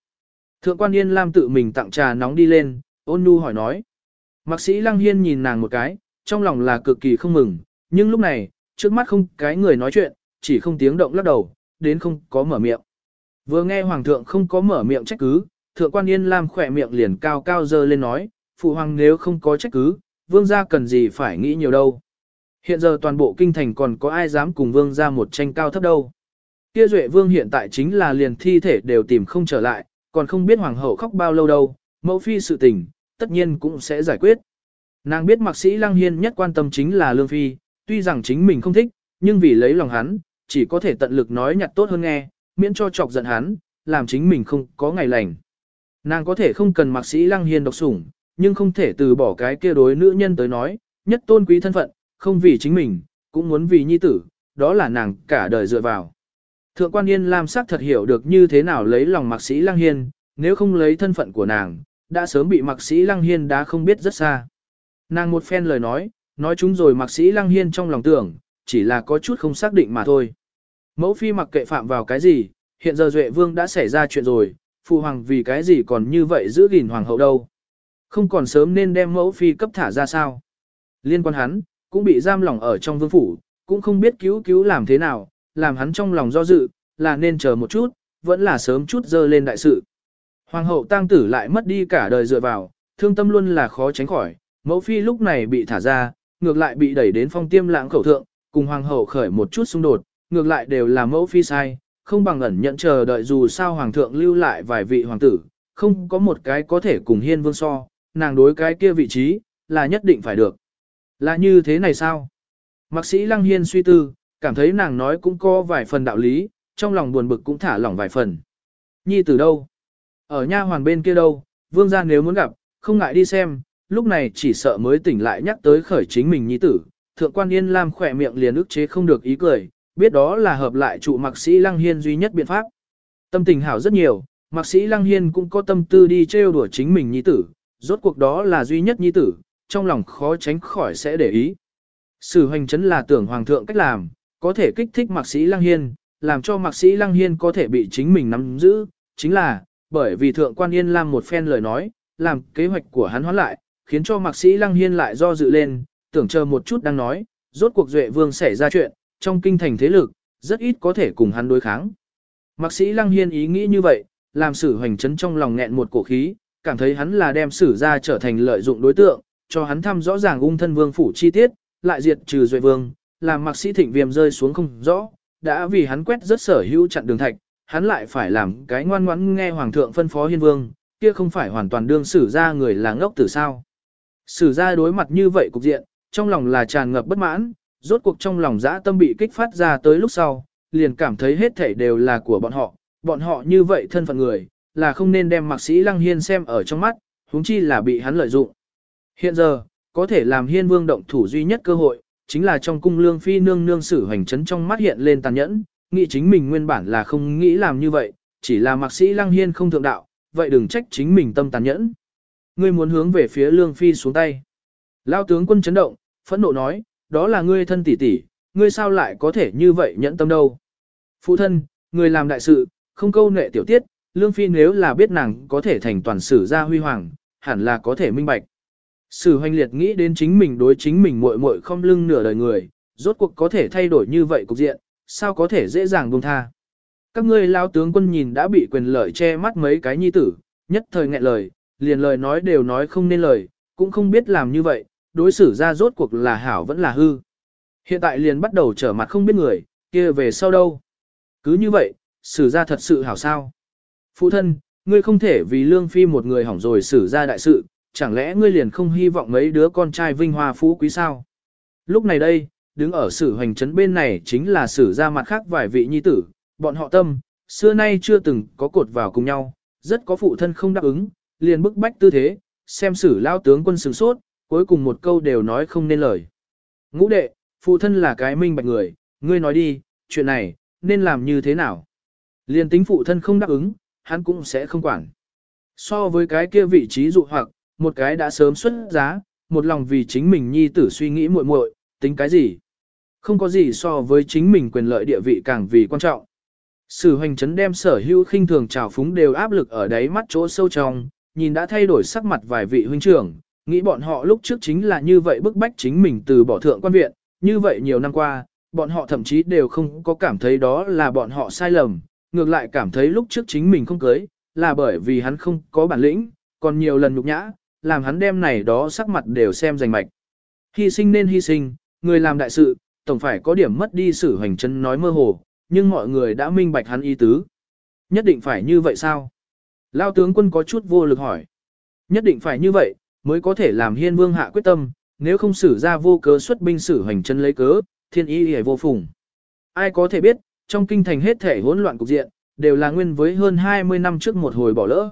Thượng quan Yên Lam tự mình tặng trà nóng đi lên, ôn nhu hỏi nói. Mạc sĩ Lăng Hiên nhìn nàng một cái, trong lòng là cực kỳ không mừng, nhưng lúc này, trước mắt không cái người nói chuyện, chỉ không tiếng động lắc đầu, đến không có mở miệng. Vừa nghe hoàng thượng không có mở miệng trách cứ, thượng quan Yên Lam khỏe miệng liền cao cao dơ lên nói, phụ hoàng nếu không có trách cứ, vương gia cần gì phải nghĩ nhiều đâu. Hiện giờ toàn bộ kinh thành còn có ai dám cùng vương gia một tranh cao thấp đâu. Kia duệ vương hiện tại chính là liền thi thể đều tìm không trở lại, còn không biết hoàng hậu khóc bao lâu đâu, mẫu phi sự tình, tất nhiên cũng sẽ giải quyết. Nàng biết mạc sĩ lăng hiên nhất quan tâm chính là lương phi, tuy rằng chính mình không thích, nhưng vì lấy lòng hắn, chỉ có thể tận lực nói nhặt tốt hơn nghe, miễn cho chọc giận hắn, làm chính mình không có ngày lành. Nàng có thể không cần mạc sĩ lăng hiên độc sủng, nhưng không thể từ bỏ cái kia đối nữ nhân tới nói, nhất tôn quý thân phận, không vì chính mình, cũng muốn vì nhi tử, đó là nàng cả đời dựa vào. Thượng quan Yên Lam sắc thật hiểu được như thế nào lấy lòng mạc sĩ lăng hiên, nếu không lấy thân phận của nàng, đã sớm bị mạc sĩ lăng hiên đã không biết rất xa. Nàng một phen lời nói, nói chúng rồi mạc sĩ lăng hiên trong lòng tưởng, chỉ là có chút không xác định mà thôi. Mẫu phi mặc kệ phạm vào cái gì, hiện giờ Duệ Vương đã xảy ra chuyện rồi, phụ hoàng vì cái gì còn như vậy giữ gìn hoàng hậu đâu. Không còn sớm nên đem mẫu phi cấp thả ra sao. Liên quan hắn, cũng bị giam lỏng ở trong vương phủ, cũng không biết cứu cứu làm thế nào, làm hắn trong lòng do dự, là nên chờ một chút, vẫn là sớm chút dơ lên đại sự. Hoàng hậu tang tử lại mất đi cả đời dựa vào, thương tâm luôn là khó tránh khỏi, mẫu phi lúc này bị thả ra, ngược lại bị đẩy đến phong tiêm lãng khẩu thượng, cùng hoàng hậu khởi một chút xung đột, ngược lại đều là mẫu phi sai, không bằng ẩn nhận chờ đợi dù sao hoàng thượng lưu lại vài vị hoàng tử, không có một cái có thể cùng hiên vương so, nàng đối cái kia vị trí, là nhất định phải được. Là như thế này sao? Mạc sĩ Lăng Hiên suy tư, cảm thấy nàng nói cũng có vài phần đạo lý, trong lòng buồn bực cũng thả lỏng vài phần. Nhi từ đâu? Ở nha hoàn bên kia đâu? Vương gia nếu muốn gặp, không ngại đi xem, lúc này chỉ sợ mới tỉnh lại nhắc tới khởi chính mình nhi tử. Thượng quan Yên Lam khỏe miệng liền ức chế không được ý cười, biết đó là hợp lại trụ mạc sĩ Lăng Hiên duy nhất biện pháp. Tâm tình hảo rất nhiều, mạc sĩ Lăng Hiên cũng có tâm tư đi trêu đùa chính mình nhi tử, rốt cuộc đó là duy nhất nhi tử, trong lòng khó tránh khỏi sẽ để ý. Sử hoành chấn là tưởng hoàng thượng cách làm, có thể kích thích mạc sĩ Lăng Hiên, làm cho mạc sĩ Lăng Hiên có thể bị chính mình nắm giữ, chính là, bởi vì thượng quan yên làm một phen lời nói, làm kế hoạch của hắn hoán lại, khiến cho mạc sĩ Lăng Hiên lại do dự lên, tưởng chờ một chút đang nói, rốt cuộc duệ vương xảy ra chuyện, trong kinh thành thế lực, rất ít có thể cùng hắn đối kháng. Mạc sĩ Lăng Hiên ý nghĩ như vậy, làm sử hoành chấn trong lòng nghẹn một cổ khí, cảm thấy hắn là đem sử ra trở thành lợi dụng đối tượng, cho hắn thăm rõ ràng ung thân vương phủ chi tiết, lại diệt trừ duệ vương, làm mạc sĩ thịnh viêm rơi xuống không rõ, đã vì hắn quét rất sở hữu chặn đường thạch, hắn lại phải làm cái ngoan ngoãn nghe hoàng thượng phân phó hiên vương, kia không phải hoàn toàn đương xử ra người là ngốc tử sao. Sử ra đối mặt như vậy cục diện, trong lòng là tràn ngập bất mãn, rốt cuộc trong lòng dã tâm bị kích phát ra tới lúc sau, liền cảm thấy hết thảy đều là của bọn họ, bọn họ như vậy thân phận người, là không nên đem mạc sĩ lăng hiên xem ở trong mắt, huống chi là bị hắn lợi dụng. Hiện giờ, có thể làm hiên vương động thủ duy nhất cơ hội, chính là trong cung lương phi nương nương sử hành chấn trong mắt hiện lên tàn nhẫn, nghĩ chính mình nguyên bản là không nghĩ làm như vậy, chỉ là mạc sĩ lăng hiên không thượng đạo, vậy đừng trách chính mình tâm tàn nhẫn. Ngươi muốn hướng về phía lương phi xuống tay. Lao tướng quân chấn động, phẫn nộ nói, đó là ngươi thân tỷ tỷ, ngươi sao lại có thể như vậy nhẫn tâm đâu. Phụ thân, người làm đại sự, không câu nệ tiểu tiết, lương phi nếu là biết nàng có thể thành toàn sử gia huy hoàng, hẳn là có thể minh bạch. Sử hoành liệt nghĩ đến chính mình đối chính mình muội muội không lưng nửa đời người, rốt cuộc có thể thay đổi như vậy cục diện, sao có thể dễ dàng buông tha. Các ngươi lao tướng quân nhìn đã bị quyền lợi che mắt mấy cái nhi tử, nhất thời nghẹn lời, liền lời nói đều nói không nên lời, cũng không biết làm như vậy, đối xử ra rốt cuộc là hảo vẫn là hư. Hiện tại liền bắt đầu trở mặt không biết người, kia về sau đâu. Cứ như vậy, xử ra thật sự hảo sao. Phụ thân, ngươi không thể vì lương phi một người hỏng rồi xử ra đại sự, chẳng lẽ ngươi liền không hy vọng mấy đứa con trai vinh hoa phú quý sao? Lúc này đây, đứng ở sử hoành trấn bên này chính là sử ra mặt khác vài vị nhi tử, bọn họ tâm, xưa nay chưa từng có cột vào cùng nhau, rất có phụ thân không đáp ứng, liền bức bách tư thế, xem sử lao tướng quân sửng sốt, cuối cùng một câu đều nói không nên lời. Ngũ đệ, phụ thân là cái minh bạch người, ngươi nói đi, chuyện này, nên làm như thế nào? Liền tính phụ thân không đáp ứng, hắn cũng sẽ không quản. So với cái kia vị trí dụ hoặc, một cái đã sớm xuất giá, một lòng vì chính mình nhi tử suy nghĩ muội muội, tính cái gì? Không có gì so với chính mình quyền lợi địa vị càng vì quan trọng. Sử hoành chấn đem sở hữu khinh thường trào phúng đều áp lực ở đáy mắt chỗ sâu trong, nhìn đã thay đổi sắc mặt vài vị huynh trưởng, nghĩ bọn họ lúc trước chính là như vậy bức bách chính mình từ bỏ thượng quan viện, như vậy nhiều năm qua, bọn họ thậm chí đều không có cảm thấy đó là bọn họ sai lầm, ngược lại cảm thấy lúc trước chính mình không cưới, là bởi vì hắn không có bản lĩnh, còn nhiều lần nhục nhã, làm hắn đem này đó sắc mặt đều xem rành mạch. Hy sinh nên hy sinh, người làm đại sự, tổng phải có điểm mất đi sự hành chân nói mơ hồ, nhưng mọi người đã minh bạch hắn ý tứ. Nhất định phải như vậy sao? Lao tướng quân có chút vô lực hỏi. Nhất định phải như vậy, mới có thể làm hiên vương hạ quyết tâm, nếu không xử ra vô cớ xuất binh xử hành chân lấy cớ, thiên ý hề vô phùng. Ai có thể biết, trong kinh thành hết thể hỗn loạn cục diện, đều là nguyên với hơn 20 năm trước một hồi bỏ lỡ.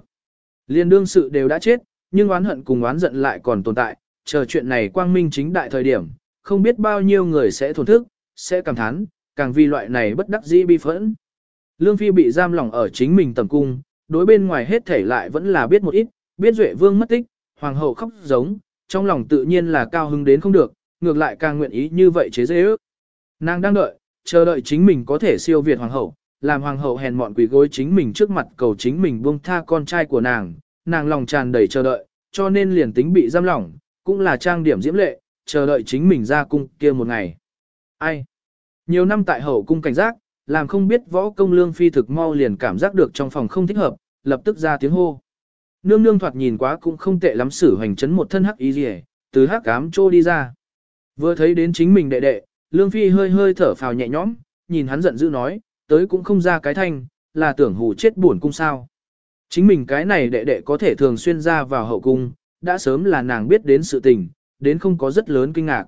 Liên đương sự đều đã chết, nhưng oán hận cùng oán giận lại còn tồn tại, chờ chuyện này quang minh chính đại thời điểm, không biết bao nhiêu người sẽ thổn thức, sẽ cảm thán, càng vì loại này bất đắc dĩ bi phẫn. Lương Phi bị giam lỏng ở chính mình tầm cung, đối bên ngoài hết thể lại vẫn là biết một ít, biết Duệ Vương mất tích, hoàng hậu khóc giống, trong lòng tự nhiên là cao hứng đến không được, ngược lại càng nguyện ý như vậy chế dễ ước. Nàng đang đợi, chờ đợi chính mình có thể siêu việt hoàng hậu, làm hoàng hậu hèn mọn quỷ gối chính mình trước mặt cầu chính mình buông tha con trai của nàng, nàng lòng tràn đầy chờ đợi, cho nên liền tính bị giam lỏng, cũng là trang điểm diễm lệ, chờ đợi chính mình ra cung kia một ngày. Ai? Nhiều năm tại hậu cung cảnh giác, làm không biết võ công lương phi thực mau liền cảm giác được trong phòng không thích hợp, lập tức ra tiếng hô. Nương nương thoạt nhìn quá cũng không tệ lắm xử hành chấn một thân hắc y gì từ hắc cám trô đi ra. Vừa thấy đến chính mình đệ đệ, lương phi hơi hơi thở phào nhẹ nhõm, nhìn hắn giận dữ nói, tới cũng không ra cái thanh, là tưởng hù chết buồn cung sao. Chính mình cái này đệ đệ có thể thường xuyên ra vào hậu cung, đã sớm là nàng biết đến sự tình, đến không có rất lớn kinh ngạc.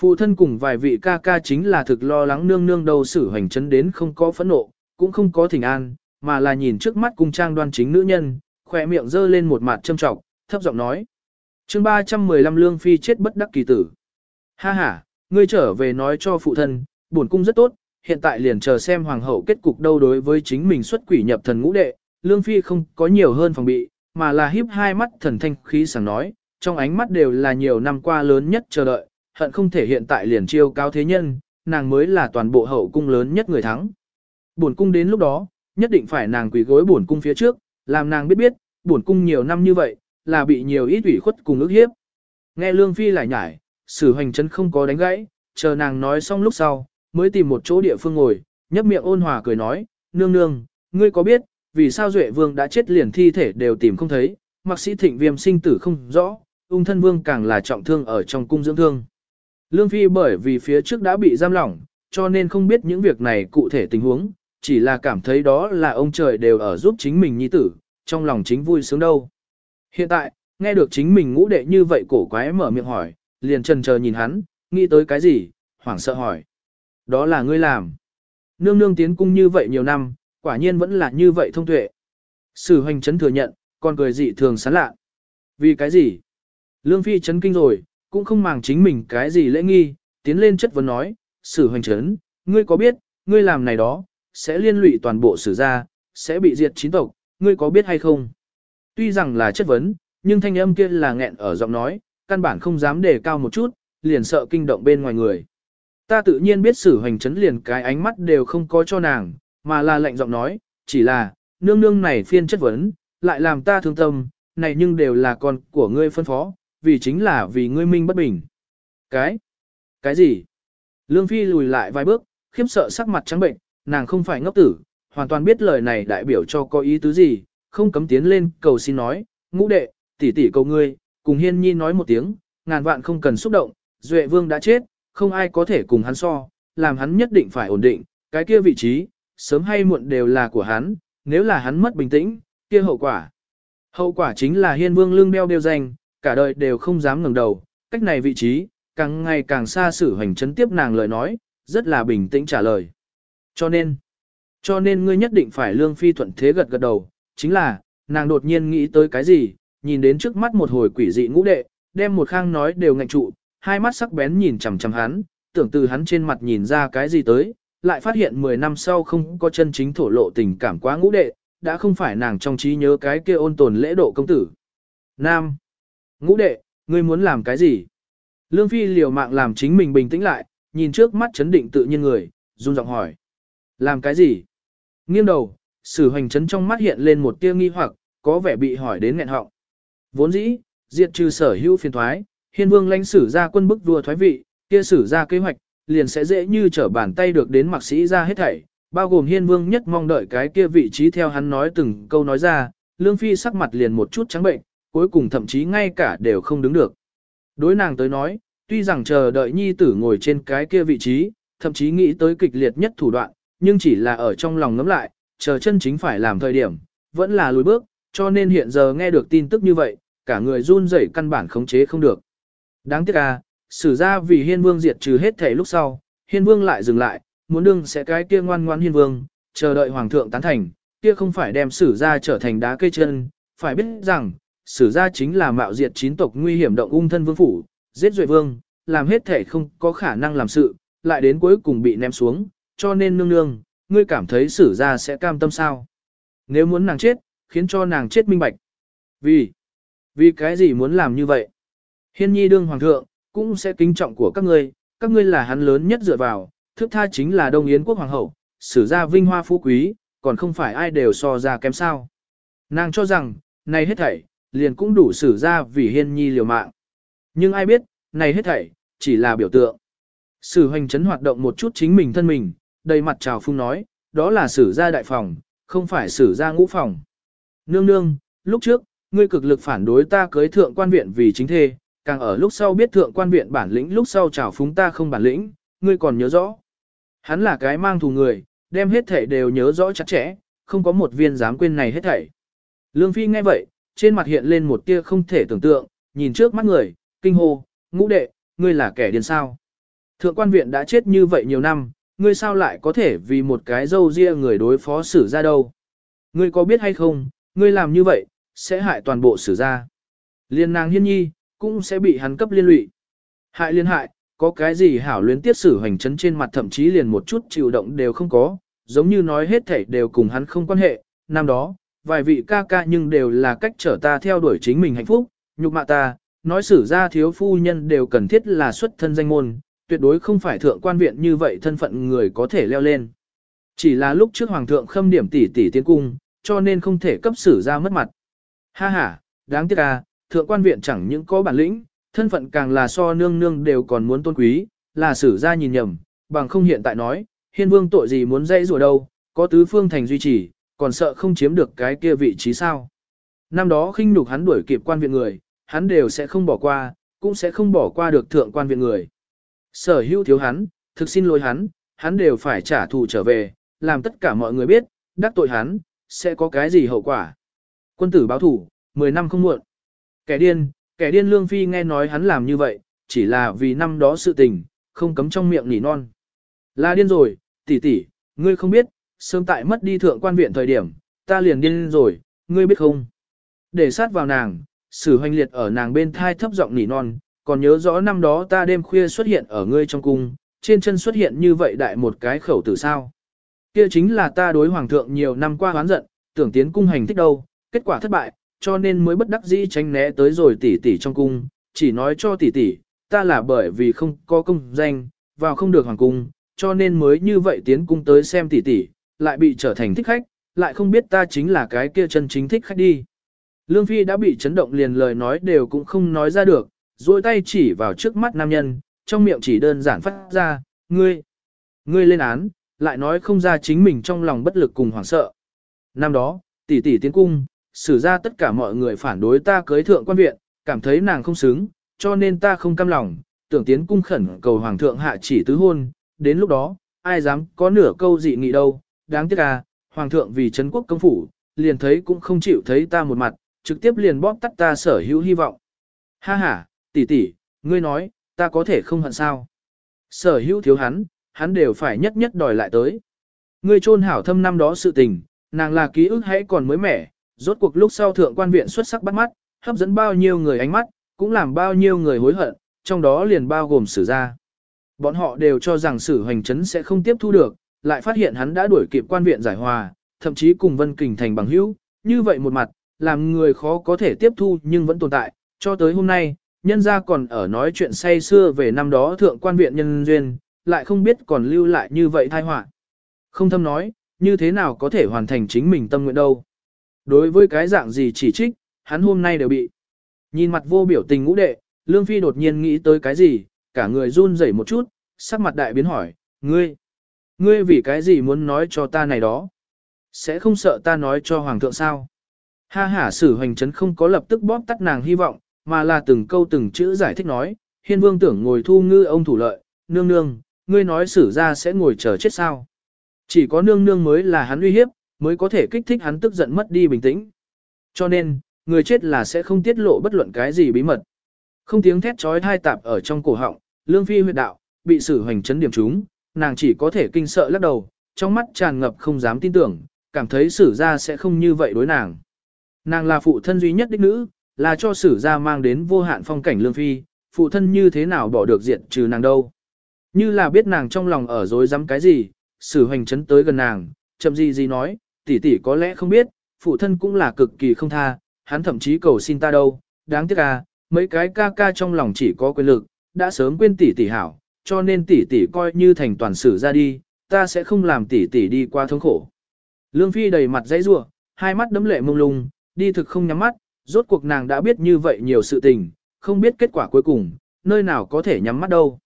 Phụ thân cùng vài vị ca ca chính là thực lo lắng nương nương đầu xử hành chấn đến không có phẫn nộ, cũng không có thỉnh an, mà là nhìn trước mắt cung trang đoan chính nữ nhân, khỏe miệng dơ lên một mặt châm trọng, thấp giọng nói. chương 315 lương phi chết bất đắc kỳ tử. Ha ha, ngươi trở về nói cho phụ thân, bổn cung rất tốt, hiện tại liền chờ xem hoàng hậu kết cục đâu đối với chính mình xuất quỷ nhập thần ngũ đệ, lương phi không có nhiều hơn phòng bị, mà là híp hai mắt thần thanh khí sảng nói, trong ánh mắt đều là nhiều năm qua lớn nhất chờ đợi, hận không thể hiện tại liền chiêu cao thế nhân, nàng mới là toàn bộ hậu cung lớn nhất người thắng. Bổn cung đến lúc đó, nhất định phải nàng quỳ gối bổn cung phía trước, làm nàng biết biết, bổn cung nhiều năm như vậy, là bị nhiều ít ủy khuất cùng ức hiếp. Nghe Lương Phi lại nhải, sử hành chân không có đánh gãy, chờ nàng nói xong lúc sau, mới tìm một chỗ địa phương ngồi, nhấp miệng ôn hòa cười nói, nương nương, ngươi có biết, vì sao Duệ Vương đã chết liền thi thể đều tìm không thấy, mặc sĩ thịnh viêm sinh tử không rõ, ung thân vương càng là trọng thương ở trong cung dưỡng thương. Lương Phi bởi vì phía trước đã bị giam lỏng, cho nên không biết những việc này cụ thể tình huống, chỉ là cảm thấy đó là ông trời đều ở giúp chính mình nhi tử, trong lòng chính vui sướng đâu. Hiện tại, nghe được chính mình ngũ đệ như vậy cổ quái mở miệng hỏi, liền trần chờ nhìn hắn, nghĩ tới cái gì, hoảng sợ hỏi. Đó là ngươi làm. Nương nương tiến cung như vậy nhiều năm, quả nhiên vẫn là như vậy thông tuệ. Sử hoành chấn thừa nhận, còn cười dị thường sán lạ. Vì cái gì? Lương Phi chấn kinh rồi, cũng không màng chính mình cái gì lễ nghi, tiến lên chất vấn nói, sử hoành chấn, ngươi có biết, ngươi làm này đó, sẽ liên lụy toàn bộ sử gia, sẽ bị diệt chín tộc, ngươi có biết hay không? Tuy rằng là chất vấn, nhưng thanh âm kia là nghẹn ở giọng nói, căn bản không dám đề cao một chút, liền sợ kinh động bên ngoài người. Ta tự nhiên biết sử hoành chấn liền cái ánh mắt đều không có cho nàng, mà là lệnh giọng nói, chỉ là, nương nương này phiên chất vấn, lại làm ta thương tâm, này nhưng đều là con của ngươi phân phó, vì chính là vì ngươi minh bất bình. Cái? Cái gì? Lương Phi lùi lại vài bước, khiếp sợ sắc mặt trắng bệnh, nàng không phải ngốc tử, hoàn toàn biết lời này đại biểu cho có ý tứ gì, không cấm tiến lên cầu xin nói, ngũ đệ, tỷ tỷ cầu ngươi, cùng hiên nhi nói một tiếng, ngàn vạn không cần xúc động, Duệ Vương đã chết, không ai có thể cùng hắn so, làm hắn nhất định phải ổn định, cái kia vị trí, sớm hay muộn đều là của hắn, nếu là hắn mất bình tĩnh, kia hậu quả. Hậu quả chính là hiên vương lương đeo đeo danh, cả đời đều không dám ngẩng đầu, cách này vị trí, càng ngày càng xa xử hành chấn tiếp nàng lời nói, rất là bình tĩnh trả lời. Cho nên, cho nên ngươi nhất định phải lương phi thuận thế gật gật đầu, chính là, nàng đột nhiên nghĩ tới cái gì, nhìn đến trước mắt một hồi quỷ dị ngũ đệ, đem một khang nói đều ngạnh trụ, hai mắt sắc bén nhìn chằm chằm hắn, tưởng từ hắn trên mặt nhìn ra cái gì tới, lại phát hiện 10 năm sau không có chân chính thổ lộ tình cảm quá ngũ đệ, đã không phải nàng trong trí nhớ cái kia ôn tồn lễ độ công tử. Nam. Ngũ đệ, ngươi muốn làm cái gì? Lương Phi liều mạng làm chính mình bình tĩnh lại, nhìn trước mắt chấn định tự nhiên người, run giọng hỏi. Làm cái gì? Nghiêng đầu, sử hoành chấn trong mắt hiện lên một tia nghi hoặc, có vẻ bị hỏi đến nghẹn họng. Vốn dĩ, Diệt trừ sở hữu phiền thoái, hiên vương lãnh sử ra quân bức vua thoái vị, kia sử ra kế hoạch, liền sẽ dễ như trở bàn tay được đến mạc sĩ ra hết thảy, bao gồm hiên vương nhất mong đợi cái kia vị trí theo hắn nói từng câu nói ra, lương phi sắc mặt liền một chút trắng bệnh, cuối cùng thậm chí ngay cả đều không đứng được. Đối nàng tới nói, tuy rằng chờ đợi nhi tử ngồi trên cái kia vị trí, thậm chí nghĩ tới kịch liệt nhất thủ đoạn, nhưng chỉ là ở trong lòng ngấm lại, chờ chân chính phải làm thời điểm, vẫn là lùi bước, cho nên hiện giờ nghe được tin tức như vậy, cả người run rẩy căn bản khống chế không được. Đáng tiếc à, sử ra vì hiên vương diệt trừ hết thể lúc sau, hiên vương lại dừng lại, muốn đương sẽ cái kia ngoan ngoan hiên vương, chờ đợi hoàng thượng tán thành, kia không phải đem sử ra trở thành đá cây chân, phải biết rằng, sử ra chính là mạo diệt chín tộc nguy hiểm động ung thân vương phủ, giết duệ vương, làm hết thể không có khả năng làm sự, lại đến cuối cùng bị ném xuống, cho nên nương nương, ngươi cảm thấy sử ra sẽ cam tâm sao. Nếu muốn nàng chết, khiến cho nàng chết minh bạch. Vì, vì cái gì muốn làm như vậy? Hiên nhi đương hoàng thượng, cũng sẽ kính trọng của các ngươi, các ngươi là hắn lớn nhất dựa vào, thước tha chính là Đông Yến quốc hoàng hậu, sử ra vinh hoa phú quý, còn không phải ai đều so ra kém sao. Nàng cho rằng, này hết thảy, liền cũng đủ sử ra vì hiên nhi liều mạng. Nhưng ai biết, này hết thảy, chỉ là biểu tượng. Sử hoành chấn hoạt động một chút chính mình thân mình, đầy mặt trào phung nói, đó là sử gia đại phòng, không phải sử gia ngũ phòng. Nương nương, lúc trước, ngươi cực lực phản đối ta cưới thượng quan viện vì chính thê, càng ở lúc sau biết thượng quan viện bản lĩnh lúc sau trào phúng ta không bản lĩnh, ngươi còn nhớ rõ. Hắn là cái mang thù người, đem hết thảy đều nhớ rõ chặt chẽ, không có một viên dám quên này hết thảy. Lương Phi nghe vậy, trên mặt hiện lên một tia không thể tưởng tượng, nhìn trước mắt người, kinh hô, ngũ đệ, ngươi là kẻ điên sao. Thượng quan viện đã chết như vậy nhiều năm, ngươi sao lại có thể vì một cái dâu ria người đối phó xử ra đâu. Ngươi có biết hay không, ngươi làm như vậy, sẽ hại toàn bộ xử ra. Liên nàng hiên nhi, cũng sẽ bị hắn cấp liên lụy. Hại liên hại, có cái gì hảo luyến tiết sử hành chấn trên mặt thậm chí liền một chút chịu động đều không có, giống như nói hết thảy đều cùng hắn không quan hệ, năm đó, vài vị ca ca nhưng đều là cách trở ta theo đuổi chính mình hạnh phúc, nhục mạ ta, nói xử ra thiếu phu nhân đều cần thiết là xuất thân danh môn, tuyệt đối không phải thượng quan viện như vậy thân phận người có thể leo lên. Chỉ là lúc trước hoàng thượng khâm điểm tỷ tỷ tiến cung, cho nên không thể cấp xử ra mất mặt. Ha ha, đáng tiếc à, thượng quan viện chẳng những có bản lĩnh, thân phận càng là so nương nương đều còn muốn tôn quý, là xử ra nhìn nhầm, bằng không hiện tại nói, hiên vương tội gì muốn dây rùa đâu, có tứ phương thành duy trì, còn sợ không chiếm được cái kia vị trí sao. Năm đó khinh nhục hắn đuổi kịp quan viện người, hắn đều sẽ không bỏ qua, cũng sẽ không bỏ qua được thượng quan viện người. Sở hữu thiếu hắn, thực xin lỗi hắn, hắn đều phải trả thù trở về, làm tất cả mọi người biết, đắc tội hắn, sẽ có cái gì hậu quả. Quân tử báo thủ, 10 năm không muộn. Kẻ điên, kẻ điên lương phi nghe nói hắn làm như vậy, chỉ là vì năm đó sự tình, không cấm trong miệng nỉ non. Là điên rồi, tỷ tỷ, ngươi không biết, sớm tại mất đi thượng quan viện thời điểm, ta liền điên rồi, ngươi biết không? Để sát vào nàng, sử hoành liệt ở nàng bên thai thấp giọng nỉ non, còn nhớ rõ năm đó ta đêm khuya xuất hiện ở ngươi trong cung, trên chân xuất hiện như vậy đại một cái khẩu tử sao. Kia chính là ta đối hoàng thượng nhiều năm qua hoán giận, tưởng tiến cung hành thích đâu, kết quả thất bại, cho nên mới bất đắc dĩ tránh né tới rồi tỷ tỷ trong cung, chỉ nói cho tỷ tỷ, ta là bởi vì không có công danh, vào không được hoàng cung, cho nên mới như vậy tiến cung tới xem tỷ tỷ, lại bị trở thành thích khách, lại không biết ta chính là cái kia chân chính thích khách đi. Lương Phi đã bị chấn động liền lời nói đều cũng không nói ra được, duỗi tay chỉ vào trước mắt nam nhân, trong miệng chỉ đơn giản phát ra, ngươi, ngươi lên án, lại nói không ra chính mình trong lòng bất lực cùng hoảng sợ. Năm đó, tỷ tỷ tiến cung, xử ra tất cả mọi người phản đối ta cưới thượng quan viện, cảm thấy nàng không xứng, cho nên ta không cam lòng, tưởng tiến cung khẩn cầu hoàng thượng hạ chỉ tứ hôn, đến lúc đó, ai dám có nửa câu dị nghị đâu, đáng tiếc à, hoàng thượng vì Trấn quốc công phủ, liền thấy cũng không chịu thấy ta một mặt, trực tiếp liền bóp tắt ta sở hữu hy vọng. Ha ha, tỷ tỷ, ngươi nói, ta có thể không hận sao. Sở hữu thiếu hắn, hắn đều phải nhất nhất đòi lại tới. Ngươi trôn hảo thâm năm đó sự tình, nàng là ký ức hãy còn mới mẻ, rốt cuộc lúc sau thượng quan viện xuất sắc bắt mắt, hấp dẫn bao nhiêu người ánh mắt, cũng làm bao nhiêu người hối hận, trong đó liền bao gồm sử gia. Bọn họ đều cho rằng sử hoành chấn sẽ không tiếp thu được, lại phát hiện hắn đã đuổi kịp quan viện giải hòa, thậm chí cùng Vân Kình thành bằng hữu, như vậy một mặt, làm người khó có thể tiếp thu nhưng vẫn tồn tại, cho tới hôm nay, nhân gia còn ở nói chuyện say xưa về năm đó thượng quan viện nhân duyên, lại không biết còn lưu lại như vậy thai họa. Không thâm nói, như thế nào có thể hoàn thành chính mình tâm nguyện đâu. Đối với cái dạng gì chỉ trích, hắn hôm nay đều bị. Nhìn mặt vô biểu tình ngũ đệ, Lương Phi đột nhiên nghĩ tới cái gì, cả người run rẩy một chút, sắc mặt đại biến hỏi, ngươi, ngươi vì cái gì muốn nói cho ta này đó? Sẽ không sợ ta nói cho Hoàng thượng sao? Ha ha sử hoành chấn không có lập tức bóp tắt nàng hy vọng, mà là từng câu từng chữ giải thích nói, hiên vương tưởng ngồi thu ngư ông thủ lợi, nương nương, ngươi nói sử ra sẽ ngồi chờ chết sao? Chỉ có nương nương mới là hắn uy hiếp, mới có thể kích thích hắn tức giận mất đi bình tĩnh. Cho nên, người chết là sẽ không tiết lộ bất luận cái gì bí mật. Không tiếng thét trói thai tạp ở trong cổ họng, lương phi huyệt đạo, bị sử hoành chấn điểm chúng, nàng chỉ có thể kinh sợ lắc đầu, trong mắt tràn ngập không dám tin tưởng, cảm thấy sử ra sẽ không như vậy đối nàng. Nàng là phụ thân duy nhất đích nữ, là cho sử ra mang đến vô hạn phong cảnh lương phi, phụ thân như thế nào bỏ được diện trừ nàng đâu. Như là biết nàng trong lòng ở dối dám cái gì, sử hoành chấn tới gần nàng, chậm gì gì nói, tỷ tỷ có lẽ không biết, phụ thân cũng là cực kỳ không tha, hắn thậm chí cầu xin ta đâu, đáng tiếc à, mấy cái ca ca trong lòng chỉ có quyền lực, đã sớm quên tỷ tỷ hảo, cho nên tỷ tỷ coi như thành toàn sử ra đi, ta sẽ không làm tỷ tỷ đi qua thống khổ. Lương Phi đầy mặt dãy rủa, hai mắt đấm lệ mông lung, đi thực không nhắm mắt, rốt cuộc nàng đã biết như vậy nhiều sự tình, không biết kết quả cuối cùng, nơi nào có thể nhắm mắt đâu.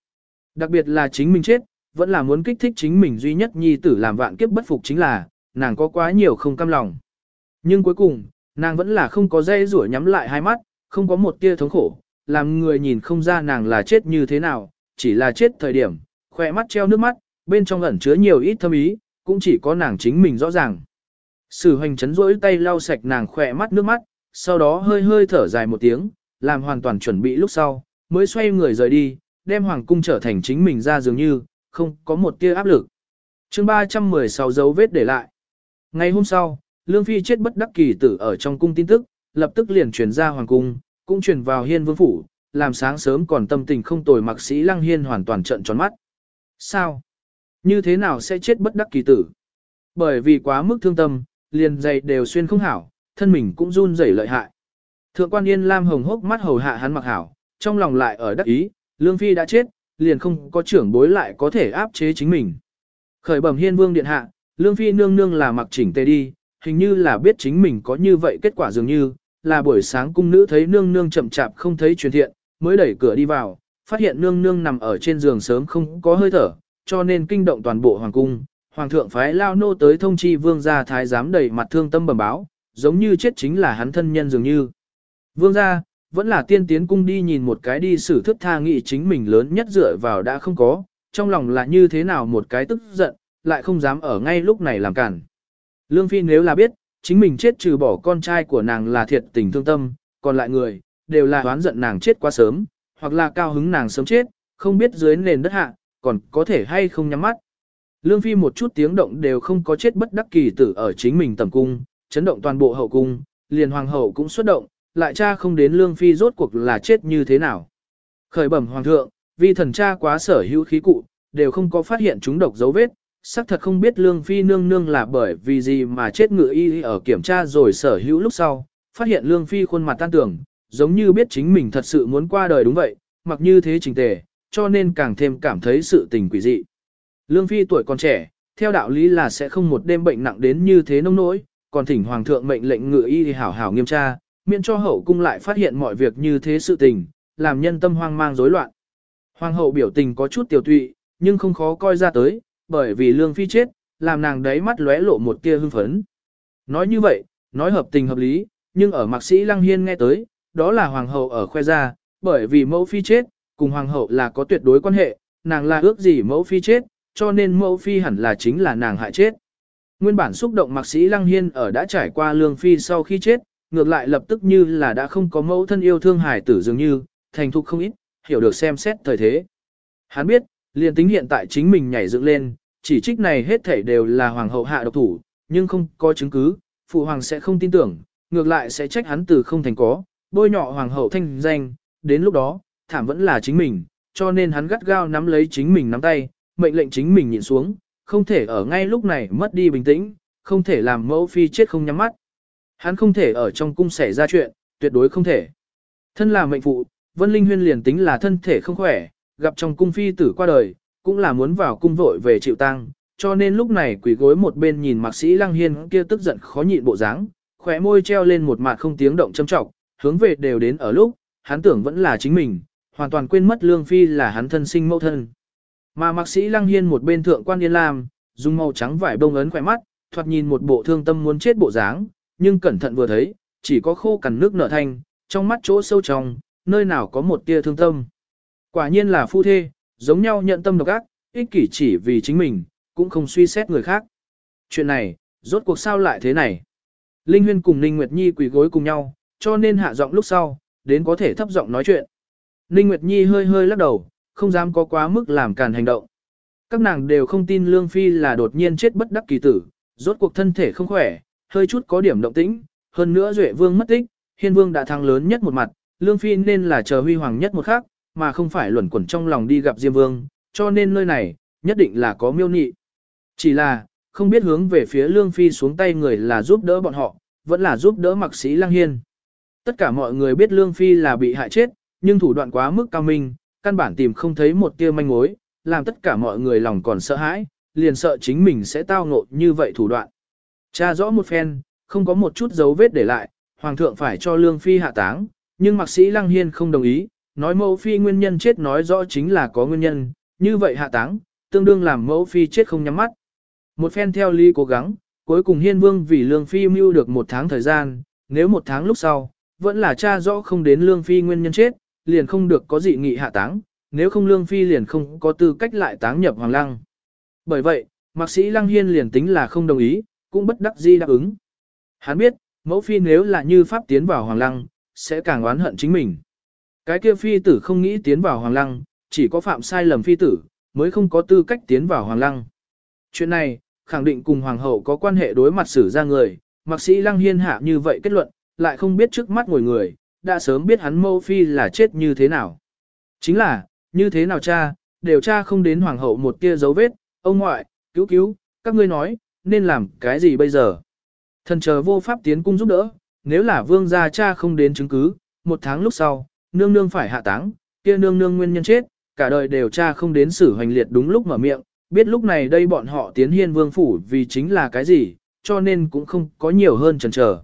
Đặc biệt là chính mình chết, vẫn là muốn kích thích chính mình duy nhất nhi tử làm vạn kiếp bất phục chính là, nàng có quá nhiều không cam lòng. Nhưng cuối cùng, nàng vẫn là không có dây rủa nhắm lại hai mắt, không có một tia thống khổ, làm người nhìn không ra nàng là chết như thế nào, chỉ là chết thời điểm, khỏe mắt treo nước mắt, bên trong ẩn chứa nhiều ít thâm ý, cũng chỉ có nàng chính mình rõ ràng. Sử hoành chấn rỗi tay lau sạch nàng khỏe mắt nước mắt, sau đó hơi hơi thở dài một tiếng, làm hoàn toàn chuẩn bị lúc sau, mới xoay người rời đi, đem hoàng cung trở thành chính mình ra dường như, không có một tia áp lực. chương 316 dấu vết để lại. Ngày hôm sau, Lương Phi chết bất đắc kỳ tử ở trong cung tin tức, lập tức liền truyền ra hoàng cung, cũng truyền vào hiên vương phủ, làm sáng sớm còn tâm tình không tồi mặc sĩ lăng hiên hoàn toàn trận tròn mắt. Sao? Như thế nào sẽ chết bất đắc kỳ tử? Bởi vì quá mức thương tâm, liền dày đều xuyên không hảo, thân mình cũng run rẩy lợi hại. Thượng quan Yên Lam hồng hốc mắt hầu hạ hắn mặc hảo, trong lòng lại ở đắc ý, Lương Phi đã chết, liền không có trưởng bối lại có thể áp chế chính mình. Khởi bẩm hiên vương điện hạ, Lương Phi nương nương là mặc chỉnh tề đi, hình như là biết chính mình có như vậy kết quả dường như, là buổi sáng cung nữ thấy nương nương chậm chạp không thấy truyền thiện, mới đẩy cửa đi vào, phát hiện nương nương nằm ở trên giường sớm không có hơi thở, cho nên kinh động toàn bộ hoàng cung. Hoàng thượng phái lao nô tới thông chi vương gia thái giám đầy mặt thương tâm bẩm báo, giống như chết chính là hắn thân nhân dường như. Vương gia, vẫn là tiên tiến cung đi nhìn một cái đi xử thức tha nghị chính mình lớn nhất dựa vào đã không có, trong lòng là như thế nào một cái tức giận, lại không dám ở ngay lúc này làm cản. Lương Phi nếu là biết, chính mình chết trừ bỏ con trai của nàng là thiệt tình thương tâm, còn lại người, đều là hoán giận nàng chết quá sớm, hoặc là cao hứng nàng sớm chết, không biết dưới nền đất hạ, còn có thể hay không nhắm mắt. Lương Phi một chút tiếng động đều không có chết bất đắc kỳ tử ở chính mình tầm cung, chấn động toàn bộ hậu cung, liền hoàng hậu cũng xuất động, lại cha không đến Lương Phi rốt cuộc là chết như thế nào. Khởi bẩm hoàng thượng, vì thần cha quá sở hữu khí cụ, đều không có phát hiện chúng độc dấu vết, xác thật không biết Lương Phi nương nương là bởi vì gì mà chết ngựa y ở kiểm tra rồi sở hữu lúc sau, phát hiện Lương Phi khuôn mặt tan tưởng, giống như biết chính mình thật sự muốn qua đời đúng vậy, mặc như thế trình tề, cho nên càng thêm cảm thấy sự tình quỷ dị. Lương Phi tuổi còn trẻ, theo đạo lý là sẽ không một đêm bệnh nặng đến như thế nông nỗi, còn thỉnh Hoàng thượng mệnh lệnh ngựa y hảo hảo nghiêm tra, miễn cho hậu cung lại phát hiện mọi việc như thế sự tình, làm nhân tâm hoang mang rối loạn. Hoàng hậu biểu tình có chút tiểu tụy, nhưng không khó coi ra tới, bởi vì Lương Phi chết, làm nàng đấy mắt lóe lộ một tia hưng phấn. Nói như vậy, nói hợp tình hợp lý, nhưng ở mạc sĩ Lăng Hiên nghe tới, đó là hoàng hậu ở khoe ra, bởi vì mẫu phi chết, cùng hoàng hậu là có tuyệt đối quan hệ, nàng là ước gì mẫu phi chết, cho nên mẫu phi hẳn là chính là nàng hại chết. Nguyên bản xúc động mạc sĩ Lăng Hiên ở đã trải qua lương phi sau khi chết, ngược lại lập tức như là đã không có mẫu thân yêu thương hải tử dường như, thành thục không ít, hiểu được xem xét thời thế. Hắn biết, liền tính hiện tại chính mình nhảy dựng lên, chỉ trích này hết thảy đều là hoàng hậu hạ độc thủ, nhưng không có chứng cứ, phụ hoàng sẽ không tin tưởng, ngược lại sẽ trách hắn từ không thành có, bôi nhọ hoàng hậu thanh danh, đến lúc đó, thảm vẫn là chính mình, cho nên hắn gắt gao nắm lấy chính mình nắm tay, mệnh lệnh chính mình nhìn xuống, không thể ở ngay lúc này mất đi bình tĩnh, không thể làm mẫu phi chết không nhắm mắt. Hắn không thể ở trong cung xảy ra chuyện, tuyệt đối không thể. Thân là mệnh phụ, Vân Linh Huyên liền tính là thân thể không khỏe, gặp trong cung phi tử qua đời, cũng là muốn vào cung vội về chịu tang, cho nên lúc này quỷ gối một bên nhìn mạc sĩ Lăng Hiên kia tức giận khó nhịn bộ dáng, khỏe môi treo lên một mặt không tiếng động châm trọng, hướng về đều đến ở lúc, hắn tưởng vẫn là chính mình, hoàn toàn quên mất Lương Phi là hắn thân sinh mẫu thân. Mà mạc sĩ Lăng Hiên một bên thượng quan yên lam, dùng màu trắng vải bông ấn khỏe mắt, thoạt nhìn một bộ thương tâm muốn chết bộ dáng, nhưng cẩn thận vừa thấy, chỉ có khô cằn nước nở thanh, trong mắt chỗ sâu trong, nơi nào có một tia thương tâm. Quả nhiên là phu thê, giống nhau nhận tâm độc ác, ích kỷ chỉ vì chính mình, cũng không suy xét người khác. Chuyện này, rốt cuộc sao lại thế này? Linh Huyên cùng Ninh Nguyệt Nhi quỳ gối cùng nhau, cho nên hạ giọng lúc sau, đến có thể thấp giọng nói chuyện. Ninh Nguyệt Nhi hơi hơi lắc đầu, không dám có quá mức làm càn hành động. Các nàng đều không tin Lương Phi là đột nhiên chết bất đắc kỳ tử, rốt cuộc thân thể không khỏe, hơi chút có điểm động tĩnh, hơn nữa Duệ Vương mất tích, Hiên Vương đã thăng lớn nhất một mặt, Lương Phi nên là chờ huy hoàng nhất một khác, mà không phải luẩn quẩn trong lòng đi gặp Diêm Vương, cho nên nơi này, nhất định là có miêu nị. Chỉ là, không biết hướng về phía Lương Phi xuống tay người là giúp đỡ bọn họ, vẫn là giúp đỡ mặc sĩ Lăng Hiên. Tất cả mọi người biết Lương Phi là bị hại chết, nhưng thủ đoạn quá mức cao minh, căn bản tìm không thấy một tia manh mối, làm tất cả mọi người lòng còn sợ hãi, liền sợ chính mình sẽ tao ngộ như vậy thủ đoạn. Cha rõ một phen, không có một chút dấu vết để lại, Hoàng thượng phải cho Lương Phi hạ táng, nhưng mạc sĩ Lăng Hiên không đồng ý, nói mẫu Phi nguyên nhân chết nói rõ chính là có nguyên nhân, như vậy hạ táng, tương đương làm mẫu Phi chết không nhắm mắt. Một phen theo ly cố gắng, cuối cùng Hiên Vương vì Lương Phi mưu được một tháng thời gian, nếu một tháng lúc sau, vẫn là cha rõ không đến Lương Phi nguyên nhân chết, liền không được có dị nghị hạ táng, nếu không Lương Phi liền không có tư cách lại táng nhập Hoàng Lăng. Bởi vậy, mạc sĩ Lăng Hiên liền tính là không đồng ý, cũng bất đắc di đáp ứng. Hắn biết, mẫu Phi nếu là như Pháp tiến vào Hoàng Lăng, sẽ càng oán hận chính mình. Cái kia Phi tử không nghĩ tiến vào Hoàng Lăng, chỉ có phạm sai lầm Phi tử, mới không có tư cách tiến vào Hoàng Lăng. Chuyện này, khẳng định cùng Hoàng hậu có quan hệ đối mặt xử ra người, mạc sĩ Lăng Hiên hạ như vậy kết luận, lại không biết trước mắt ngồi người, đã sớm biết hắn mâu phi là chết như thế nào. Chính là, như thế nào cha, đều cha không đến hoàng hậu một tia dấu vết, ông ngoại, cứu cứu, các ngươi nói, nên làm cái gì bây giờ. Thần chờ vô pháp tiến cung giúp đỡ, nếu là vương gia cha không đến chứng cứ, một tháng lúc sau, nương nương phải hạ táng, kia nương nương nguyên nhân chết, cả đời đều cha không đến xử hoành liệt đúng lúc mở miệng, biết lúc này đây bọn họ tiến hiên vương phủ vì chính là cái gì, cho nên cũng không có nhiều hơn chần chờ.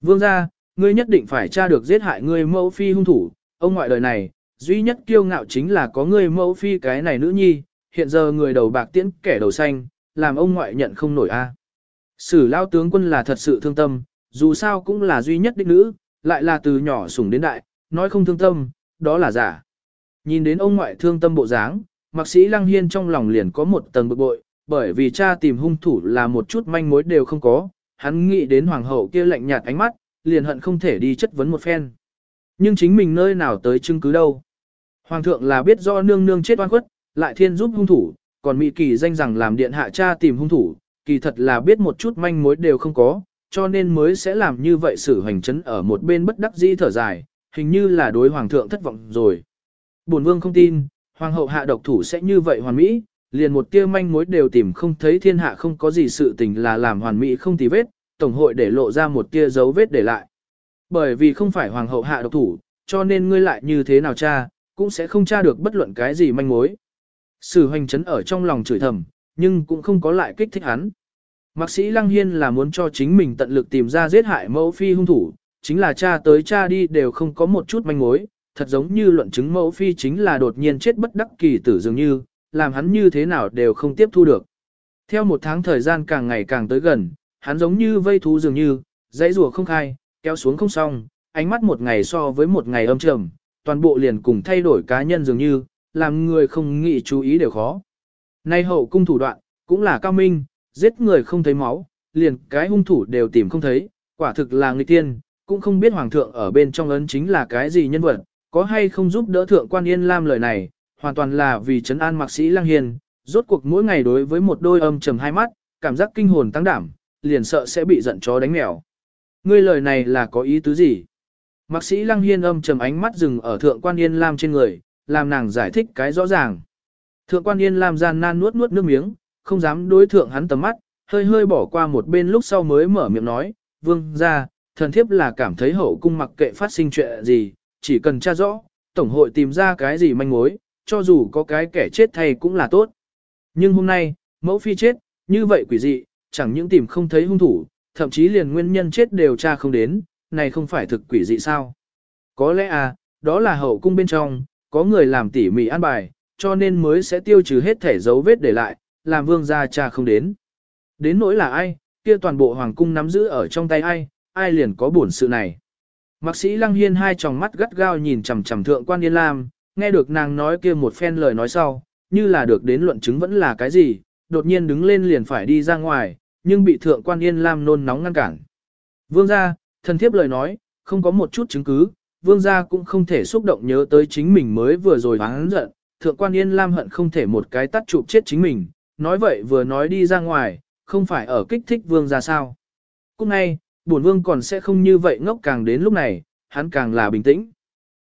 Vương gia, ngươi nhất định phải tra được giết hại ngươi mẫu phi hung thủ, ông ngoại đời này, duy nhất kiêu ngạo chính là có ngươi mẫu phi cái này nữ nhi, hiện giờ người đầu bạc tiễn kẻ đầu xanh, làm ông ngoại nhận không nổi a. À. Sử lao tướng quân là thật sự thương tâm, dù sao cũng là duy nhất đích nữ, lại là từ nhỏ sủng đến đại, nói không thương tâm, đó là giả. Nhìn đến ông ngoại thương tâm bộ dáng, mạc sĩ Lăng Hiên trong lòng liền có một tầng bực bội, bởi vì cha tìm hung thủ là một chút manh mối đều không có, hắn nghĩ đến hoàng hậu kia lạnh nhạt ánh mắt, liền hận không thể đi chất vấn một phen. Nhưng chính mình nơi nào tới chứng cứ đâu. Hoàng thượng là biết do nương nương chết oan khuất, lại thiên giúp hung thủ, còn Mỹ kỳ danh rằng làm điện hạ cha tìm hung thủ, kỳ thật là biết một chút manh mối đều không có, cho nên mới sẽ làm như vậy xử hành chấn ở một bên bất đắc dĩ thở dài, hình như là đối hoàng thượng thất vọng rồi. Bổn vương không tin, hoàng hậu hạ độc thủ sẽ như vậy hoàn mỹ, liền một tia manh mối đều tìm không thấy thiên hạ không có gì sự tình là làm hoàn mỹ không tì vết, tổng hội để lộ ra một tia dấu vết để lại. Bởi vì không phải hoàng hậu hạ độc thủ, cho nên ngươi lại như thế nào cha, cũng sẽ không tra được bất luận cái gì manh mối. Sử hoành chấn ở trong lòng chửi thầm, nhưng cũng không có lại kích thích hắn. Mạc sĩ Lăng Hiên là muốn cho chính mình tận lực tìm ra giết hại mẫu phi hung thủ, chính là cha tới cha đi đều không có một chút manh mối, thật giống như luận chứng mẫu phi chính là đột nhiên chết bất đắc kỳ tử dường như, làm hắn như thế nào đều không tiếp thu được. Theo một tháng thời gian càng ngày càng tới gần, hắn giống như vây thú dường như, dãy rùa không khai, kéo xuống không xong, ánh mắt một ngày so với một ngày âm trầm, toàn bộ liền cùng thay đổi cá nhân dường như, làm người không nghĩ chú ý đều khó. Nay hậu cung thủ đoạn, cũng là cao minh, giết người không thấy máu, liền cái hung thủ đều tìm không thấy, quả thực là người tiên, cũng không biết hoàng thượng ở bên trong ấn chính là cái gì nhân vật, có hay không giúp đỡ thượng quan yên lam lời này, hoàn toàn là vì trấn an mạc sĩ lang hiền, rốt cuộc mỗi ngày đối với một đôi âm trầm hai mắt, cảm giác kinh hồn tăng đảm, liền sợ sẽ bị giận chó đánh mèo. Ngươi lời này là có ý tứ gì? Mạc sĩ Lăng Hiên âm trầm ánh mắt dừng ở thượng quan Yên Lam trên người, làm nàng giải thích cái rõ ràng. Thượng quan Yên Lam gian nan nuốt nuốt nước miếng, không dám đối thượng hắn tầm mắt, hơi hơi bỏ qua một bên lúc sau mới mở miệng nói, vương ra, thần thiếp là cảm thấy hậu cung mặc kệ phát sinh chuyện gì, chỉ cần tra rõ, tổng hội tìm ra cái gì manh mối, cho dù có cái kẻ chết thay cũng là tốt. Nhưng hôm nay, mẫu phi chết, như vậy quỷ dị, chẳng những tìm không thấy hung thủ, thậm chí liền nguyên nhân chết đều tra không đến, này không phải thực quỷ dị sao. Có lẽ à, đó là hậu cung bên trong, có người làm tỉ mỉ an bài, cho nên mới sẽ tiêu trừ hết thể dấu vết để lại, làm vương gia cha không đến. Đến nỗi là ai, kia toàn bộ hoàng cung nắm giữ ở trong tay ai, ai liền có bổn sự này. Mạc sĩ Lăng Hiên hai tròng mắt gắt gao nhìn chằm chằm thượng quan Yên Lam, nghe được nàng nói kia một phen lời nói sau, như là được đến luận chứng vẫn là cái gì, đột nhiên đứng lên liền phải đi ra ngoài, nhưng bị thượng quan Yên Lam nôn nóng ngăn cản. Vương gia, thần thiếp lời nói, không có một chút chứng cứ, vương gia cũng không thể xúc động nhớ tới chính mình mới vừa rồi hắn giận, thượng quan Yên Lam hận không thể một cái tắt chụp chết chính mình, nói vậy vừa nói đi ra ngoài, không phải ở kích thích vương gia sao. Cũng ngay, bổn vương còn sẽ không như vậy ngốc càng đến lúc này, hắn càng là bình tĩnh.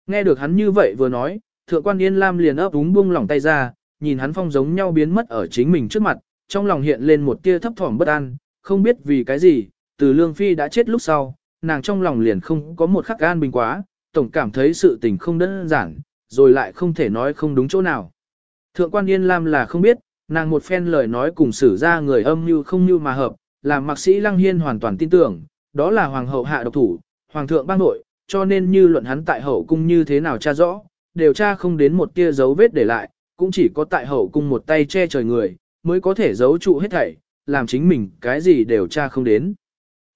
Nghe được hắn như vậy vừa nói, thượng quan Yên Lam liền ấp úng buông lỏng tay ra, nhìn hắn phong giống nhau biến mất ở chính mình trước mặt, trong lòng hiện lên một tia thấp thỏm bất an, không biết vì cái gì, từ Lương Phi đã chết lúc sau, nàng trong lòng liền không có một khắc an bình quá, tổng cảm thấy sự tình không đơn giản, rồi lại không thể nói không đúng chỗ nào. Thượng quan Yên Lam là không biết, nàng một phen lời nói cùng xử ra người âm như không như mà hợp, làm mạc sĩ Lăng Hiên hoàn toàn tin tưởng, đó là hoàng hậu hạ độc thủ, hoàng thượng bang nội, cho nên như luận hắn tại hậu cung như thế nào tra rõ, đều tra không đến một tia dấu vết để lại, cũng chỉ có tại hậu cung một tay che trời người, mới có thể giấu trụ hết thảy, làm chính mình cái gì đều tra không đến.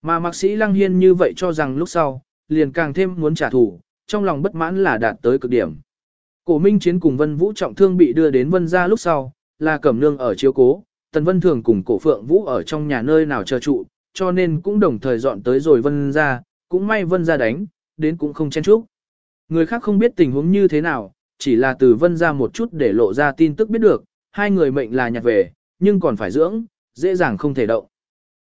Mà mạc sĩ Lăng Hiên như vậy cho rằng lúc sau, liền càng thêm muốn trả thù, trong lòng bất mãn là đạt tới cực điểm. Cổ Minh Chiến cùng Vân Vũ trọng thương bị đưa đến Vân gia lúc sau, là Cẩm Nương ở chiếu cố, Tần Vân Thường cùng Cổ Phượng Vũ ở trong nhà nơi nào chờ trụ, cho nên cũng đồng thời dọn tới rồi Vân gia, cũng may Vân gia đánh, đến cũng không chen chúc. Người khác không biết tình huống như thế nào, chỉ là từ Vân gia một chút để lộ ra tin tức biết được, hai người mệnh là nhặt về, nhưng còn phải dưỡng, dễ dàng không thể động.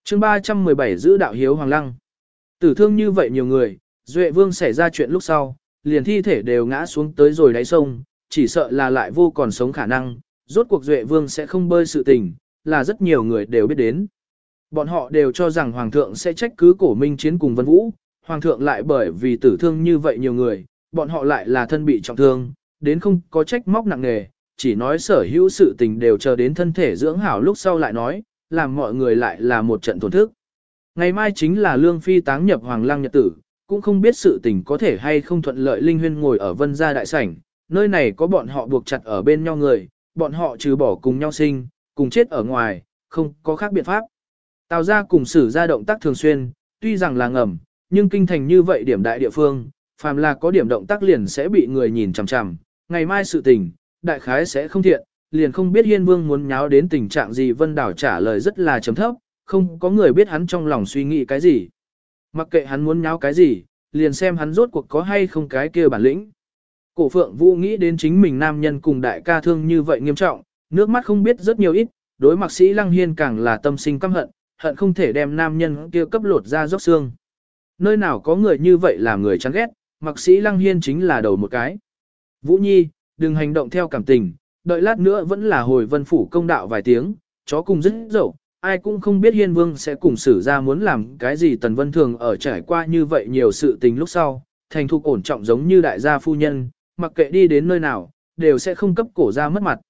Chương 317 giữ đạo hiếu hoàng lăng. Tử thương như vậy nhiều người, Duệ Vương xảy ra chuyện lúc sau, liền thi thể đều ngã xuống tới rồi đáy sông, chỉ sợ là lại vô còn sống khả năng, rốt cuộc Duệ Vương sẽ không bơi sự tình, là rất nhiều người đều biết đến. Bọn họ đều cho rằng Hoàng thượng sẽ trách cứ cổ minh chiến cùng Vân Vũ, Hoàng thượng lại bởi vì tử thương như vậy nhiều người, bọn họ lại là thân bị trọng thương, đến không có trách móc nặng nề, chỉ nói sở hữu sự tình đều chờ đến thân thể dưỡng hảo lúc sau lại nói, làm mọi người lại là một trận tổn thức. Ngày mai chính là Lương Phi táng nhập Hoàng Lăng Nhật Tử, cũng không biết sự tình có thể hay không thuận lợi Linh Huyên ngồi ở vân gia đại sảnh, nơi này có bọn họ buộc chặt ở bên nhau người, bọn họ trừ bỏ cùng nhau sinh, cùng chết ở ngoài, không có khác biện pháp. Tào ra cùng sử ra động tác thường xuyên, tuy rằng là ngầm, nhưng kinh thành như vậy điểm đại địa phương, phàm là có điểm động tác liền sẽ bị người nhìn chằm chằm, ngày mai sự tình, đại khái sẽ không thiện, liền không biết Hiên Vương muốn nháo đến tình trạng gì Vân Đảo trả lời rất là chấm thấp, không có người biết hắn trong lòng suy nghĩ cái gì. Mặc kệ hắn muốn nháo cái gì, liền xem hắn rốt cuộc có hay không cái kia bản lĩnh. Cổ phượng vũ nghĩ đến chính mình nam nhân cùng đại ca thương như vậy nghiêm trọng, nước mắt không biết rất nhiều ít, đối mạc sĩ lăng hiên càng là tâm sinh căm hận, hận không thể đem nam nhân kia cấp lột ra róc xương. Nơi nào có người như vậy là người chán ghét, mặc sĩ lăng hiên chính là đầu một cái. Vũ Nhi, đừng hành động theo cảm tình, đợi lát nữa vẫn là hồi vân phủ công đạo vài tiếng, chó cùng rất dậu, ai cũng không biết hiên vương sẽ cùng xử ra muốn làm cái gì tần vân thường ở trải qua như vậy nhiều sự tình lúc sau, thành thục ổn trọng giống như đại gia phu nhân, mặc kệ đi đến nơi nào, đều sẽ không cấp cổ ra mất mặt.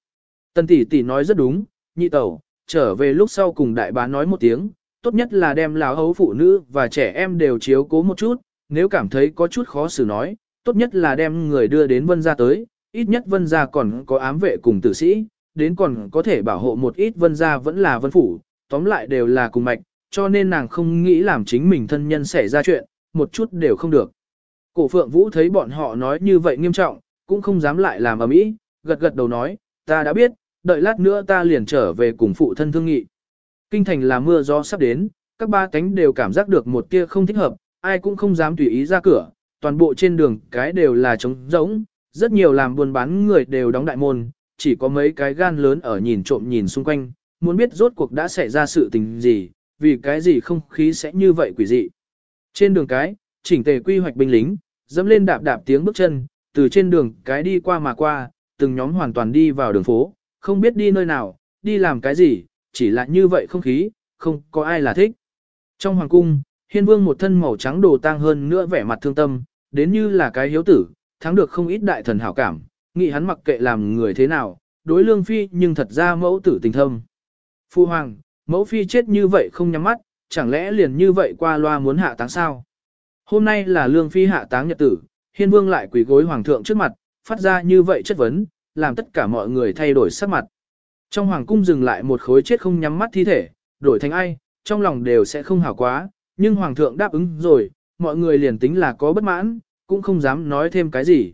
Tần tỷ tỷ nói rất đúng, nhị tẩu, trở về lúc sau cùng đại bá nói một tiếng, tốt nhất là đem lão hấu phụ nữ và trẻ em đều chiếu cố một chút, nếu cảm thấy có chút khó xử nói, tốt nhất là đem người đưa đến vân gia tới, ít nhất vân gia còn có ám vệ cùng tử sĩ, đến còn có thể bảo hộ một ít vân gia vẫn là vân phủ, tóm lại đều là cùng mạch, cho nên nàng không nghĩ làm chính mình thân nhân xảy ra chuyện, một chút đều không được. Cổ phượng vũ thấy bọn họ nói như vậy nghiêm trọng, cũng không dám lại làm ở mỹ, gật gật đầu nói, ta đã biết, đợi lát nữa ta liền trở về cùng phụ thân thương nghị. Kinh thành là mưa gió sắp đến, các ba cánh đều cảm giác được một tia không thích hợp, ai cũng không dám tùy ý ra cửa, toàn bộ trên đường cái đều là trống rỗng, rất nhiều làm buôn bán người đều đóng đại môn, chỉ có mấy cái gan lớn ở nhìn trộm nhìn xung quanh, muốn biết rốt cuộc đã xảy ra sự tình gì, vì cái gì không khí sẽ như vậy quỷ dị. Trên đường cái, chỉnh tề quy hoạch binh lính, dẫm lên đạp đạp tiếng bước chân, từ trên đường cái đi qua mà qua, từng nhóm hoàn toàn đi vào đường phố, không biết đi nơi nào, đi làm cái gì, chỉ là như vậy không khí, không có ai là thích. Trong hoàng cung, hiên vương một thân màu trắng đồ tang hơn nữa vẻ mặt thương tâm, đến như là cái hiếu tử, thắng được không ít đại thần hảo cảm, nghĩ hắn mặc kệ làm người thế nào, đối lương phi nhưng thật ra mẫu tử tình thâm. Phu hoàng, mẫu phi chết như vậy không nhắm mắt, chẳng lẽ liền như vậy qua loa muốn hạ táng sao? Hôm nay là lương phi hạ táng nhật tử, hiên vương lại quỳ gối hoàng thượng trước mặt, phát ra như vậy chất vấn, làm tất cả mọi người thay đổi sắc mặt. Trong hoàng cung dừng lại một khối chết không nhắm mắt thi thể, đổi thành ai, trong lòng đều sẽ không hảo quá, nhưng hoàng thượng đáp ứng rồi, mọi người liền tính là có bất mãn, cũng không dám nói thêm cái gì.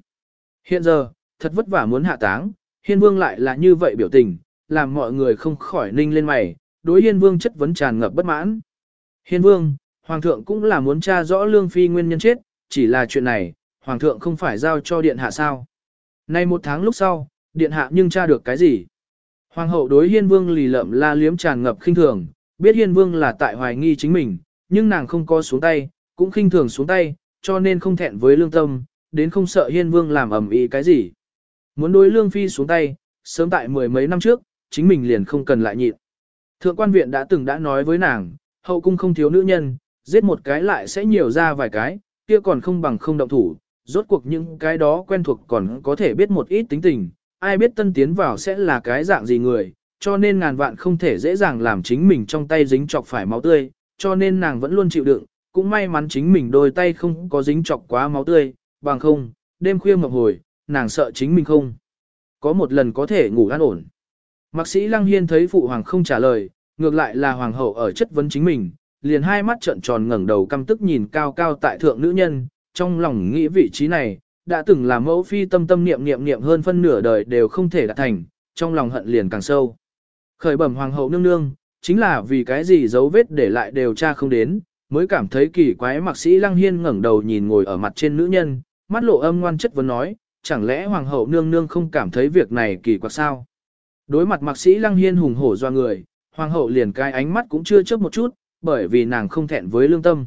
Hiện giờ, thật vất vả muốn hạ táng, hiên vương lại là như vậy biểu tình, làm mọi người không khỏi ninh lên mày, đối hiên vương chất vấn tràn ngập bất mãn. Hiên vương, hoàng thượng cũng là muốn tra rõ lương phi nguyên nhân chết, chỉ là chuyện này, hoàng thượng không phải giao cho điện hạ sao. Nay một tháng lúc sau, điện hạ nhưng tra được cái gì? Hoàng hậu đối hiên vương lì lợm la liếm tràn ngập khinh thường, biết hiên vương là tại hoài nghi chính mình, nhưng nàng không có xuống tay, cũng khinh thường xuống tay, cho nên không thẹn với lương tâm, đến không sợ hiên vương làm ẩm ý cái gì. Muốn đối lương phi xuống tay, sớm tại mười mấy năm trước, chính mình liền không cần lại nhịn. Thượng quan viện đã từng đã nói với nàng, hậu cung không thiếu nữ nhân, giết một cái lại sẽ nhiều ra vài cái, kia còn không bằng không động thủ, rốt cuộc những cái đó quen thuộc còn có thể biết một ít tính tình, ai biết tân tiến vào sẽ là cái dạng gì người, cho nên ngàn vạn không thể dễ dàng làm chính mình trong tay dính chọc phải máu tươi, cho nên nàng vẫn luôn chịu đựng, cũng may mắn chính mình đôi tay không có dính chọc quá máu tươi, bằng không, đêm khuya mộng hồi, nàng sợ chính mình không. Có một lần có thể ngủ an ổn. Mạc sĩ Lăng Hiên thấy phụ hoàng không trả lời, ngược lại là hoàng hậu ở chất vấn chính mình, liền hai mắt trợn tròn ngẩng đầu căm tức nhìn cao cao tại thượng nữ nhân, trong lòng nghĩ vị trí này, đã từng là mẫu phi tâm tâm niệm niệm niệm hơn phân nửa đời đều không thể đạt thành, trong lòng hận liền càng sâu. Khởi bẩm hoàng hậu nương nương, chính là vì cái gì dấu vết để lại đều tra không đến, mới cảm thấy kỳ quái mạc sĩ lăng hiên ngẩng đầu nhìn ngồi ở mặt trên nữ nhân, mắt lộ âm ngoan chất vấn nói, chẳng lẽ hoàng hậu nương nương không cảm thấy việc này kỳ quặc sao? Đối mặt mạc sĩ lăng hiên hùng hổ do người, hoàng hậu liền cái ánh mắt cũng chưa chớp một chút, bởi vì nàng không thẹn với lương tâm.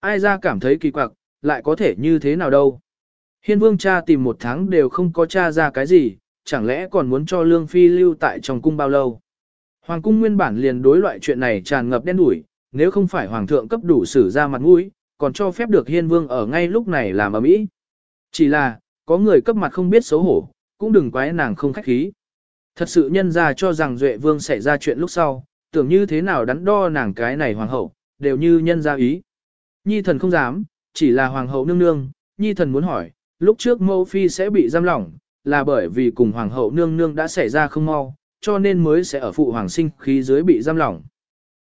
Ai ra cảm thấy kỳ quặc, lại có thể như thế nào đâu? Hiên vương cha tìm một tháng đều không có cha ra cái gì, chẳng lẽ còn muốn cho lương phi lưu tại trong cung bao lâu? Hoàng cung nguyên bản liền đối loại chuyện này tràn ngập đen đủi, nếu không phải hoàng thượng cấp đủ xử ra mặt mũi, còn cho phép được hiên vương ở ngay lúc này làm ở mỹ. Chỉ là, có người cấp mặt không biết xấu hổ, cũng đừng quái nàng không khách khí. Thật sự nhân ra cho rằng Duệ Vương xảy ra chuyện lúc sau, tưởng như thế nào đắn đo nàng cái này hoàng hậu, đều như nhân ra ý. Nhi thần không dám, chỉ là hoàng hậu nương nương, nhi thần muốn hỏi, lúc trước mẫu phi sẽ bị giam lỏng, là bởi vì cùng hoàng hậu nương nương đã xảy ra không mau, cho nên mới sẽ ở phụ hoàng sinh khí dưới bị giam lỏng.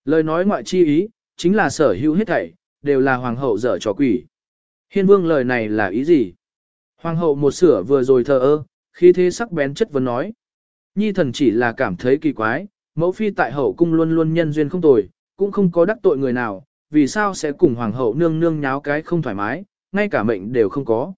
Lời nói ngoại chi ý, chính là sở hữu hết thảy, đều là hoàng hậu dở trò quỷ. Hiên vương lời này là ý gì? Hoàng hậu một sửa vừa rồi thờ ơ, khi thế sắc bén chất vấn nói. Nhi thần chỉ là cảm thấy kỳ quái, mẫu phi tại hậu cung luôn luôn nhân duyên không tồi, cũng không có đắc tội người nào, vì sao sẽ cùng hoàng hậu nương nương nháo cái không thoải mái, ngay cả mệnh đều không có.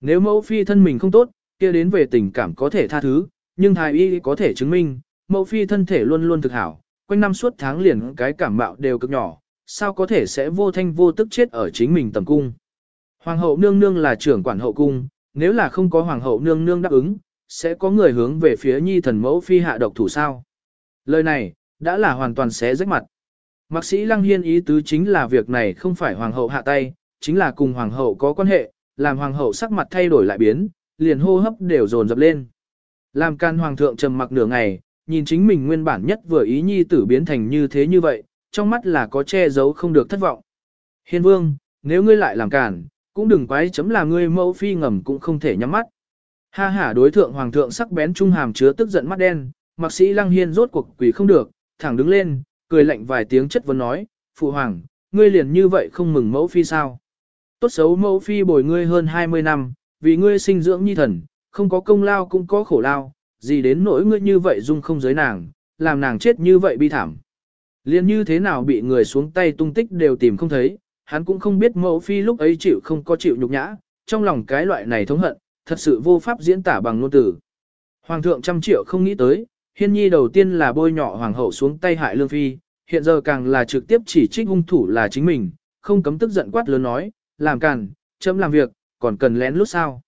Nếu mẫu phi thân mình không tốt, kia đến về tình cảm có thể tha thứ, nhưng thái y có thể chứng minh, mẫu phi thân thể luôn luôn thực hảo, quanh năm suốt tháng liền cái cảm mạo đều cực nhỏ, sao có thể sẽ vô thanh vô tức chết ở chính mình tầm cung. Hoàng hậu nương nương là trưởng quản hậu cung, nếu là không có hoàng hậu nương nương đáp ứng, sẽ có người hướng về phía nhi thần mẫu phi hạ độc thủ sao. Lời này, đã là hoàn toàn xé rách mặt. Mạc sĩ Lăng Hiên ý tứ chính là việc này không phải hoàng hậu hạ tay, chính là cùng hoàng hậu có quan hệ, làm hoàng hậu sắc mặt thay đổi lại biến, liền hô hấp đều dồn dập lên. Làm can hoàng thượng trầm mặc nửa ngày, nhìn chính mình nguyên bản nhất vừa ý nhi tử biến thành như thế như vậy, trong mắt là có che giấu không được thất vọng. Hiên vương, nếu ngươi lại làm cản, cũng đừng quái chấm là ngươi mẫu phi ngầm cũng không thể nhắm mắt. Ha ha đối thượng hoàng thượng sắc bén trung hàm chứa tức giận mắt đen, mạc sĩ lăng hiên rốt cuộc quỷ không được, thẳng đứng lên, cười lạnh vài tiếng chất vấn nói, phụ hoàng, ngươi liền như vậy không mừng mẫu phi sao. Tốt xấu mẫu phi bồi ngươi hơn 20 năm, vì ngươi sinh dưỡng nhi thần, không có công lao cũng có khổ lao, gì đến nỗi ngươi như vậy dung không giới nàng, làm nàng chết như vậy bi thảm. liền như thế nào bị người xuống tay tung tích đều tìm không thấy, hắn cũng không biết mẫu phi lúc ấy chịu không có chịu nhục nhã, trong lòng cái loại này thống hận, thật sự vô pháp diễn tả bằng ngôn từ. Hoàng thượng trăm triệu không nghĩ tới, hiên nhi đầu tiên là bôi nhọ hoàng hậu xuống tay hại lương phi, hiện giờ càng là trực tiếp chỉ trích hung thủ là chính mình, không cấm tức giận quát lớn nói, làm càn, chấm làm việc, còn cần lén lút sao.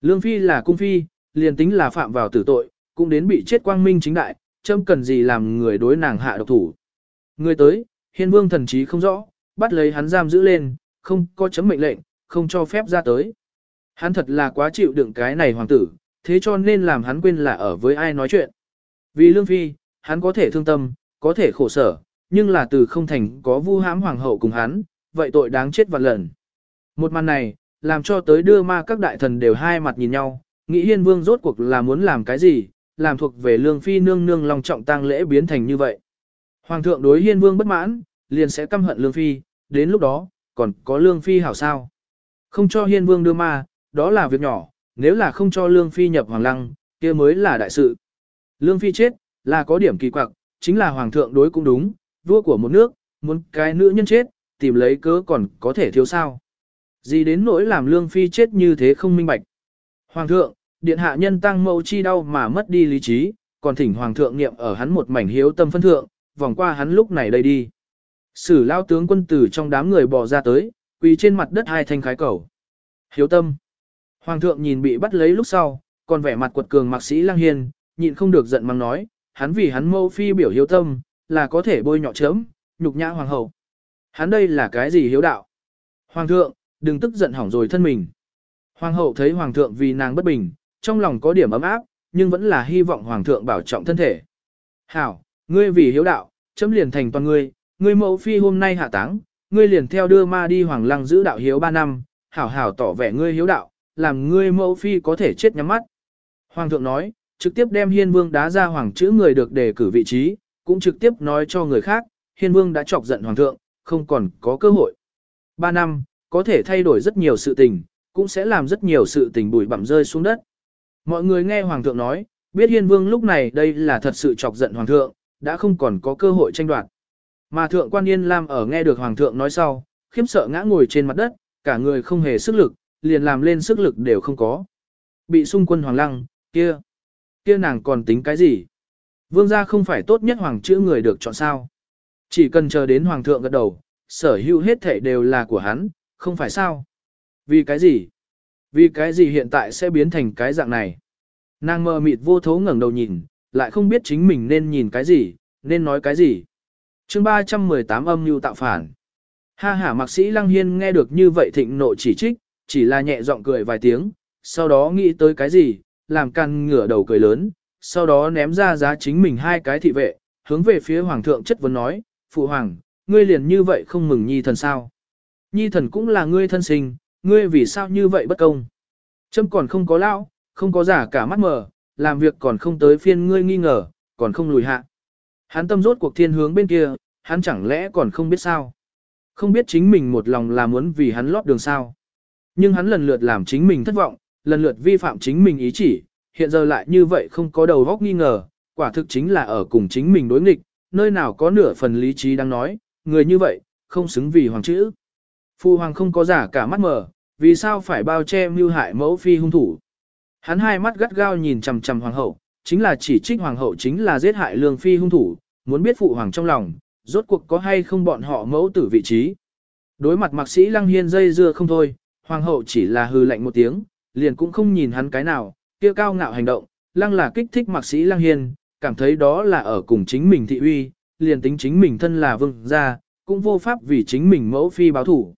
Lương phi là cung phi, liền tính là phạm vào tử tội, cũng đến bị chết quang minh chính đại, chấm cần gì làm người đối nàng hạ độc thủ. Người tới, hiên vương thần trí không rõ, bắt lấy hắn giam giữ lên, không có chấm mệnh lệnh, không cho phép ra tới. Hắn thật là quá chịu đựng cái này hoàng tử, thế cho nên làm hắn quên là ở với ai nói chuyện. Vì lương phi, hắn có thể thương tâm, có thể khổ sở, nhưng là từ không thành có vu hãm hoàng hậu cùng hắn, vậy tội đáng chết vạn lần. Một màn này, làm cho tới đưa ma các đại thần đều hai mặt nhìn nhau, nghĩ hiên vương rốt cuộc là muốn làm cái gì, làm thuộc về lương phi nương nương lòng trọng tang lễ biến thành như vậy. Hoàng thượng đối hiên vương bất mãn, liền sẽ căm hận lương phi, đến lúc đó, còn có lương phi hảo sao. Không cho hiên vương đưa ma, đó là việc nhỏ, nếu là không cho lương phi nhập hoàng lăng, kia mới là đại sự. Lương phi chết, là có điểm kỳ quặc, chính là hoàng thượng đối cũng đúng, vua của một nước, muốn cái nữ nhân chết, tìm lấy cớ còn có thể thiếu sao. Gì đến nỗi làm lương phi chết như thế không minh bạch. Hoàng thượng, điện hạ nhân tăng mâu chi đau mà mất đi lý trí, còn thỉnh hoàng thượng niệm ở hắn một mảnh hiếu tâm phân thượng, vòng qua hắn lúc này đây đi. Sử lao tướng quân tử trong đám người bò ra tới, quỳ trên mặt đất hai thanh khái cầu. Hiếu tâm. Hoàng thượng nhìn bị bắt lấy lúc sau, còn vẻ mặt quật cường mạc sĩ lang hiên, nhịn không được giận mắng nói, hắn vì hắn mâu phi biểu hiếu tâm, là có thể bôi nhọ chớm, nhục nhã hoàng hậu. Hắn đây là cái gì hiếu đạo? Hoàng thượng, đừng tức giận hỏng rồi thân mình. Hoàng hậu thấy hoàng thượng vì nàng bất bình, trong lòng có điểm ấm áp, nhưng vẫn là hy vọng hoàng thượng bảo trọng thân thể. Hảo, ngươi vì hiếu đạo, chấm liền thành toàn ngươi, ngươi mẫu phi hôm nay hạ táng, ngươi liền theo đưa ma đi hoàng lăng giữ đạo hiếu ba năm, hảo hảo tỏ vẻ ngươi hiếu đạo, làm ngươi mẫu phi có thể chết nhắm mắt. Hoàng thượng nói, trực tiếp đem hiên vương đá ra hoàng chữ người được đề cử vị trí, cũng trực tiếp nói cho người khác, hiên vương đã chọc giận hoàng thượng, không còn có cơ hội. Ba năm, có thể thay đổi rất nhiều sự tình, cũng sẽ làm rất nhiều sự tình bụi bặm rơi xuống đất. Mọi người nghe hoàng thượng nói, biết hiên vương lúc này đây là thật sự chọc giận hoàng thượng, đã không còn có cơ hội tranh đoạt. Mà thượng quan yên lam ở nghe được hoàng thượng nói sau, khiếm sợ ngã ngồi trên mặt đất, cả người không hề sức lực, liền làm lên sức lực đều không có. Bị xung quân hoàng lăng, kia, kia nàng còn tính cái gì? Vương gia không phải tốt nhất hoàng chữ người được chọn sao. Chỉ cần chờ đến hoàng thượng gật đầu, sở hữu hết thảy đều là của hắn, không phải sao. Vì cái gì? Vì cái gì hiện tại sẽ biến thành cái dạng này? Nàng mờ mịt vô thố ngẩng đầu nhìn, lại không biết chính mình nên nhìn cái gì, nên nói cái gì. chương 318 âm mưu tạo phản. Ha ha, mạc sĩ Lăng Hiên nghe được như vậy thịnh nộ chỉ trích, chỉ là nhẹ giọng cười vài tiếng, sau đó nghĩ tới cái gì, làm căn ngửa đầu cười lớn, sau đó ném ra giá chính mình hai cái thị vệ, hướng về phía hoàng thượng chất vấn nói, phụ hoàng, ngươi liền như vậy không mừng nhi thần sao? Nhi thần cũng là ngươi thân sinh, ngươi vì sao như vậy bất công? Trâm còn không có lão, không có giả cả mắt mờ, làm việc còn không tới phiên ngươi nghi ngờ, còn không lùi hạ. Hắn tâm rốt cuộc thiên hướng bên kia, hắn chẳng lẽ còn không biết sao? Không biết chính mình một lòng là muốn vì hắn lót đường sao? Nhưng hắn lần lượt làm chính mình thất vọng, lần lượt vi phạm chính mình ý chỉ, hiện giờ lại như vậy không có đầu góc nghi ngờ, quả thực chính là ở cùng chính mình đối nghịch, nơi nào có nửa phần lý trí đang nói, người như vậy, không xứng vì hoàng chữ. Phu hoàng không có giả cả mắt mở, vì sao phải bao che mưu hại mẫu phi hung thủ. Hắn hai mắt gắt gao nhìn chằm chằm hoàng hậu, chính là chỉ trích hoàng hậu chính là giết hại lương phi hung thủ, muốn biết phụ hoàng trong lòng, rốt cuộc có hay không bọn họ mẫu tử vị trí. Đối mặt mạc sĩ lăng hiên dây dưa không thôi, hoàng hậu chỉ là hư lạnh một tiếng, liền cũng không nhìn hắn cái nào, kia cao ngạo hành động, lăng là kích thích mạc sĩ lăng hiên, cảm thấy đó là ở cùng chính mình thị uy, liền tính chính mình thân là vương gia, cũng vô pháp vì chính mình mẫu phi báo thủ.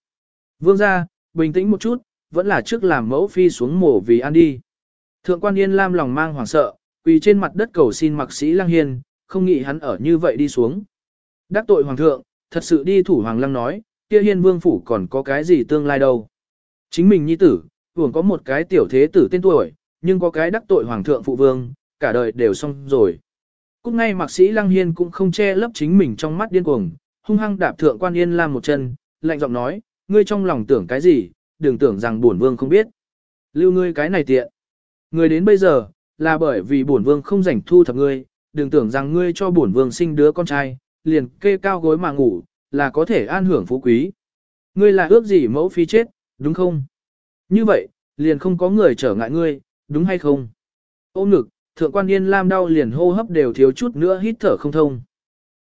Vương gia, bình tĩnh một chút, vẫn là trước làm mẫu phi xuống mổ vì ăn đi. Thượng quan yên lam lòng mang hoảng sợ, quỳ trên mặt đất cầu xin mạc sĩ lăng hiên, không nghĩ hắn ở như vậy đi xuống. Đắc tội hoàng thượng, thật sự đi thủ hoàng lăng nói, kia hiên vương phủ còn có cái gì tương lai đâu. Chính mình nhi tử, vừa có một cái tiểu thế tử tên tuổi, nhưng có cái đắc tội hoàng thượng phụ vương, cả đời đều xong rồi. Cúc ngay mạc sĩ lăng hiên cũng không che lấp chính mình trong mắt điên cuồng, hung hăng đạp thượng quan yên làm một chân, lạnh giọng nói, ngươi trong lòng tưởng cái gì, đừng tưởng rằng bổn vương không biết. Lưu ngươi cái này tiện. Ngươi đến bây giờ, là bởi vì bổn vương không rảnh thu thập ngươi, đừng tưởng rằng ngươi cho bổn vương sinh đứa con trai, liền kê cao gối mà ngủ, là có thể an hưởng phú quý. Ngươi là ước gì mẫu phi chết, đúng không? Như vậy, liền không có người trở ngại ngươi, đúng hay không? Ôm ngực, thượng quan yên lam đau liền hô hấp đều thiếu chút nữa hít thở không thông.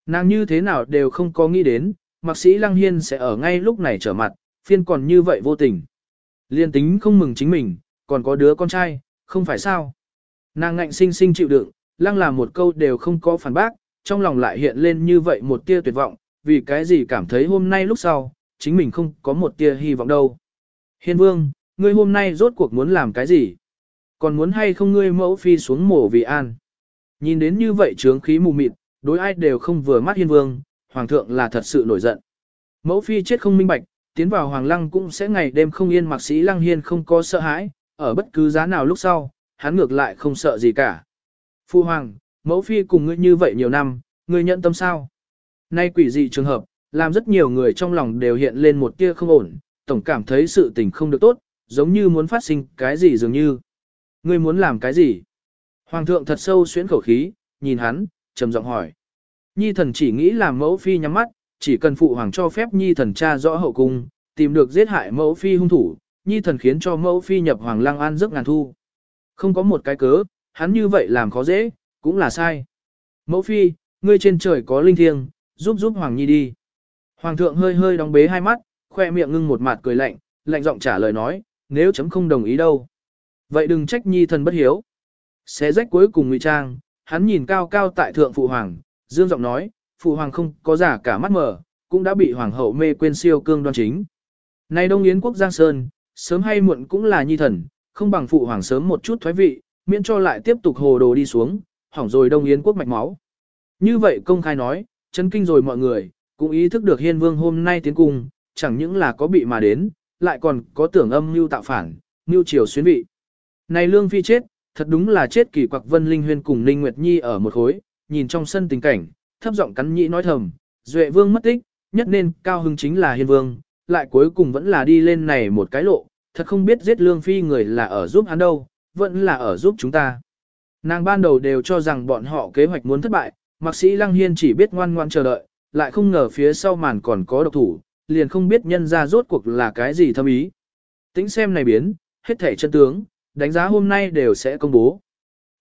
Nàng như thế nào đều không có nghĩ đến, mạc sĩ lăng hiên sẽ ở ngay lúc này trở mặt, phiên còn như vậy vô tình. Liên tính không mừng chính mình, còn có đứa con trai, không phải sao. Nàng ngạnh sinh sinh chịu đựng, lăng là một câu đều không có phản bác, trong lòng lại hiện lên như vậy một tia tuyệt vọng, vì cái gì cảm thấy hôm nay lúc sau, chính mình không có một tia hy vọng đâu. Hiên vương, ngươi hôm nay rốt cuộc muốn làm cái gì? Còn muốn hay không ngươi mẫu phi xuống mổ vì an? Nhìn đến như vậy trướng khí mù mịt, đối ai đều không vừa mắt hiên vương, hoàng thượng là thật sự nổi giận. Mẫu phi chết không minh bạch, tiến vào hoàng lăng cũng sẽ ngày đêm không yên mặc sĩ lăng hiên không có sợ hãi, ở bất cứ giá nào lúc sau, hắn ngược lại không sợ gì cả. Phu hoàng, mẫu phi cùng ngươi như vậy nhiều năm, ngươi nhận tâm sao? Nay quỷ dị trường hợp, làm rất nhiều người trong lòng đều hiện lên một tia không ổn, tổng cảm thấy sự tình không được tốt, giống như muốn phát sinh cái gì dường như. Ngươi muốn làm cái gì? Hoàng thượng thật sâu xuyến khẩu khí, nhìn hắn, trầm giọng hỏi. Nhi thần chỉ nghĩ làm mẫu phi nhắm mắt, chỉ cần phụ hoàng cho phép nhi thần tra rõ hậu cung, tìm được giết hại mẫu phi hung thủ, nhi thần khiến cho mẫu phi nhập hoàng lang an giấc ngàn thu. Không có một cái cớ, hắn như vậy làm khó dễ, cũng là sai. Mẫu phi, ngươi trên trời có linh thiêng, giúp giúp hoàng nhi đi. Hoàng thượng hơi hơi đóng bế hai mắt, khoe miệng ngưng một mặt cười lạnh, lạnh giọng trả lời nói, nếu chấm không đồng ý đâu. Vậy đừng trách nhi thần bất hiếu. Xé rách cuối cùng ngụy trang, hắn nhìn cao cao tại thượng phụ hoàng, dương giọng nói, phụ hoàng không có giả cả mắt mở, cũng đã bị hoàng hậu mê quên siêu cương đoan chính. Nay Đông Yến quốc Giang Sơn, sớm hay muộn cũng là nhi thần, không bằng phụ hoàng sớm một chút thoái vị, miễn cho lại tiếp tục hồ đồ đi xuống, hỏng rồi Đông Yến quốc mạch máu. Như vậy công khai nói, chân kinh rồi mọi người, cũng ý thức được hiên vương hôm nay tiến cung, chẳng những là có bị mà đến, lại còn có tưởng âm mưu tạo phản, mưu triều xuyến vị. Này Lương Phi chết, thật đúng là chết kỳ quặc Vân Linh Huyên cùng Ninh Nguyệt Nhi ở một khối, nhìn trong sân tình cảnh, thấp giọng cắn nhĩ nói thầm, Duệ Vương mất tích, nhất nên cao hưng chính là Hiên Vương, lại cuối cùng vẫn là đi lên này một cái lộ, thật không biết giết Lương Phi người là ở giúp hắn đâu, vẫn là ở giúp chúng ta. Nàng ban đầu đều cho rằng bọn họ kế hoạch muốn thất bại, mạc sĩ Lăng Hiên chỉ biết ngoan ngoan chờ đợi, lại không ngờ phía sau màn còn có độc thủ, liền không biết nhân ra rốt cuộc là cái gì thâm ý. Tính xem này biến, hết thể chân tướng, đánh giá hôm nay đều sẽ công bố.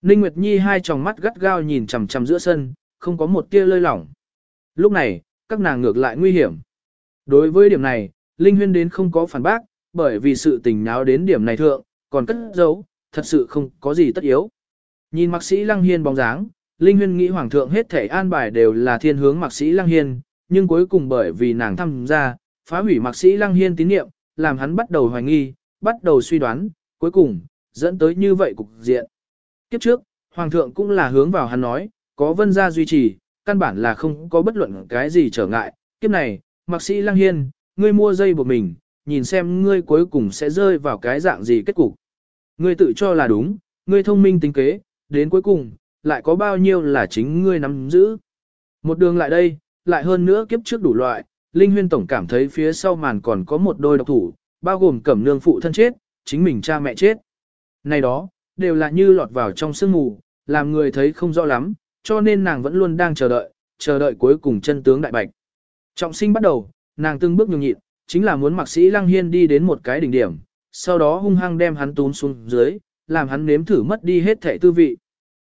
Ninh Nguyệt Nhi hai tròng mắt gắt gao nhìn chằm chằm giữa sân, không có một tia lơi lỏng. Lúc này, các nàng ngược lại nguy hiểm. Đối với điểm này, Linh Huyên đến không có phản bác, bởi vì sự tình náo đến điểm này thượng, còn cất giấu, thật sự không có gì tất yếu. Nhìn mạc sĩ Lăng Hiên bóng dáng, Linh Huyên nghĩ Hoàng thượng hết thể an bài đều là thiên hướng mạc sĩ Lăng Hiên, nhưng cuối cùng bởi vì nàng tham gia, phá hủy mạc sĩ Lăng Hiên tín nhiệm, làm hắn bắt đầu hoài nghi, bắt đầu suy đoán, cuối cùng, dẫn tới như vậy cục diện. Kiếp trước, Hoàng thượng cũng là hướng vào hắn nói, có vân gia duy trì, căn bản là không có bất luận cái gì trở ngại. Kiếp này, mạc sĩ Lăng Hiên, ngươi mua dây buộc mình, nhìn xem ngươi cuối cùng sẽ rơi vào cái dạng gì kết cục. Ngươi tự cho là đúng, ngươi thông minh tính kế, đến cuối cùng, lại có bao nhiêu là chính ngươi nắm giữ. Một đường lại đây, lại hơn nữa kiếp trước đủ loại, Linh Huyên Tổng cảm thấy phía sau màn còn có một đôi độc thủ, bao gồm cẩm nương phụ thân chết, chính mình cha mẹ chết. Này đó, đều là như lọt vào trong sương mù, làm người thấy không rõ lắm, cho nên nàng vẫn luôn đang chờ đợi, chờ đợi cuối cùng chân tướng đại bạch. Trọng sinh bắt đầu, nàng từng bước nhường nhịn, chính là muốn mạc sĩ Lăng Hiên đi đến một cái đỉnh điểm, sau đó hung hăng đem hắn tún xuống dưới, làm hắn nếm thử mất đi hết thảy tư vị.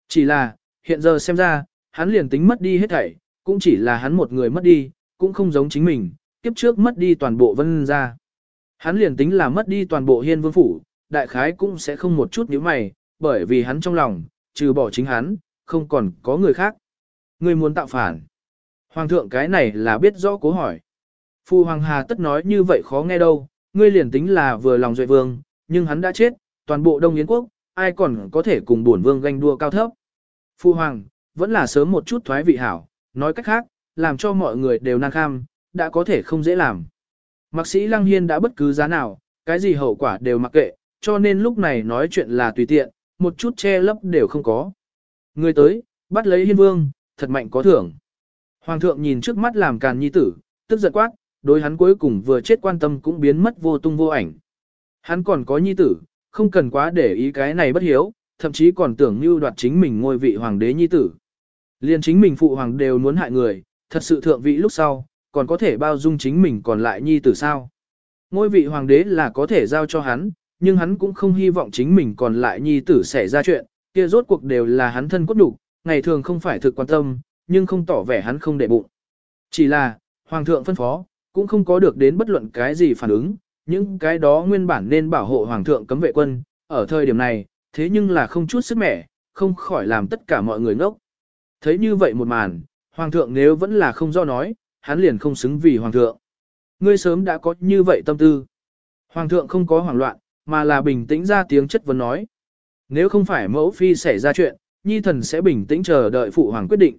Chỉ là, hiện giờ xem ra, hắn liền tính mất đi hết thảy, cũng chỉ là hắn một người mất đi, cũng không giống chính mình, kiếp trước mất đi toàn bộ vân ra. Hắn liền tính là mất đi toàn bộ hiên vương phủ, đại khái cũng sẽ không một chút nhíu mày, bởi vì hắn trong lòng, trừ bỏ chính hắn, không còn có người khác. Người muốn tạo phản. Hoàng thượng cái này là biết rõ cố hỏi. Phu Hoàng Hà tất nói như vậy khó nghe đâu, ngươi liền tính là vừa lòng duệ vương, nhưng hắn đã chết, toàn bộ Đông Yến quốc, ai còn có thể cùng bổn vương ganh đua cao thấp. Phu Hoàng, vẫn là sớm một chút thoái vị hảo, nói cách khác, làm cho mọi người đều năng kham, đã có thể không dễ làm. Mạc sĩ Lăng Hiên đã bất cứ giá nào, cái gì hậu quả đều mặc kệ, cho nên lúc này nói chuyện là tùy tiện, một chút che lấp đều không có. Người tới, bắt lấy hiên vương, thật mạnh có thưởng. Hoàng thượng nhìn trước mắt làm càn nhi tử, tức giận quát, đối hắn cuối cùng vừa chết quan tâm cũng biến mất vô tung vô ảnh. Hắn còn có nhi tử, không cần quá để ý cái này bất hiếu, thậm chí còn tưởng như đoạt chính mình ngôi vị hoàng đế nhi tử. Liên chính mình phụ hoàng đều muốn hại người, thật sự thượng vị lúc sau, còn có thể bao dung chính mình còn lại nhi tử sao. Ngôi vị hoàng đế là có thể giao cho hắn, nhưng hắn cũng không hy vọng chính mình còn lại nhi tử xảy ra chuyện, kia rốt cuộc đều là hắn thân cốt đủ, ngày thường không phải thực quan tâm, nhưng không tỏ vẻ hắn không để bụng. Chỉ là, hoàng thượng phân phó, cũng không có được đến bất luận cái gì phản ứng, những cái đó nguyên bản nên bảo hộ hoàng thượng cấm vệ quân, ở thời điểm này, thế nhưng là không chút sức mẻ, không khỏi làm tất cả mọi người ngốc. Thấy như vậy một màn, hoàng thượng nếu vẫn là không do nói, hắn liền không xứng vì hoàng thượng. Ngươi sớm đã có như vậy tâm tư. Hoàng thượng không có hoảng loạn, mà là bình tĩnh ra tiếng chất vấn nói. Nếu không phải mẫu phi xảy ra chuyện, nhi thần sẽ bình tĩnh chờ đợi phụ hoàng quyết định.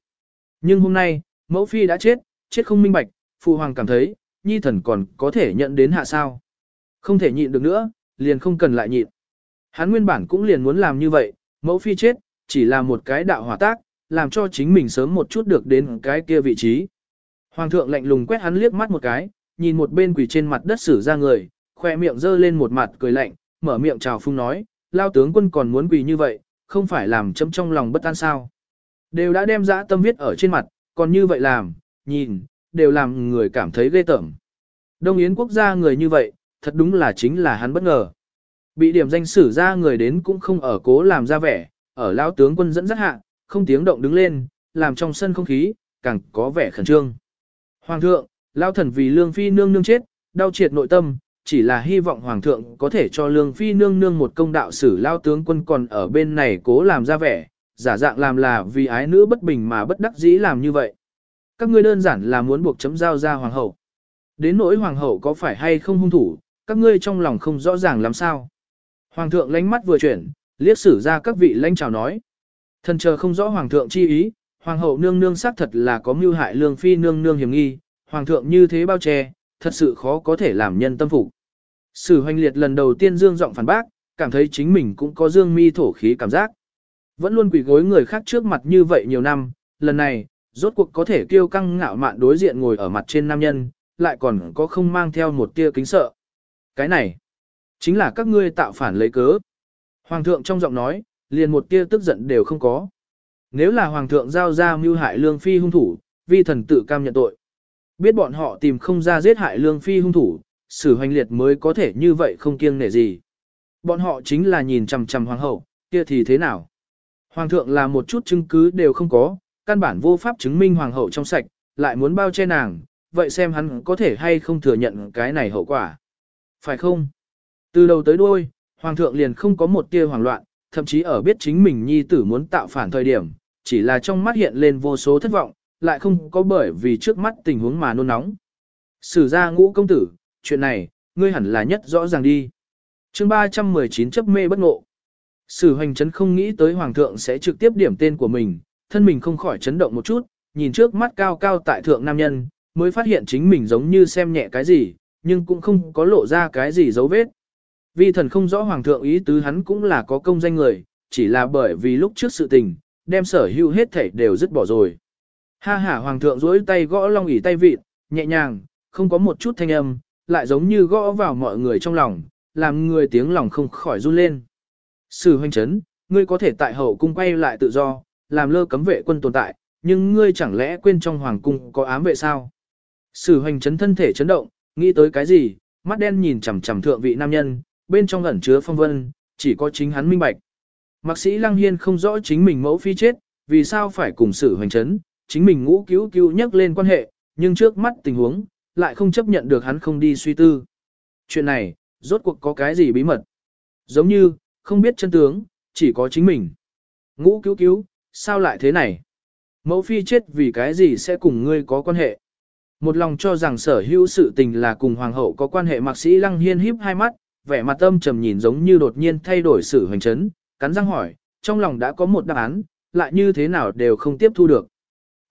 Nhưng hôm nay, mẫu phi đã chết, chết không minh bạch, phụ hoàng cảm thấy, nhi thần còn có thể nhận đến hạ sao. Không thể nhịn được nữa, liền không cần lại nhịn. Hắn nguyên bản cũng liền muốn làm như vậy, mẫu phi chết, chỉ là một cái đạo hỏa tác, làm cho chính mình sớm một chút được đến cái kia vị trí. Hoàng thượng lạnh lùng quét hắn liếc mắt một cái, nhìn một bên quỷ trên mặt đất xử ra người, khoe miệng giơ lên một mặt cười lạnh, mở miệng chào phung nói, lao tướng quân còn muốn quỳ như vậy, không phải làm chấm trong lòng bất an sao. Đều đã đem dã tâm viết ở trên mặt, còn như vậy làm, nhìn, đều làm người cảm thấy ghê tởm. Đông Yến quốc gia người như vậy, thật đúng là chính là hắn bất ngờ. Bị điểm danh sử ra người đến cũng không ở cố làm ra vẻ, ở lao tướng quân dẫn dắt hạ, không tiếng động đứng lên, làm trong sân không khí, càng có vẻ khẩn trương. Hoàng thượng, lao thần vì lương phi nương nương chết, đau triệt nội tâm, chỉ là hy vọng hoàng thượng có thể cho lương phi nương nương một công đạo sử lao tướng quân còn ở bên này cố làm ra vẻ, giả dạng làm là vì ái nữ bất bình mà bất đắc dĩ làm như vậy. Các ngươi đơn giản là muốn buộc chấm giao ra hoàng hậu. Đến nỗi hoàng hậu có phải hay không hung thủ, các ngươi trong lòng không rõ ràng làm sao. Hoàng thượng lánh mắt vừa chuyển, liếc sử ra các vị lãnh chào nói. Thần chờ không rõ hoàng thượng chi ý, hoàng hậu nương nương xác thật là có mưu hại lương phi nương nương hiểm nghi, hoàng thượng như thế bao che, thật sự khó có thể làm nhân tâm phục. Sử hoành liệt lần đầu tiên dương giọng phản bác, cảm thấy chính mình cũng có dương mi thổ khí cảm giác. Vẫn luôn quỳ gối người khác trước mặt như vậy nhiều năm, lần này, rốt cuộc có thể kêu căng ngạo mạn đối diện ngồi ở mặt trên nam nhân, lại còn có không mang theo một tia kính sợ. Cái này, chính là các ngươi tạo phản lấy cớ. Hoàng thượng trong giọng nói, liền một tia tức giận đều không có. Nếu là hoàng thượng giao ra mưu hại lương phi hung thủ, vi thần tự cam nhận tội. Biết bọn họ tìm không ra giết hại lương phi hung thủ, sử hoành liệt mới có thể như vậy không kiêng nể gì. Bọn họ chính là nhìn chằm chằm hoàng hậu, kia thì thế nào? Hoàng thượng là một chút chứng cứ đều không có, căn bản vô pháp chứng minh hoàng hậu trong sạch, lại muốn bao che nàng, vậy xem hắn có thể hay không thừa nhận cái này hậu quả. Phải không? Từ đầu tới đuôi, hoàng thượng liền không có một tia hoảng loạn, thậm chí ở biết chính mình nhi tử muốn tạo phản thời điểm, chỉ là trong mắt hiện lên vô số thất vọng, lại không có bởi vì trước mắt tình huống mà nôn nóng. Sử ra ngũ công tử, chuyện này, ngươi hẳn là nhất rõ ràng đi. chương 319 chấp mê bất ngộ. Sử hoành chấn không nghĩ tới hoàng thượng sẽ trực tiếp điểm tên của mình, thân mình không khỏi chấn động một chút, nhìn trước mắt cao cao tại thượng nam nhân, mới phát hiện chính mình giống như xem nhẹ cái gì, nhưng cũng không có lộ ra cái gì dấu vết. Vi thần không rõ hoàng thượng ý tứ hắn cũng là có công danh người, chỉ là bởi vì lúc trước sự tình, đem sở hữu hết thảy đều dứt bỏ rồi. Ha ha hoàng thượng duỗi tay gõ long ỉ tay vịt, nhẹ nhàng, không có một chút thanh âm, lại giống như gõ vào mọi người trong lòng, làm người tiếng lòng không khỏi run lên. Sử hoành chấn, ngươi có thể tại hậu cung quay lại tự do, làm lơ cấm vệ quân tồn tại, nhưng ngươi chẳng lẽ quên trong hoàng cung có ám vệ sao? Sử hoành chấn thân thể chấn động, nghĩ tới cái gì, mắt đen nhìn chằm chằm thượng vị nam nhân, bên trong ẩn chứa phong vân, chỉ có chính hắn minh bạch. Mạc sĩ Lăng Hiên không rõ chính mình mẫu phi chết, vì sao phải cùng sử hoành chấn, chính mình ngũ cứu cứu nhắc lên quan hệ, nhưng trước mắt tình huống, lại không chấp nhận được hắn không đi suy tư. Chuyện này, rốt cuộc có cái gì bí mật? Giống như, không biết chân tướng, chỉ có chính mình. Ngũ cứu cứu, sao lại thế này? Mẫu phi chết vì cái gì sẽ cùng ngươi có quan hệ? Một lòng cho rằng sở hữu sự tình là cùng hoàng hậu có quan hệ mạc sĩ lăng hiên híp hai mắt, vẻ mặt âm trầm nhìn giống như đột nhiên thay đổi sự hoành chấn, cắn răng hỏi, trong lòng đã có một đáp án, lại như thế nào đều không tiếp thu được.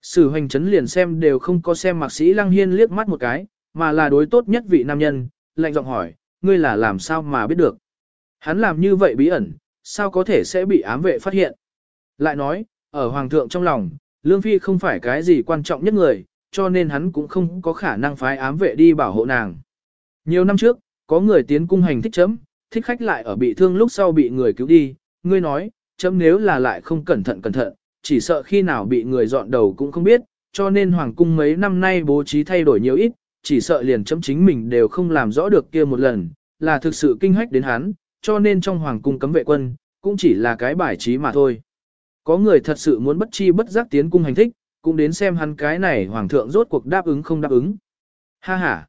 Sử hoành chấn liền xem đều không có xem mạc sĩ lăng hiên liếc mắt một cái, mà là đối tốt nhất vị nam nhân, lạnh giọng hỏi, ngươi là làm sao mà biết được. Hắn làm như vậy bí ẩn, sao có thể sẽ bị ám vệ phát hiện. Lại nói, ở hoàng thượng trong lòng, Lương Phi không phải cái gì quan trọng nhất người, cho nên hắn cũng không có khả năng phái ám vệ đi bảo hộ nàng. Nhiều năm trước, có người tiến cung hành thích chấm, thích khách lại ở bị thương lúc sau bị người cứu đi, ngươi nói, chấm nếu là lại không cẩn thận cẩn thận, chỉ sợ khi nào bị người dọn đầu cũng không biết, cho nên hoàng cung mấy năm nay bố trí thay đổi nhiều ít, chỉ sợ liền chấm chính mình đều không làm rõ được kia một lần, là thực sự kinh hách đến hắn, cho nên trong hoàng cung cấm vệ quân, cũng chỉ là cái bài trí mà thôi. Có người thật sự muốn bất chi bất giác tiến cung hành thích, cũng đến xem hắn cái này hoàng thượng rốt cuộc đáp ứng không đáp ứng. Ha ha.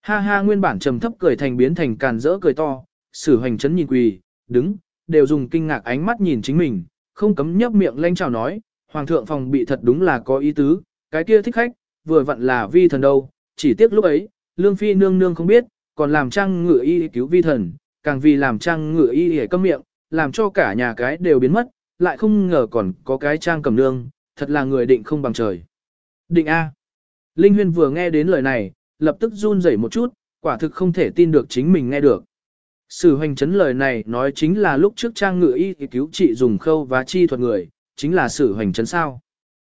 Ha ha nguyên bản trầm thấp cười thành biến thành càn rỡ cười to, sử hành chấn nhìn quỳ, đứng, đều dùng kinh ngạc ánh mắt nhìn chính mình, không cấm nhấp miệng lanh chào nói, hoàng thượng phòng bị thật đúng là có ý tứ, cái kia thích khách, vừa vặn là vi thần đâu, chỉ tiếc lúc ấy, lương phi nương nương không biết, còn làm trang ngựa y cứu vi thần, càng vì làm trang ngựa y để câm miệng, làm cho cả nhà cái đều biến mất, lại không ngờ còn có cái trang cầm nương, thật là người định không bằng trời. Định A. Linh Huyên vừa nghe đến lời này, lập tức run rẩy một chút, quả thực không thể tin được chính mình nghe được. Sử hoành chấn lời này nói chính là lúc trước trang ngựa y cứu trị dùng khâu và chi thuật người, chính là sử hoành chấn sao.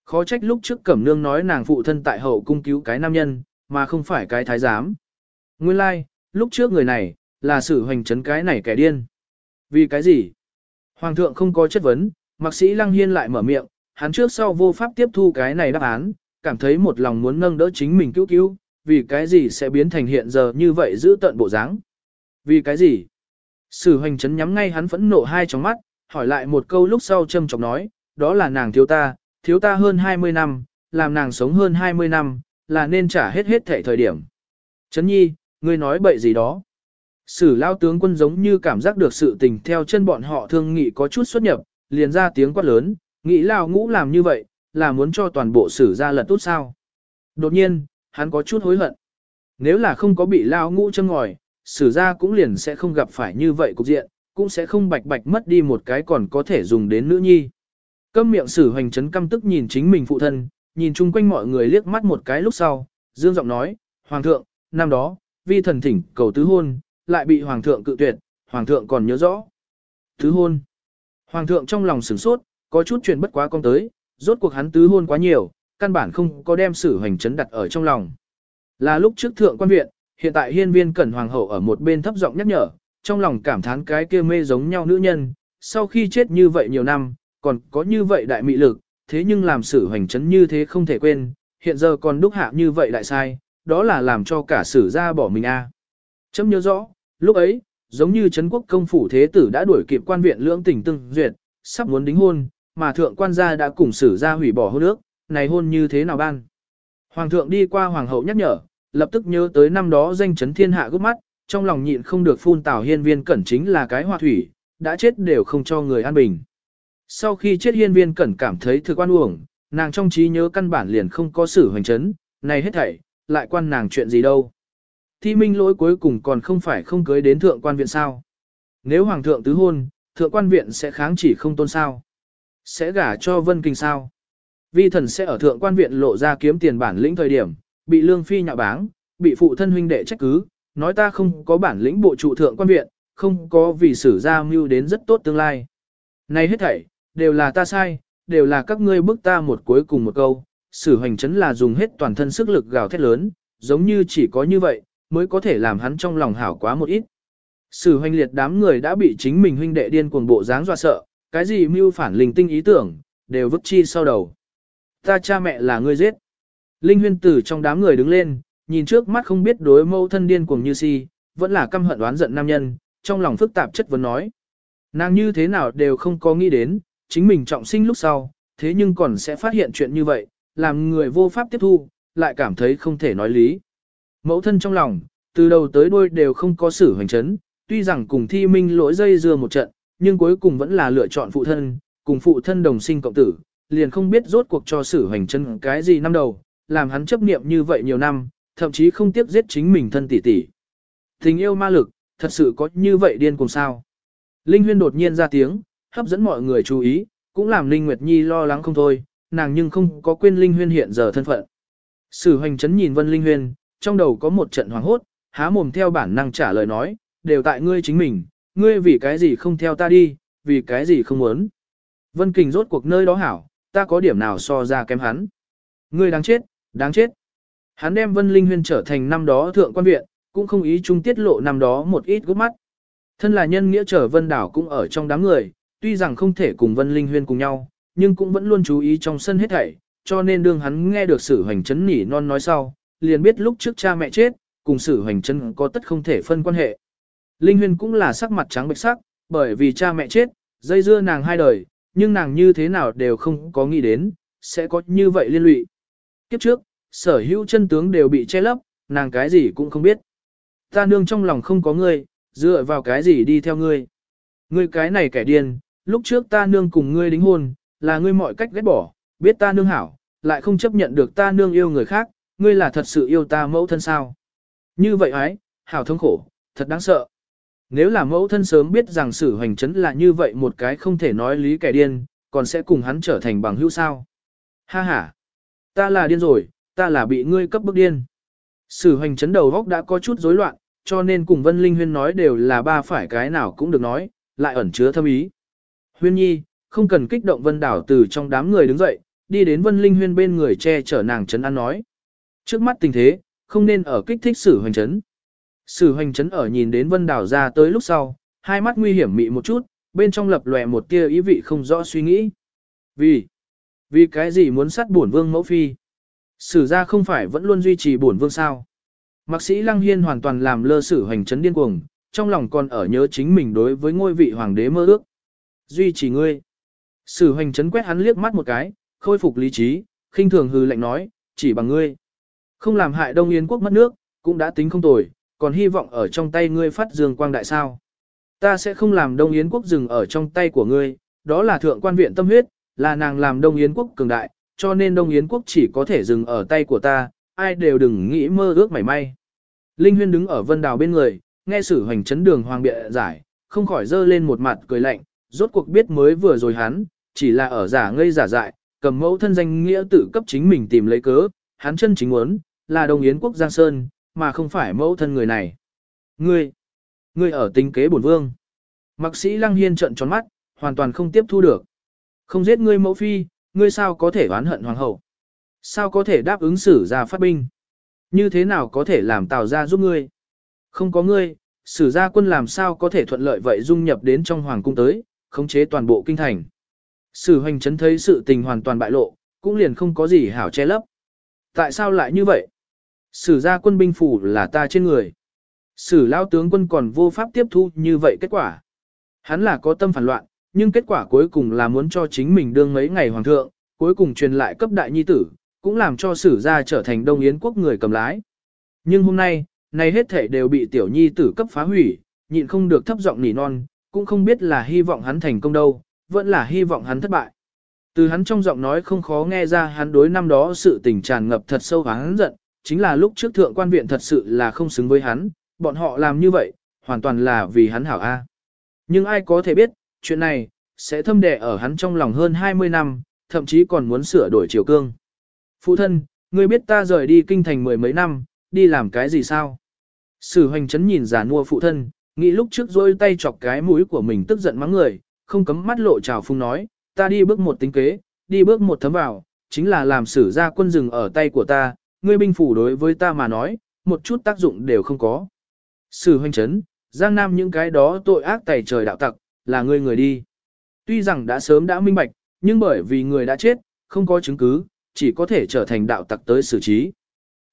Khó trách lúc trước Cẩm Nương nói nàng phụ thân tại hậu cung cứu cái nam nhân, mà không phải cái thái giám. Nguyên lai, like, lúc trước người này, là sử hoành chấn cái này kẻ điên. Vì cái gì? Hoàng thượng không có chất vấn, mạc sĩ Lăng Hiên lại mở miệng, hắn trước sau vô pháp tiếp thu cái này đáp án, cảm thấy một lòng muốn nâng đỡ chính mình cứu cứu, vì cái gì sẽ biến thành hiện giờ như vậy giữ tận bộ dáng? Vì cái gì? Sử hoành chấn nhắm ngay hắn phẫn nộ hai trong mắt, hỏi lại một câu lúc sau châm chọc nói, đó là nàng thiếu ta, thiếu ta hơn 20 năm, làm nàng sống hơn 20 năm, là nên trả hết hết thể thời điểm. Chấn nhi, ngươi nói bậy gì đó. Sử lao tướng quân giống như cảm giác được sự tình theo chân bọn họ thương nghị có chút xuất nhập, liền ra tiếng quát lớn, nghĩ lao ngũ làm như vậy, là muốn cho toàn bộ sử ra lật tốt sao. Đột nhiên, hắn có chút hối hận. Nếu là không có bị lao ngũ châm ngòi, sử ra cũng liền sẽ không gặp phải như vậy cục diện, cũng sẽ không bạch bạch mất đi một cái còn có thể dùng đến nữ nhi. Câm miệng sử hoành chấn căm tức nhìn chính mình phụ thân, nhìn chung quanh mọi người liếc mắt một cái lúc sau, dương giọng nói, Hoàng thượng, năm đó, vi thần thỉnh cầu tứ hôn, lại bị Hoàng thượng cự tuyệt, Hoàng thượng còn nhớ rõ. Tứ hôn. Hoàng thượng trong lòng sửng sốt, có chút chuyện bất quá con tới, rốt cuộc hắn tứ hôn quá nhiều, căn bản không có đem sử hoành chấn đặt ở trong lòng. Là lúc trước thượng quan viện, hiện tại hiên viên cẩn hoàng hậu ở một bên thấp giọng nhắc nhở, trong lòng cảm thán cái kia mê giống nhau nữ nhân, sau khi chết như vậy nhiều năm, còn có như vậy đại mị lực, thế nhưng làm sử hoành chấn như thế không thể quên, hiện giờ còn đúc hạ như vậy đại sai, đó là làm cho cả sử gia bỏ mình a. À. Chấm nhớ rõ, lúc ấy, giống như Trấn quốc công phủ thế tử đã đuổi kịp quan viện lưỡng tỉnh tương duyệt, sắp muốn đính hôn, mà thượng quan gia đã cùng sử gia hủy bỏ hôn ước, này hôn như thế nào ban. Hoàng thượng đi qua hoàng hậu nhắc nhở, lập tức nhớ tới năm đó danh chấn thiên hạ gấp mắt, trong lòng nhịn không được phun tào hiên viên cẩn chính là cái hoa thủy, đã chết đều không cho người an bình. Sau khi chết hiên viên cẩn cảm thấy thực oan uổng, nàng trong trí nhớ căn bản liền không có sự hoành chấn, này hết thảy, lại quan nàng chuyện gì đâu. Thi minh lỗi cuối cùng còn không phải không cưới đến thượng quan viện sao. Nếu hoàng thượng tứ hôn, thượng quan viện sẽ kháng chỉ không tôn sao. Sẽ gả cho vân kinh sao. Vi thần sẽ ở thượng quan viện lộ ra kiếm tiền bản lĩnh thời điểm, bị lương phi nhạo báng, bị phụ thân huynh đệ trách cứ, nói ta không có bản lĩnh bộ trụ thượng quan viện, không có vì sử gia mưu đến rất tốt tương lai. Này hết thảy, đều là ta sai, đều là các ngươi bức ta một cuối cùng một câu, sử hoành chấn là dùng hết toàn thân sức lực gào thét lớn, giống như chỉ có như vậy, mới có thể làm hắn trong lòng hảo quá một ít. Sử hoành liệt đám người đã bị chính mình huynh đệ điên cuồng bộ dáng dọa sợ, cái gì mưu phản linh tinh ý tưởng, đều vứt chi sau đầu. Ta cha mẹ là ngươi giết. Linh huyên tử trong đám người đứng lên, nhìn trước mắt không biết đối mâu thân điên cuồng như si, vẫn là căm hận oán giận nam nhân, trong lòng phức tạp chất vấn nói. Nàng như thế nào đều không có nghĩ đến, chính mình trọng sinh lúc sau, thế nhưng còn sẽ phát hiện chuyện như vậy, làm người vô pháp tiếp thu, lại cảm thấy không thể nói lý. Mẫu thân trong lòng, từ đầu tới đuôi đều không có xử hoành chấn, tuy rằng cùng thi minh lỗi dây dưa một trận, nhưng cuối cùng vẫn là lựa chọn phụ thân, cùng phụ thân đồng sinh cộng tử, liền không biết rốt cuộc cho xử hoành chấn cái gì năm đầu, làm hắn chấp niệm như vậy nhiều năm, thậm chí không tiếc giết chính mình thân tỷ tỷ. Tình yêu ma lực, thật sự có như vậy điên cùng sao? Linh Huyên đột nhiên ra tiếng, hấp dẫn mọi người chú ý, cũng làm Linh Nguyệt Nhi lo lắng không thôi, nàng nhưng không có quên Linh Huyên hiện giờ thân phận. Sử hoành chấn nhìn Vân Linh Huyên, trong đầu có một trận hoàng hốt, há mồm theo bản năng trả lời nói, đều tại ngươi chính mình, ngươi vì cái gì không theo ta đi, vì cái gì không muốn. Vân Kình rốt cuộc nơi đó hảo, ta có điểm nào so ra kém hắn. Ngươi đáng chết, đáng chết. Hắn đem Vân Linh Huyên trở thành năm đó thượng quan viện, cũng không ý chung tiết lộ năm đó một ít gút mắt. Thân là nhân nghĩa trở Vân Đảo cũng ở trong đám người, tuy rằng không thể cùng Vân Linh Huyên cùng nhau, nhưng cũng vẫn luôn chú ý trong sân hết thảy, cho nên đương hắn nghe được sử hoành chấn nỉ non nói sau, liền biết lúc trước cha mẹ chết, cùng sử hoành chấn có tất không thể phân quan hệ. Linh Huyên cũng là sắc mặt trắng bệch sắc, bởi vì cha mẹ chết, dây dưa nàng hai đời, nhưng nàng như thế nào đều không có nghĩ đến, sẽ có như vậy liên lụy. Kiếp trước, sở hữu chân tướng đều bị che lấp, nàng cái gì cũng không biết. Ta nương trong lòng không có ngươi, dựa vào cái gì đi theo ngươi. Ngươi cái này kẻ điên, lúc trước ta nương cùng ngươi đính hôn, là ngươi mọi cách ghét bỏ, biết ta nương hảo, lại không chấp nhận được ta nương yêu người khác, ngươi là thật sự yêu ta mẫu thân sao. Như vậy ấy, hảo thống khổ, thật đáng sợ. Nếu là mẫu thân sớm biết rằng sử hoành chấn là như vậy một cái không thể nói lý kẻ điên, còn sẽ cùng hắn trở thành bằng hữu sao. Ha ha, ta là điên rồi, ta là bị ngươi cấp bức điên. Sử hoành chấn đầu góc đã có chút rối loạn, cho nên cùng Vân Linh Huyên nói đều là ba phải cái nào cũng được nói, lại ẩn chứa thâm ý. Huyên nhi, không cần kích động Vân Đảo từ trong đám người đứng dậy, đi đến Vân Linh Huyên bên người che chở nàng chấn an nói. Trước mắt tình thế, không nên ở kích thích sử hoành chấn. Sử hoành chấn ở nhìn đến Vân Đảo ra tới lúc sau, hai mắt nguy hiểm mị một chút, bên trong lập lòe một tia ý vị không rõ suy nghĩ. Vì, vì cái gì muốn sát bổn vương mẫu phi? Sử ra không phải vẫn luôn duy trì bổn vương sao? Mạc sĩ Lăng Hiên hoàn toàn làm lơ sử hoành chấn điên cuồng, trong lòng còn ở nhớ chính mình đối với ngôi vị hoàng đế mơ ước. Duy trì ngươi. Sử hoành chấn quét hắn liếc mắt một cái, khôi phục lý trí, khinh thường hư lạnh nói, chỉ bằng ngươi. Không làm hại Đông Yến quốc mất nước, cũng đã tính không tồi, còn hy vọng ở trong tay ngươi phát dương quang đại sao. Ta sẽ không làm Đông Yến quốc dừng ở trong tay của ngươi, đó là thượng quan viện tâm huyết, là nàng làm Đông Yến quốc cường đại, cho nên Đông Yến quốc chỉ có thể dừng ở tay của ta, ai đều đừng nghĩ mơ ước mảy may. Linh Huyên đứng ở vân đào bên người, nghe sử hoành chấn đường hoàng bịa giải, không khỏi dơ lên một mặt cười lạnh, rốt cuộc biết mới vừa rồi hắn, chỉ là ở giả ngây giả dại, cầm mẫu thân danh nghĩa tự cấp chính mình tìm lấy cớ, hắn chân chính muốn, là Đông Yến quốc Giang Sơn, mà không phải mẫu thân người này. Ngươi, ngươi ở tính kế bổn vương. Mạc sĩ Lăng Hiên trợn tròn mắt, hoàn toàn không tiếp thu được. Không giết ngươi mẫu phi, ngươi sao có thể oán hận hoàng hậu? Sao có thể đáp ứng sử gia phát binh? Như thế nào có thể làm tào gia giúp ngươi? Không có ngươi, sử gia quân làm sao có thể thuận lợi vậy dung nhập đến trong hoàng cung tới, khống chế toàn bộ kinh thành. Sử hoành chấn thấy sự tình hoàn toàn bại lộ, cũng liền không có gì hảo che lấp. Tại sao lại như vậy? Sử gia quân binh phủ là ta trên người. Sử lao tướng quân còn vô pháp tiếp thu như vậy kết quả. Hắn là có tâm phản loạn, nhưng kết quả cuối cùng là muốn cho chính mình đương mấy ngày hoàng thượng, cuối cùng truyền lại cấp đại nhi tử, cũng làm cho sử gia trở thành đông yến quốc người cầm lái. Nhưng hôm nay, này hết thể đều bị tiểu nhi tử cấp phá hủy, nhịn không được thấp giọng nỉ non, cũng không biết là hy vọng hắn thành công đâu, vẫn là hy vọng hắn thất bại. Từ hắn trong giọng nói không khó nghe ra hắn đối năm đó sự tình tràn ngập thật sâu và hắn giận, chính là lúc trước thượng quan viện thật sự là không xứng với hắn, bọn họ làm như vậy, hoàn toàn là vì hắn hảo A. Nhưng ai có thể biết, chuyện này, sẽ thâm đè ở hắn trong lòng hơn 20 năm, thậm chí còn muốn sửa đổi chiều cương. Phụ thân, ngươi biết ta rời đi kinh thành mười mấy năm, đi làm cái gì sao? Sử hoành chấn nhìn giả mua phụ thân, nghĩ lúc trước rôi tay chọc cái mũi của mình tức giận mắng người, không cấm mắt lộ trào phung nói, ta đi bước một tính kế, đi bước một thấm vào, chính là làm sử ra quân rừng ở tay của ta, ngươi binh phủ đối với ta mà nói, một chút tác dụng đều không có. Sử hoành chấn, Giang Nam những cái đó tội ác tày trời đạo tặc, là ngươi người đi. Tuy rằng đã sớm đã minh bạch, nhưng bởi vì người đã chết, không có chứng cứ, chỉ có thể trở thành đạo tặc tới xử trí.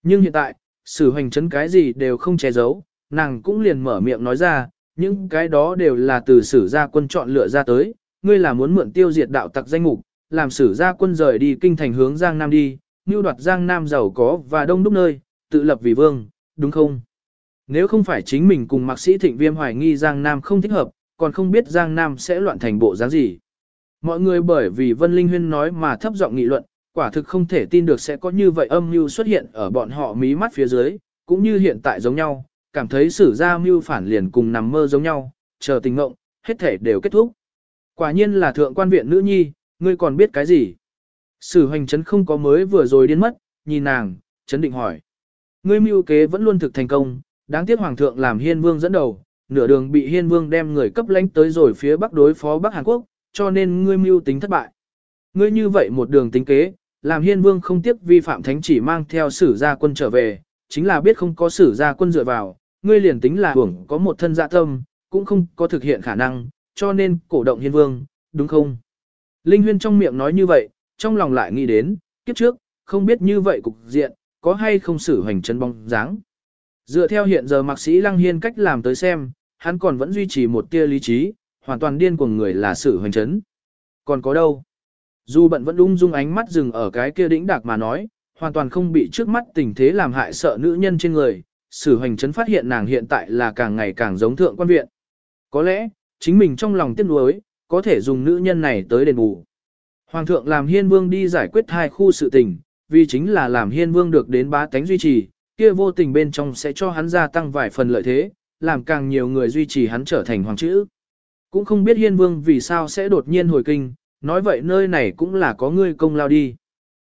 Nhưng hiện tại, sử hoành chấn cái gì đều không che giấu, nàng cũng liền mở miệng nói ra, những cái đó đều là từ sử gia quân chọn lựa ra tới, ngươi là muốn mượn tiêu diệt đạo tặc danh mục, làm sử gia quân rời đi kinh thành hướng Giang Nam đi, như đoạt Giang Nam giàu có và đông đúc nơi, tự lập vì vương, đúng không? Nếu không phải chính mình cùng mạc sĩ thịnh viêm hoài nghi Giang Nam không thích hợp, còn không biết Giang Nam sẽ loạn thành bộ dáng gì. Mọi người bởi vì Vân Linh Huyên nói mà thấp giọng nghị luận, quả thực không thể tin được sẽ có như vậy âm mưu xuất hiện ở bọn họ mí mắt phía dưới, cũng như hiện tại giống nhau, cảm thấy sử ra mưu phản liền cùng nằm mơ giống nhau, chờ tình ngộng, hết thể đều kết thúc. Quả nhiên là thượng quan viện nữ nhi, ngươi còn biết cái gì? Sử hoành chấn không có mới vừa rồi điên mất, nhìn nàng, chấn định hỏi. Ngươi mưu kế vẫn luôn thực thành công, đáng tiếc hoàng thượng làm hiên vương dẫn đầu, nửa đường bị hiên vương đem người cấp lãnh tới rồi phía bắc đối phó bắc Hàn Quốc, cho nên ngươi mưu tính thất bại. Ngươi như vậy một đường tính kế, làm hiên vương không tiếc vi phạm thánh chỉ mang theo sử gia quân trở về, chính là biết không có sử gia quân dựa vào, ngươi liền tính là hưởng có một thân dạ tâm, cũng không có thực hiện khả năng, cho nên cổ động hiên vương, đúng không? Linh huyên trong miệng nói như vậy, trong lòng lại nghĩ đến, kiếp trước, không biết như vậy cục diện, có hay không xử hành chân bóng dáng. Dựa theo hiện giờ mạc sĩ Lăng Hiên cách làm tới xem, hắn còn vẫn duy trì một tia lý trí, hoàn toàn điên của người là sự hoành chấn. Còn có đâu? Dù bận vẫn ung dung ánh mắt dừng ở cái kia đĩnh đạc mà nói, hoàn toàn không bị trước mắt tình thế làm hại sợ nữ nhân trên người, sử hoành chấn phát hiện nàng hiện tại là càng ngày càng giống thượng quan viện. Có lẽ, chính mình trong lòng tiếc nuối, có thể dùng nữ nhân này tới đền bù. Hoàng thượng làm hiên vương đi giải quyết hai khu sự tình, vì chính là làm hiên vương được đến bá tánh duy trì, kia vô tình bên trong sẽ cho hắn gia tăng vài phần lợi thế, làm càng nhiều người duy trì hắn trở thành hoàng chữ. Cũng không biết hiên vương vì sao sẽ đột nhiên hồi kinh, nói vậy nơi này cũng là có ngươi công lao đi.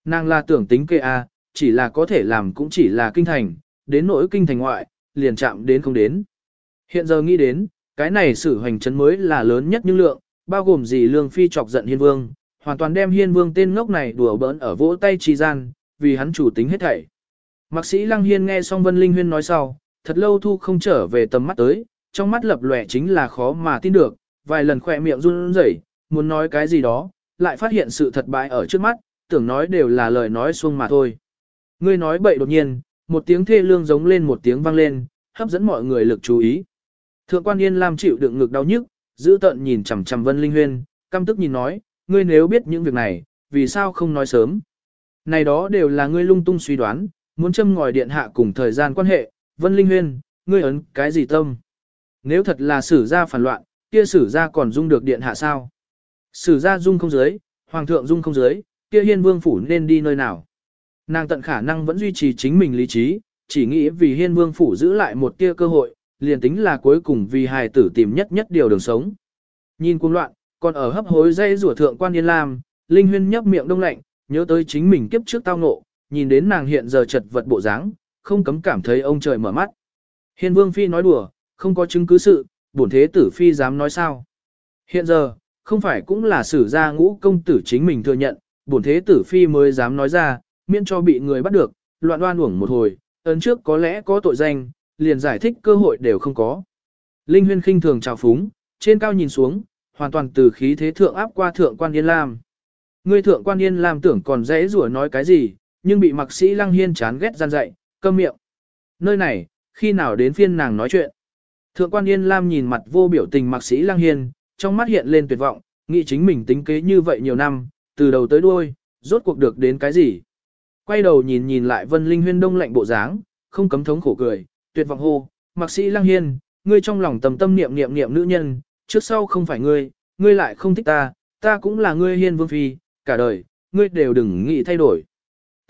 Nàng là tưởng tính kê a, chỉ là có thể làm cũng chỉ là kinh thành, đến nỗi kinh thành ngoại, liền chạm đến không đến. Hiện giờ nghĩ đến, cái này sử hoành chấn mới là lớn nhất những lượng, bao gồm gì lương phi chọc giận hiên vương, hoàn toàn đem hiên vương tên ngốc này đùa bỡn ở vỗ tay trì gian, vì hắn chủ tính hết thảy. Mạc sĩ Lăng Hiên nghe xong Vân Linh Huyên nói sau, thật lâu thu không trở về tầm mắt tới, trong mắt lập lòe chính là khó mà tin được, vài lần khỏe miệng run rẩy, muốn nói cái gì đó, lại phát hiện sự thật bại ở trước mắt, tưởng nói đều là lời nói xuông mà thôi. Ngươi nói bậy đột nhiên, một tiếng thê lương giống lên một tiếng vang lên, hấp dẫn mọi người lực chú ý. Thượng quan Yên Lam chịu đựng ngực đau nhức, giữ tận nhìn chằm chằm Vân Linh Huyên, căm tức nhìn nói, ngươi nếu biết những việc này, vì sao không nói sớm? Này đó đều là ngươi lung tung suy đoán, muốn châm ngòi điện hạ cùng thời gian quan hệ, Vân Linh Huyên, ngươi ấn cái gì tâm? Nếu thật là sử gia phản loạn, kia sử gia còn dung được điện hạ sao? Sử gia dung không giới, hoàng thượng dung không giới, kia hiên vương phủ nên đi nơi nào? Nàng tận khả năng vẫn duy trì chính mình lý trí, chỉ nghĩ vì hiên vương phủ giữ lại một tia cơ hội, liền tính là cuối cùng vì hài tử tìm nhất nhất điều đường sống. Nhìn cuồng loạn, còn ở hấp hối dây rủa thượng quan yên lam, Linh Huyên nhấp miệng đông lạnh, nhớ tới chính mình kiếp trước tao ngộ, nhìn đến nàng hiện giờ chật vật bộ dáng, không cấm cảm thấy ông trời mở mắt. Hiên Vương Phi nói đùa, không có chứng cứ sự, bổn thế tử Phi dám nói sao. Hiện giờ, không phải cũng là sử gia ngũ công tử chính mình thừa nhận, bổn thế tử Phi mới dám nói ra, miễn cho bị người bắt được, loạn đoan uổng một hồi, ấn trước có lẽ có tội danh, liền giải thích cơ hội đều không có. Linh Huyên khinh thường chào phúng, trên cao nhìn xuống, hoàn toàn từ khí thế thượng áp qua thượng quan Yên Lam. Ngươi thượng quan Yên Lam tưởng còn dễ rủa nói cái gì, nhưng bị mặc sĩ Lăng Hiên chán ghét gian dậy, câm miệng. Nơi này, khi nào đến phiên nàng nói chuyện. Thượng quan Yên Lam nhìn mặt vô biểu tình mặc sĩ Lăng Hiên, trong mắt hiện lên tuyệt vọng, nghĩ chính mình tính kế như vậy nhiều năm, từ đầu tới đuôi, rốt cuộc được đến cái gì. Quay đầu nhìn nhìn lại Vân Linh Huyên đông lạnh bộ dáng, không cấm thống khổ cười, tuyệt vọng hô, mặc sĩ Lăng Hiên, ngươi trong lòng tầm tâm niệm niệm niệm nữ nhân, trước sau không phải ngươi, ngươi lại không thích ta, ta cũng là ngươi hiên vương phi, cả đời, ngươi đều đừng nghĩ thay đổi.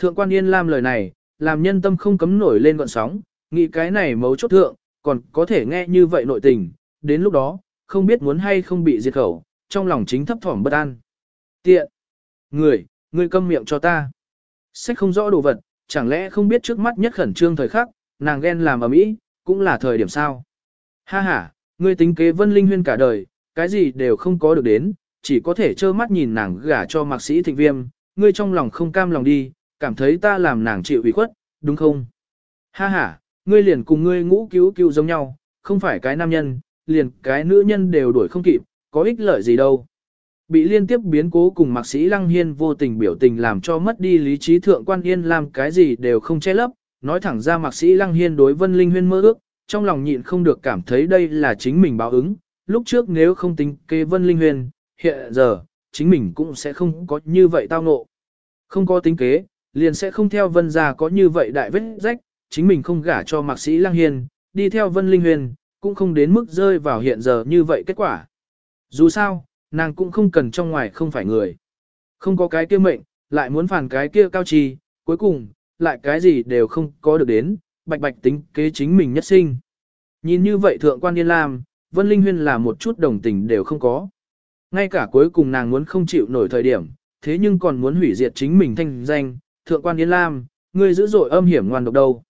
Thượng quan Yên Lam lời này, làm nhân tâm không cấm nổi lên gọn sóng, nghĩ cái này mấu chốt thượng, còn có thể nghe như vậy nội tình, đến lúc đó, không biết muốn hay không bị diệt khẩu, trong lòng chính thấp thỏm bất an. Tiện! Người, người câm miệng cho ta. Sách không rõ đồ vật, chẳng lẽ không biết trước mắt nhất khẩn trương thời khắc, nàng ghen làm ở mỹ, cũng là thời điểm sao. Ha ha, ngươi tính kế vân linh huyên cả đời, cái gì đều không có được đến, chỉ có thể trơ mắt nhìn nàng gả cho mạc sĩ thịnh viêm, ngươi trong lòng không cam lòng đi, cảm thấy ta làm nàng chịu ủy khuất, đúng không? Ha ha, ngươi liền cùng ngươi ngũ cứu cứu giống nhau, không phải cái nam nhân, liền cái nữ nhân đều đuổi không kịp, có ích lợi gì đâu. Bị liên tiếp biến cố cùng mạc sĩ Lăng Hiên vô tình biểu tình làm cho mất đi lý trí thượng quan yên làm cái gì đều không che lấp, nói thẳng ra mạc sĩ Lăng Hiên đối Vân Linh Huyên mơ ước, trong lòng nhịn không được cảm thấy đây là chính mình báo ứng, lúc trước nếu không tính kế Vân Linh Huyên, hiện giờ, chính mình cũng sẽ không có như vậy tao ngộ. Không có tính kế, liền sẽ không theo Vân gia có như vậy đại vết rách, chính mình không gả cho mạc sĩ lang Hiên, đi theo Vân Linh Huyền, cũng không đến mức rơi vào hiện giờ như vậy kết quả. Dù sao, nàng cũng không cần trong ngoài không phải người. Không có cái kia mệnh, lại muốn phản cái kia cao trì, cuối cùng, lại cái gì đều không có được đến, bạch bạch tính kế chính mình nhất sinh. Nhìn như vậy thượng quan Yên Lam, Vân Linh Huyên là một chút đồng tình đều không có. Ngay cả cuối cùng nàng muốn không chịu nổi thời điểm, thế nhưng còn muốn hủy diệt chính mình thanh danh, thượng quan Yên Lam, ngươi dữ dội âm hiểm ngoan độc đâu.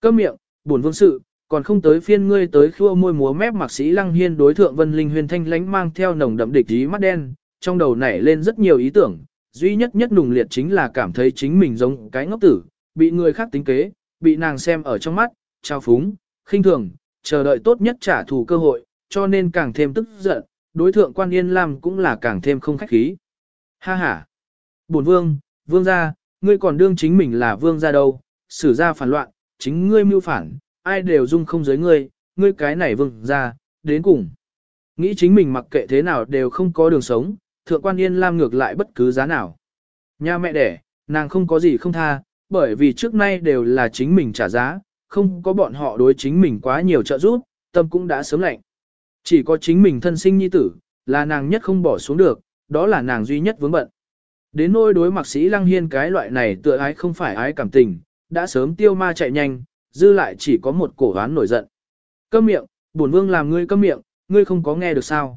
Câm miệng, buồn vương sự, còn không tới phiên ngươi tới khua môi múa mép mạc sĩ lăng hiên đối thượng vân linh huyền thanh lánh mang theo nồng đậm địch ý mắt đen, trong đầu nảy lên rất nhiều ý tưởng, duy nhất nhất nùng liệt chính là cảm thấy chính mình giống cái ngốc tử, bị người khác tính kế, bị nàng xem ở trong mắt, trao phúng, khinh thường, chờ đợi tốt nhất trả thù cơ hội, cho nên càng thêm tức giận, đối thượng quan yên lam cũng là càng thêm không khách khí. Ha ha! Bổn vương, vương gia, ngươi còn đương chính mình là vương gia đâu, xử ra phản loạn, chính ngươi mưu phản, ai đều dung không giới ngươi, ngươi cái này vương gia, đến cùng. Nghĩ chính mình mặc kệ thế nào đều không có đường sống, thượng quan yên lam ngược lại bất cứ giá nào. Nhà mẹ đẻ, nàng không có gì không tha, bởi vì trước nay đều là chính mình trả giá, không có bọn họ đối chính mình quá nhiều trợ giúp, tâm cũng đã sớm lạnh. Chỉ có chính mình thân sinh nhi tử, là nàng nhất không bỏ xuống được, đó là nàng duy nhất vướng bận. Đến nôi đối mạc sĩ lăng hiên cái loại này tựa ái không phải ái cảm tình, đã sớm tiêu ma chạy nhanh, dư lại chỉ có một cổ hoán nổi giận. Câm miệng, bổn vương làm ngươi câm miệng, ngươi không có nghe được sao.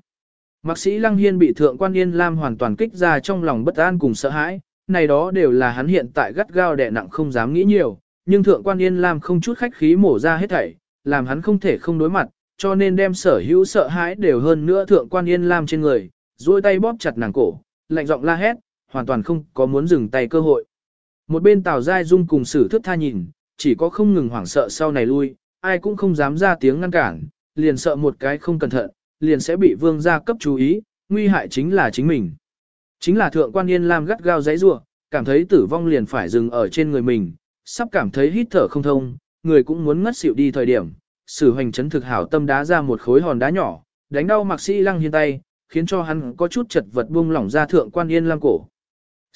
Mạc sĩ lăng hiên bị thượng quan yên lam hoàn toàn kích ra trong lòng bất an cùng sợ hãi, này đó đều là hắn hiện tại gắt gao đè nặng không dám nghĩ nhiều, nhưng thượng quan yên lam không chút khách khí mổ ra hết thảy, làm hắn không thể không đối mặt, cho nên đem sở hữu sợ hãi đều hơn nữa thượng quan yên lam trên người, duỗi tay bóp chặt nàng cổ, lạnh giọng la hét, hoàn toàn không có muốn dừng tay cơ hội. Một bên Tào Giai Dung cùng sử thước tha nhìn, chỉ có không ngừng hoảng sợ sau này lui, ai cũng không dám ra tiếng ngăn cản, liền sợ một cái không cẩn thận, liền sẽ bị vương gia cấp chú ý, nguy hại chính là chính mình. Chính là thượng quan yên lam gắt gao giấy rua, cảm thấy tử vong liền phải dừng ở trên người mình, sắp cảm thấy hít thở không thông, người cũng muốn ngất xỉu đi thời điểm. Sử hoành chấn thực hảo tâm đá ra một khối hòn đá nhỏ, đánh đau mạc sĩ lăng hiên tay, khiến cho hắn có chút chật vật buông lỏng ra thượng quan yên lam cổ.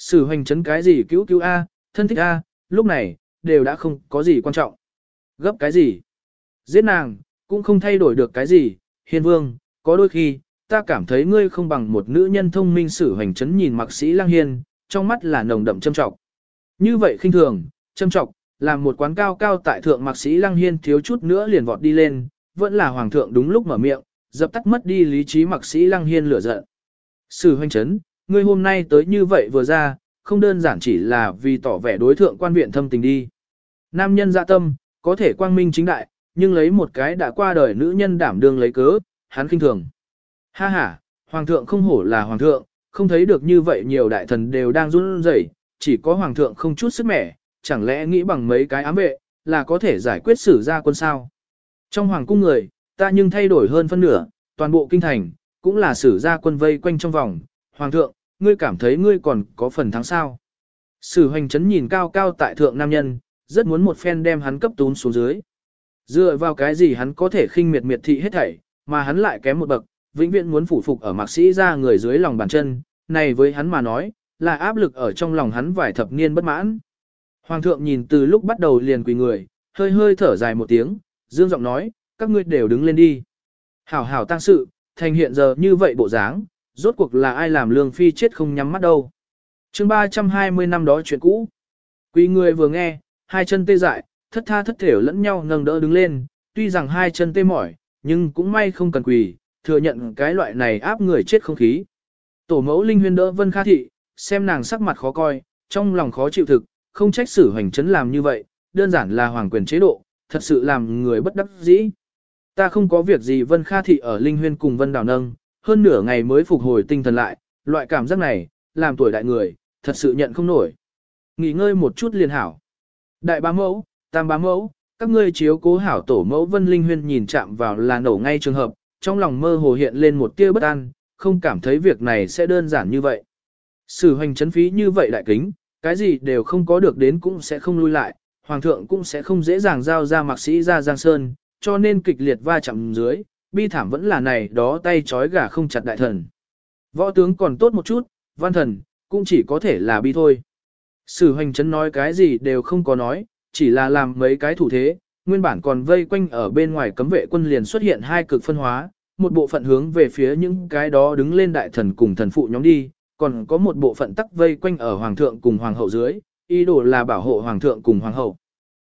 Sử hoành chấn cái gì cứu cứu A, thân thích A, lúc này, đều đã không có gì quan trọng. Gấp cái gì? Giết nàng, cũng không thay đổi được cái gì, hiên vương, có đôi khi, ta cảm thấy ngươi không bằng một nữ nhân thông minh sử hoành chấn nhìn mạc sĩ lang hiên, trong mắt là nồng đậm châm trọng. Như vậy khinh thường, châm trọng, làm một quán cao cao tại thượng mạc sĩ lang hiên thiếu chút nữa liền vọt đi lên, vẫn là hoàng thượng đúng lúc mở miệng, dập tắt mất đi lý trí mạc sĩ lang hiên lửa giận. Sử hoành chấn, ngươi hôm nay tới như vậy vừa ra, không đơn giản chỉ là vì tỏ vẻ đối thượng quan viện thâm tình đi. Nam nhân dạ tâm, có thể quang minh chính đại, nhưng lấy một cái đã qua đời nữ nhân đảm đương lấy cớ, hắn khinh thường. Ha ha, hoàng thượng không hổ là hoàng thượng, không thấy được như vậy nhiều đại thần đều đang run rẩy, chỉ có hoàng thượng không chút sức mẻ, chẳng lẽ nghĩ bằng mấy cái ám vệ, là có thể giải quyết xử ra quân sao. Trong hoàng cung người, ta nhưng thay đổi hơn phân nửa, toàn bộ kinh thành, cũng là xử ra quân vây quanh trong vòng. Hoàng thượng, ngươi cảm thấy ngươi còn có phần thắng sao. Sử hoành chấn nhìn cao cao tại thượng nam nhân, rất muốn một phen đem hắn cấp tún xuống dưới. Dựa vào cái gì hắn có thể khinh miệt miệt thị hết thảy, mà hắn lại kém một bậc, vĩnh viễn muốn phủ phục ở mạc sĩ ra người dưới lòng bàn chân, này với hắn mà nói, là áp lực ở trong lòng hắn vài thập niên bất mãn. Hoàng thượng nhìn từ lúc bắt đầu liền quỳ người, hơi hơi thở dài một tiếng, dương giọng nói, các ngươi đều đứng lên đi. Hảo hảo tăng sự, thành hiện giờ như vậy bộ dáng, rốt cuộc là ai làm lương phi chết không nhắm mắt đâu. chương 320 năm đó chuyện cũ. Quý người vừa nghe, hai chân tê dại, thất tha thất thểu lẫn nhau nâng đỡ đứng lên, tuy rằng hai chân tê mỏi, nhưng cũng may không cần quỳ, thừa nhận cái loại này áp người chết không khí. Tổ mẫu Linh Huyên đỡ Vân Kha Thị, xem nàng sắc mặt khó coi, trong lòng khó chịu thực, không trách sử hoành chấn làm như vậy, đơn giản là hoàng quyền chế độ, thật sự làm người bất đắc dĩ. Ta không có việc gì Vân Kha Thị ở Linh Huyên cùng Vân Đào Nâng, hơn nửa ngày mới phục hồi tinh thần lại, loại cảm giác này, làm tuổi đại người, thật sự nhận không nổi. Nghỉ ngơi một chút liền hảo. Đại bá mẫu, tam bá mẫu, các ngươi chiếu cố hảo tổ mẫu Vân Linh Huyên nhìn chạm vào là nổ ngay trường hợp, trong lòng mơ hồ hiện lên một tia bất an, không cảm thấy việc này sẽ đơn giản như vậy. Sử hoành chấn phí như vậy đại kính, cái gì đều không có được đến cũng sẽ không lui lại, hoàng thượng cũng sẽ không dễ dàng giao ra mạc sĩ ra Giang Sơn, cho nên kịch liệt va chạm dưới, bi thảm vẫn là này đó tay trói gà không chặt đại thần. Võ tướng còn tốt một chút, văn thần, cũng chỉ có thể là bi thôi. Sử hoành chấn nói cái gì đều không có nói, chỉ là làm mấy cái thủ thế, nguyên bản còn vây quanh ở bên ngoài cấm vệ quân liền xuất hiện hai cực phân hóa, một bộ phận hướng về phía những cái đó đứng lên đại thần cùng thần phụ nhóm đi, còn có một bộ phận tắc vây quanh ở hoàng thượng cùng hoàng hậu dưới, ý đồ là bảo hộ hoàng thượng cùng hoàng hậu.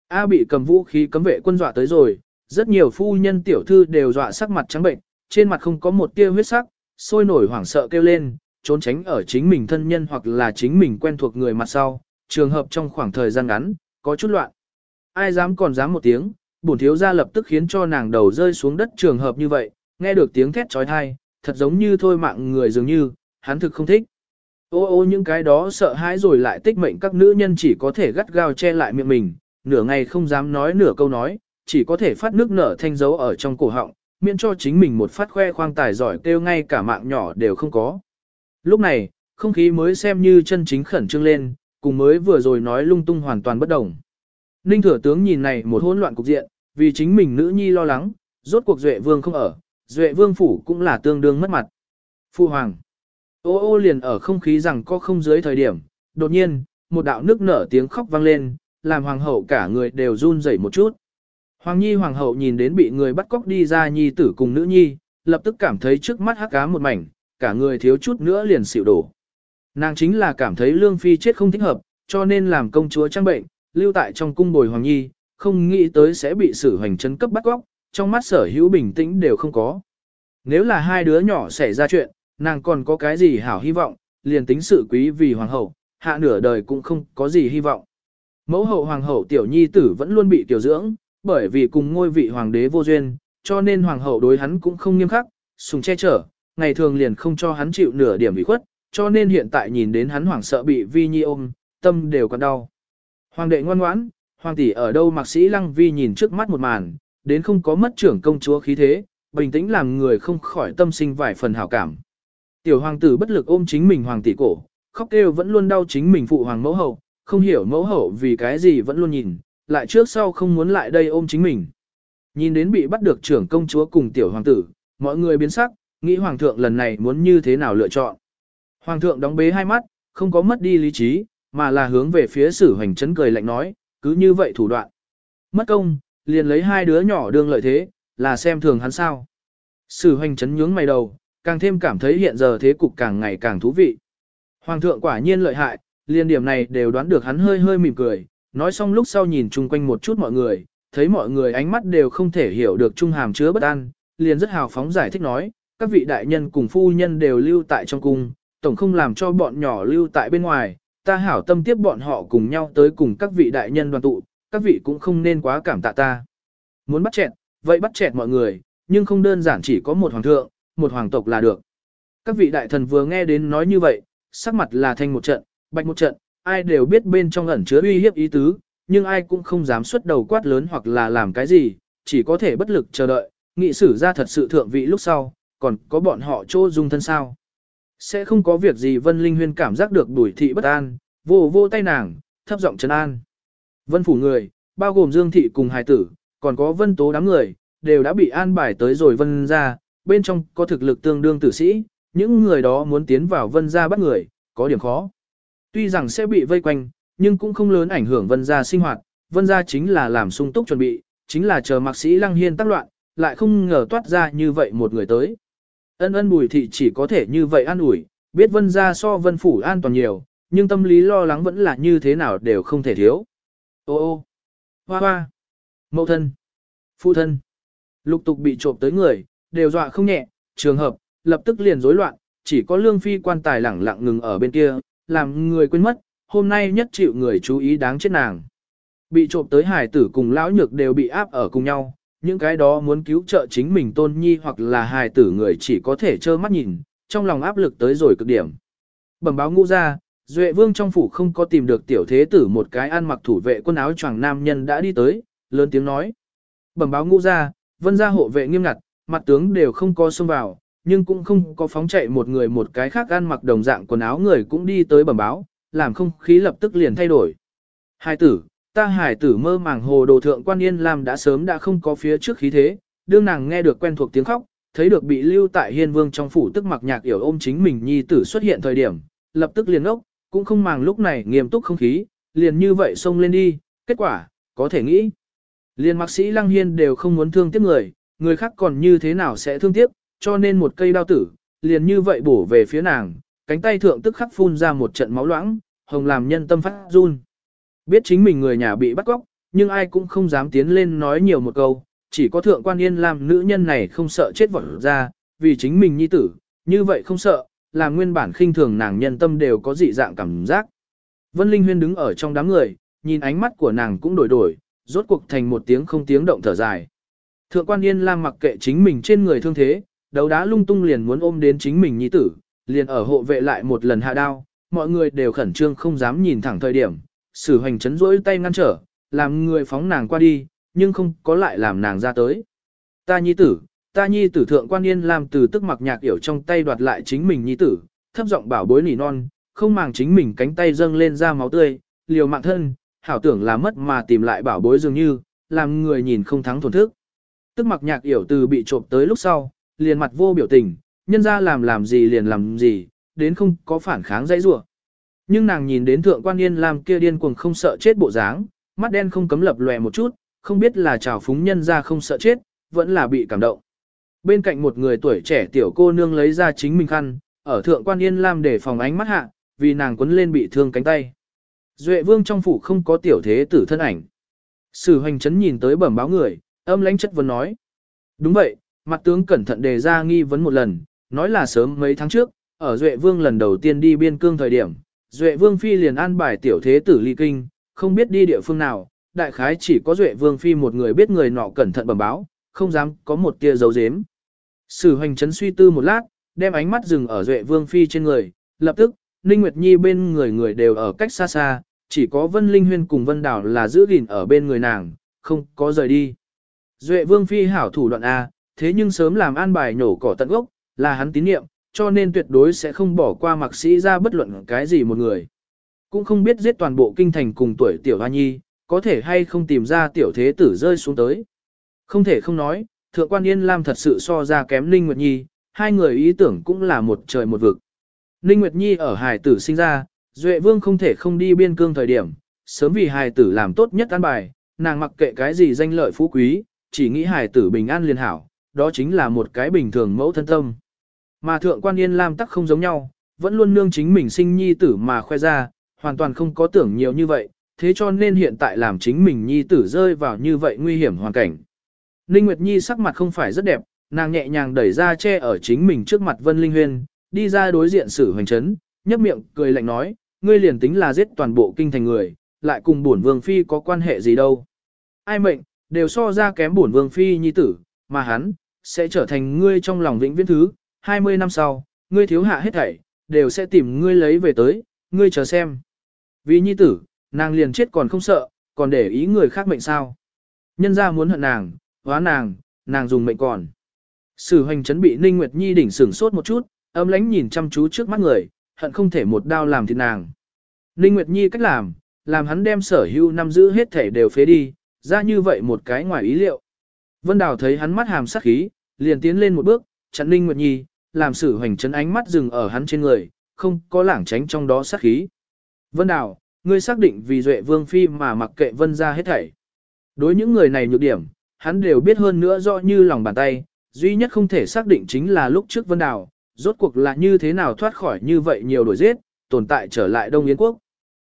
A bị cầm vũ khí cấm vệ quân dọa tới rồi, rất nhiều phu nhân tiểu thư đều dọa sắc mặt trắng bệnh, trên mặt không có một tia huyết sắc, sôi nổi hoảng sợ kêu lên, trốn tránh ở chính mình thân nhân hoặc là chính mình quen thuộc người mặt sau, trường hợp trong khoảng thời gian ngắn, có chút loạn. Ai dám còn dám một tiếng, bổn thiếu gia lập tức khiến cho nàng đầu rơi xuống đất trường hợp như vậy, nghe được tiếng thét trói thai, thật giống như thôi mạng người dường như, hắn thực không thích. Ô ô những cái đó sợ hãi rồi lại tích mệnh các nữ nhân chỉ có thể gắt gao che lại miệng mình, nửa ngày không dám nói nửa câu nói, chỉ có thể phát nước nở thanh dấu ở trong cổ họng, miễn cho chính mình một phát khoe khoang tài giỏi kêu ngay cả mạng nhỏ đều không có. Lúc này, không khí mới xem như chân chính khẩn trương lên, cùng mới vừa rồi nói lung tung hoàn toàn bất đồng. Ninh thừa tướng nhìn này một hỗn loạn cục diện, vì chính mình nữ nhi lo lắng, rốt cuộc duệ vương không ở, duệ vương phủ cũng là tương đương mất mặt. Phu hoàng. Ô ô liền ở không khí rằng có không dưới thời điểm, đột nhiên, một đạo nước nở tiếng khóc vang lên, làm hoàng hậu cả người đều run rẩy một chút. Hoàng nhi hoàng hậu nhìn đến bị người bắt cóc đi ra nhi tử cùng nữ nhi, lập tức cảm thấy trước mắt hắc cá một mảnh, cả người thiếu chút nữa liền xịu đổ. Nàng chính là cảm thấy lương phi chết không thích hợp, cho nên làm công chúa trang bệnh, lưu tại trong cung bồi hoàng nhi, không nghĩ tới sẽ bị xử hành chân cấp bắt cóc, trong mắt sở hữu bình tĩnh đều không có. Nếu là hai đứa nhỏ xảy ra chuyện, nàng còn có cái gì hảo hy vọng, liền tính sự quý vì hoàng hậu, hạ nửa đời cũng không có gì hy vọng. Mẫu hậu hoàng hậu tiểu nhi tử vẫn luôn bị tiểu dưỡng, bởi vì cùng ngôi vị hoàng đế vô duyên, cho nên hoàng hậu đối hắn cũng không nghiêm khắc, sùng che chở, ngày thường liền không cho hắn chịu nửa điểm bị khuất, cho nên hiện tại nhìn đến hắn hoảng sợ bị vi nhi ôm, tâm đều còn đau. Hoàng đệ ngoan ngoãn, hoàng tỷ ở đâu mạc sĩ lăng vi nhìn trước mắt một màn, đến không có mất trưởng công chúa khí thế, bình tĩnh làm người không khỏi tâm sinh vài phần hảo cảm. Tiểu hoàng tử bất lực ôm chính mình hoàng tỷ cổ, khóc kêu vẫn luôn đau chính mình phụ hoàng mẫu hậu, không hiểu mẫu hậu vì cái gì vẫn luôn nhìn, lại trước sau không muốn lại đây ôm chính mình. Nhìn đến bị bắt được trưởng công chúa cùng tiểu hoàng tử, mọi người biến sắc, nghĩ hoàng thượng lần này muốn như thế nào lựa chọn. Hoàng thượng đóng bế hai mắt, không có mất đi lý trí, mà là hướng về phía sử hoành chấn cười lạnh nói, cứ như vậy thủ đoạn. Mất công, liền lấy hai đứa nhỏ đương lợi thế, là xem thường hắn sao. Sử hoành chấn nhướng mày đầu, càng thêm cảm thấy hiện giờ thế cục càng ngày càng thú vị. Hoàng thượng quả nhiên lợi hại, liền điểm này đều đoán được hắn hơi hơi mỉm cười, nói xong lúc sau nhìn chung quanh một chút mọi người, thấy mọi người ánh mắt đều không thể hiểu được trung hàm chứa bất an, liền rất hào phóng giải thích nói, các vị đại nhân cùng phu nhân đều lưu tại trong cung, tổng không làm cho bọn nhỏ lưu tại bên ngoài, ta hảo tâm tiếp bọn họ cùng nhau tới cùng các vị đại nhân đoàn tụ, các vị cũng không nên quá cảm tạ ta. Muốn bắt chẹt, vậy bắt chẹt mọi người, nhưng không đơn giản chỉ có một hoàng thượng, một hoàng tộc là được. Các vị đại thần vừa nghe đến nói như vậy, sắc mặt là thanh một trận, bạch một trận, ai đều biết bên trong ẩn chứa uy hiếp ý tứ, nhưng ai cũng không dám xuất đầu quát lớn hoặc là làm cái gì, chỉ có thể bất lực chờ đợi, nghị sử ra thật sự thượng vị lúc sau, còn có bọn họ chỗ dung thân sao. Sẽ không có việc gì Vân Linh Huyên cảm giác được đuổi thị bất an, vô vô tay nàng, thấp giọng trấn an. Vân phủ người, bao gồm Dương thị cùng hài tử, còn có Vân tố đám người, đều đã bị an bài tới rồi Vân ra, bên trong có thực lực tương đương tử sĩ, những người đó muốn tiến vào Vân ra bắt người, có điểm khó. Tuy rằng sẽ bị vây quanh, nhưng cũng không lớn ảnh hưởng Vân gia sinh hoạt, Vân gia chính là làm sung túc chuẩn bị, chính là chờ mạc sĩ Lăng Hiên tác loạn, lại không ngờ toát ra như vậy một người tới. Ân ân bùi thị chỉ có thể như vậy an ủi, biết vân gia so vân phủ an toàn nhiều, nhưng tâm lý lo lắng vẫn là như thế nào đều không thể thiếu. Ô ô, hoa hoa, mẫu thân, phụ thân, lục tục bị trộm tới người, đều dọa không nhẹ, trường hợp, lập tức liền rối loạn, chỉ có lương phi quan tài lẳng lặng ngừng ở bên kia, làm người quên mất, hôm nay nhất chịu người chú ý đáng chết nàng. Bị trộm tới hải tử cùng lão nhược đều bị áp ở cùng nhau, những cái đó muốn cứu trợ chính mình tôn nhi hoặc là hài tử người chỉ có thể trơ mắt nhìn, trong lòng áp lực tới rồi cực điểm. Bẩm báo ngũ ra, Duệ Vương trong phủ không có tìm được tiểu thế tử một cái ăn mặc thủ vệ quần áo choàng nam nhân đã đi tới, lớn tiếng nói. Bẩm báo ngũ ra, vân gia hộ vệ nghiêm ngặt, mặt tướng đều không có xông vào, nhưng cũng không có phóng chạy một người một cái khác ăn mặc đồng dạng quần áo người cũng đi tới bẩm báo, làm không khí lập tức liền thay đổi. Hai tử, ta hải tử mơ màng hồ đồ thượng quan yên làm đã sớm đã không có phía trước khí thế, đương nàng nghe được quen thuộc tiếng khóc, thấy được bị lưu tại hiên vương trong phủ tức mặc nhạc yểu ôm chính mình nhi tử xuất hiện thời điểm, lập tức liền ốc, cũng không màng lúc này nghiêm túc không khí, liền như vậy xông lên đi, kết quả, có thể nghĩ. Liền mạc sĩ lăng hiên đều không muốn thương tiếc người, người khác còn như thế nào sẽ thương tiếc, cho nên một cây đao tử, liền như vậy bổ về phía nàng, cánh tay thượng tức khắc phun ra một trận máu loãng, hồng làm nhân tâm phát run. Biết chính mình người nhà bị bắt cóc, nhưng ai cũng không dám tiến lên nói nhiều một câu, chỉ có thượng quan yên làm nữ nhân này không sợ chết vọt ra, vì chính mình nhi tử, như vậy không sợ, là nguyên bản khinh thường nàng nhân tâm đều có dị dạng cảm giác. Vân Linh Huyên đứng ở trong đám người, nhìn ánh mắt của nàng cũng đổi đổi, rốt cuộc thành một tiếng không tiếng động thở dài. Thượng quan Yên Lam mặc kệ chính mình trên người thương thế, đấu đá lung tung liền muốn ôm đến chính mình nhi tử, liền ở hộ vệ lại một lần hạ đao, mọi người đều khẩn trương không dám nhìn thẳng thời điểm, sử hoành chấn rỗi tay ngăn trở, làm người phóng nàng qua đi, nhưng không có lại làm nàng ra tới. Ta nhi tử, ta nhi tử thượng quan yên làm từ tức mặc nhạc yểu trong tay đoạt lại chính mình nhi tử, thấp giọng bảo bối nỉ non, không màng chính mình cánh tay dâng lên ra máu tươi, liều mạng thân, hảo tưởng là mất mà tìm lại bảo bối dường như, làm người nhìn không thắng thổn thức. Tức mặc nhạc yểu từ bị trộm tới lúc sau, liền mặt vô biểu tình, nhân ra làm làm gì liền làm gì, đến không có phản kháng dãy rủa. Nhưng nàng nhìn đến thượng quan yên làm kia điên cuồng không sợ chết bộ dáng, mắt đen không cấm lập lòe một chút, không biết là trào phúng nhân ra không sợ chết, vẫn là bị cảm động. Bên cạnh một người tuổi trẻ tiểu cô nương lấy ra chính mình khăn, ở thượng quan yên lam để phòng ánh mắt hạ, vì nàng quấn lên bị thương cánh tay. Duệ vương trong phủ không có tiểu thế tử thân ảnh. Sử hoành chấn nhìn tới bẩm báo người, âm lãnh chất vấn nói. Đúng vậy, mặt tướng cẩn thận đề ra nghi vấn một lần, nói là sớm mấy tháng trước, ở Duệ vương lần đầu tiên đi biên cương thời điểm, Duệ Vương Phi liền an bài tiểu thế tử ly kinh, không biết đi địa phương nào, đại khái chỉ có Duệ Vương Phi một người biết người nọ cẩn thận bẩm báo, không dám có một tia dấu dếm. Sử hoành chấn suy tư một lát, đem ánh mắt dừng ở Duệ Vương Phi trên người, lập tức, Ninh Nguyệt Nhi bên người người đều ở cách xa xa, chỉ có Vân Linh Huyên cùng Vân Đảo là giữ gìn ở bên người nàng, không có rời đi. Duệ Vương Phi hảo thủ đoạn A, thế nhưng sớm làm an bài nhổ cỏ tận gốc, là hắn tín nhiệm, cho nên tuyệt đối sẽ không bỏ qua mặc sĩ ra bất luận cái gì một người. Cũng không biết giết toàn bộ kinh thành cùng tuổi tiểu hoa nhi, có thể hay không tìm ra tiểu thế tử rơi xuống tới. Không thể không nói, thượng quan Yên Lam thật sự so ra kém Ninh Nguyệt Nhi, hai người ý tưởng cũng là một trời một vực. Ninh Nguyệt Nhi ở hải tử sinh ra, Duệ Vương không thể không đi biên cương thời điểm, sớm vì hải tử làm tốt nhất an bài, nàng mặc kệ cái gì danh lợi phú quý, chỉ nghĩ hải tử bình an liền hảo, đó chính là một cái bình thường mẫu thân tâm. Mà thượng quan Yên Lam tắc không giống nhau, vẫn luôn nương chính mình sinh nhi tử mà khoe ra, hoàn toàn không có tưởng nhiều như vậy, thế cho nên hiện tại làm chính mình nhi tử rơi vào như vậy nguy hiểm hoàn cảnh. Ninh Nguyệt Nhi sắc mặt không phải rất đẹp, nàng nhẹ nhàng đẩy ra che ở chính mình trước mặt Vân Linh Huyên, đi ra đối diện sử hoành chấn, nhấp miệng cười lạnh nói, ngươi liền tính là giết toàn bộ kinh thành người, lại cùng bổn vương phi có quan hệ gì đâu. Ai mệnh, đều so ra kém bổn vương phi nhi tử, mà hắn, sẽ trở thành ngươi trong lòng vĩnh viễn thứ, 20 năm sau, ngươi thiếu hạ hết thảy, đều sẽ tìm ngươi lấy về tới, ngươi chờ xem. Vì nhi tử, nàng liền chết còn không sợ, còn để ý người khác mệnh sao. Nhân ra muốn hận nàng, hóa nàng, nàng dùng mệnh còn. Sử hoành chấn bị Ninh Nguyệt Nhi đỉnh sửng sốt một chút, âm lánh nhìn chăm chú trước mắt người, hận không thể một đao làm thịt nàng. Ninh Nguyệt Nhi cách làm, làm hắn đem sở hữu năm giữ hết thể đều phế đi, ra như vậy một cái ngoài ý liệu. Vân Đào thấy hắn mắt hàm sắc khí, liền tiến lên một bước, chặn Ninh Nguyệt Nhi, làm sử hoành chấn ánh mắt dừng ở hắn trên người, không có lảng tránh trong đó sát khí. Vân Đào, ngươi xác định vì duệ vương phi mà mặc kệ vân ra hết thảy. Đối những người này nhược điểm, hắn đều biết hơn nữa rõ như lòng bàn tay, duy nhất không thể xác định chính là lúc trước Vân Đào, rốt cuộc là như thế nào thoát khỏi như vậy nhiều đổi giết, tồn tại trở lại Đông Yến Quốc.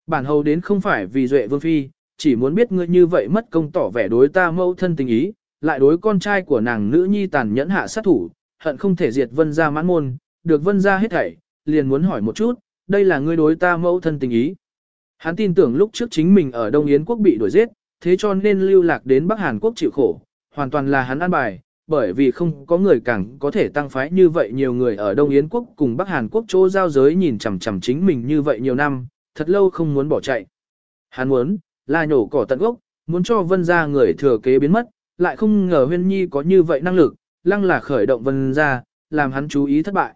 Bản hầu đến không phải vì duệ vương phi, chỉ muốn biết ngươi như vậy mất công tỏ vẻ đối ta mâu thân tình ý, lại đối con trai của nàng nữ nhi tàn nhẫn hạ sát thủ, hận không thể diệt vân ra mãn môn, được vân ra hết thảy, liền muốn hỏi một chút, đây là ngươi đối ta mẫu thân tình ý. Hắn tin tưởng lúc trước chính mình ở Đông Yến quốc bị đuổi giết, thế cho nên lưu lạc đến Bắc Hàn quốc chịu khổ, hoàn toàn là hắn an bài, bởi vì không có người càng có thể tăng phái như vậy nhiều người ở Đông Yến quốc cùng Bắc Hàn quốc chỗ giao giới nhìn chằm chằm chính mình như vậy nhiều năm, thật lâu không muốn bỏ chạy. Hắn muốn, là nhổ cỏ tận gốc, muốn cho vân gia người thừa kế biến mất, lại không ngờ huyên nhi có như vậy năng lực, lăng là khởi động vân ra, làm hắn chú ý thất bại.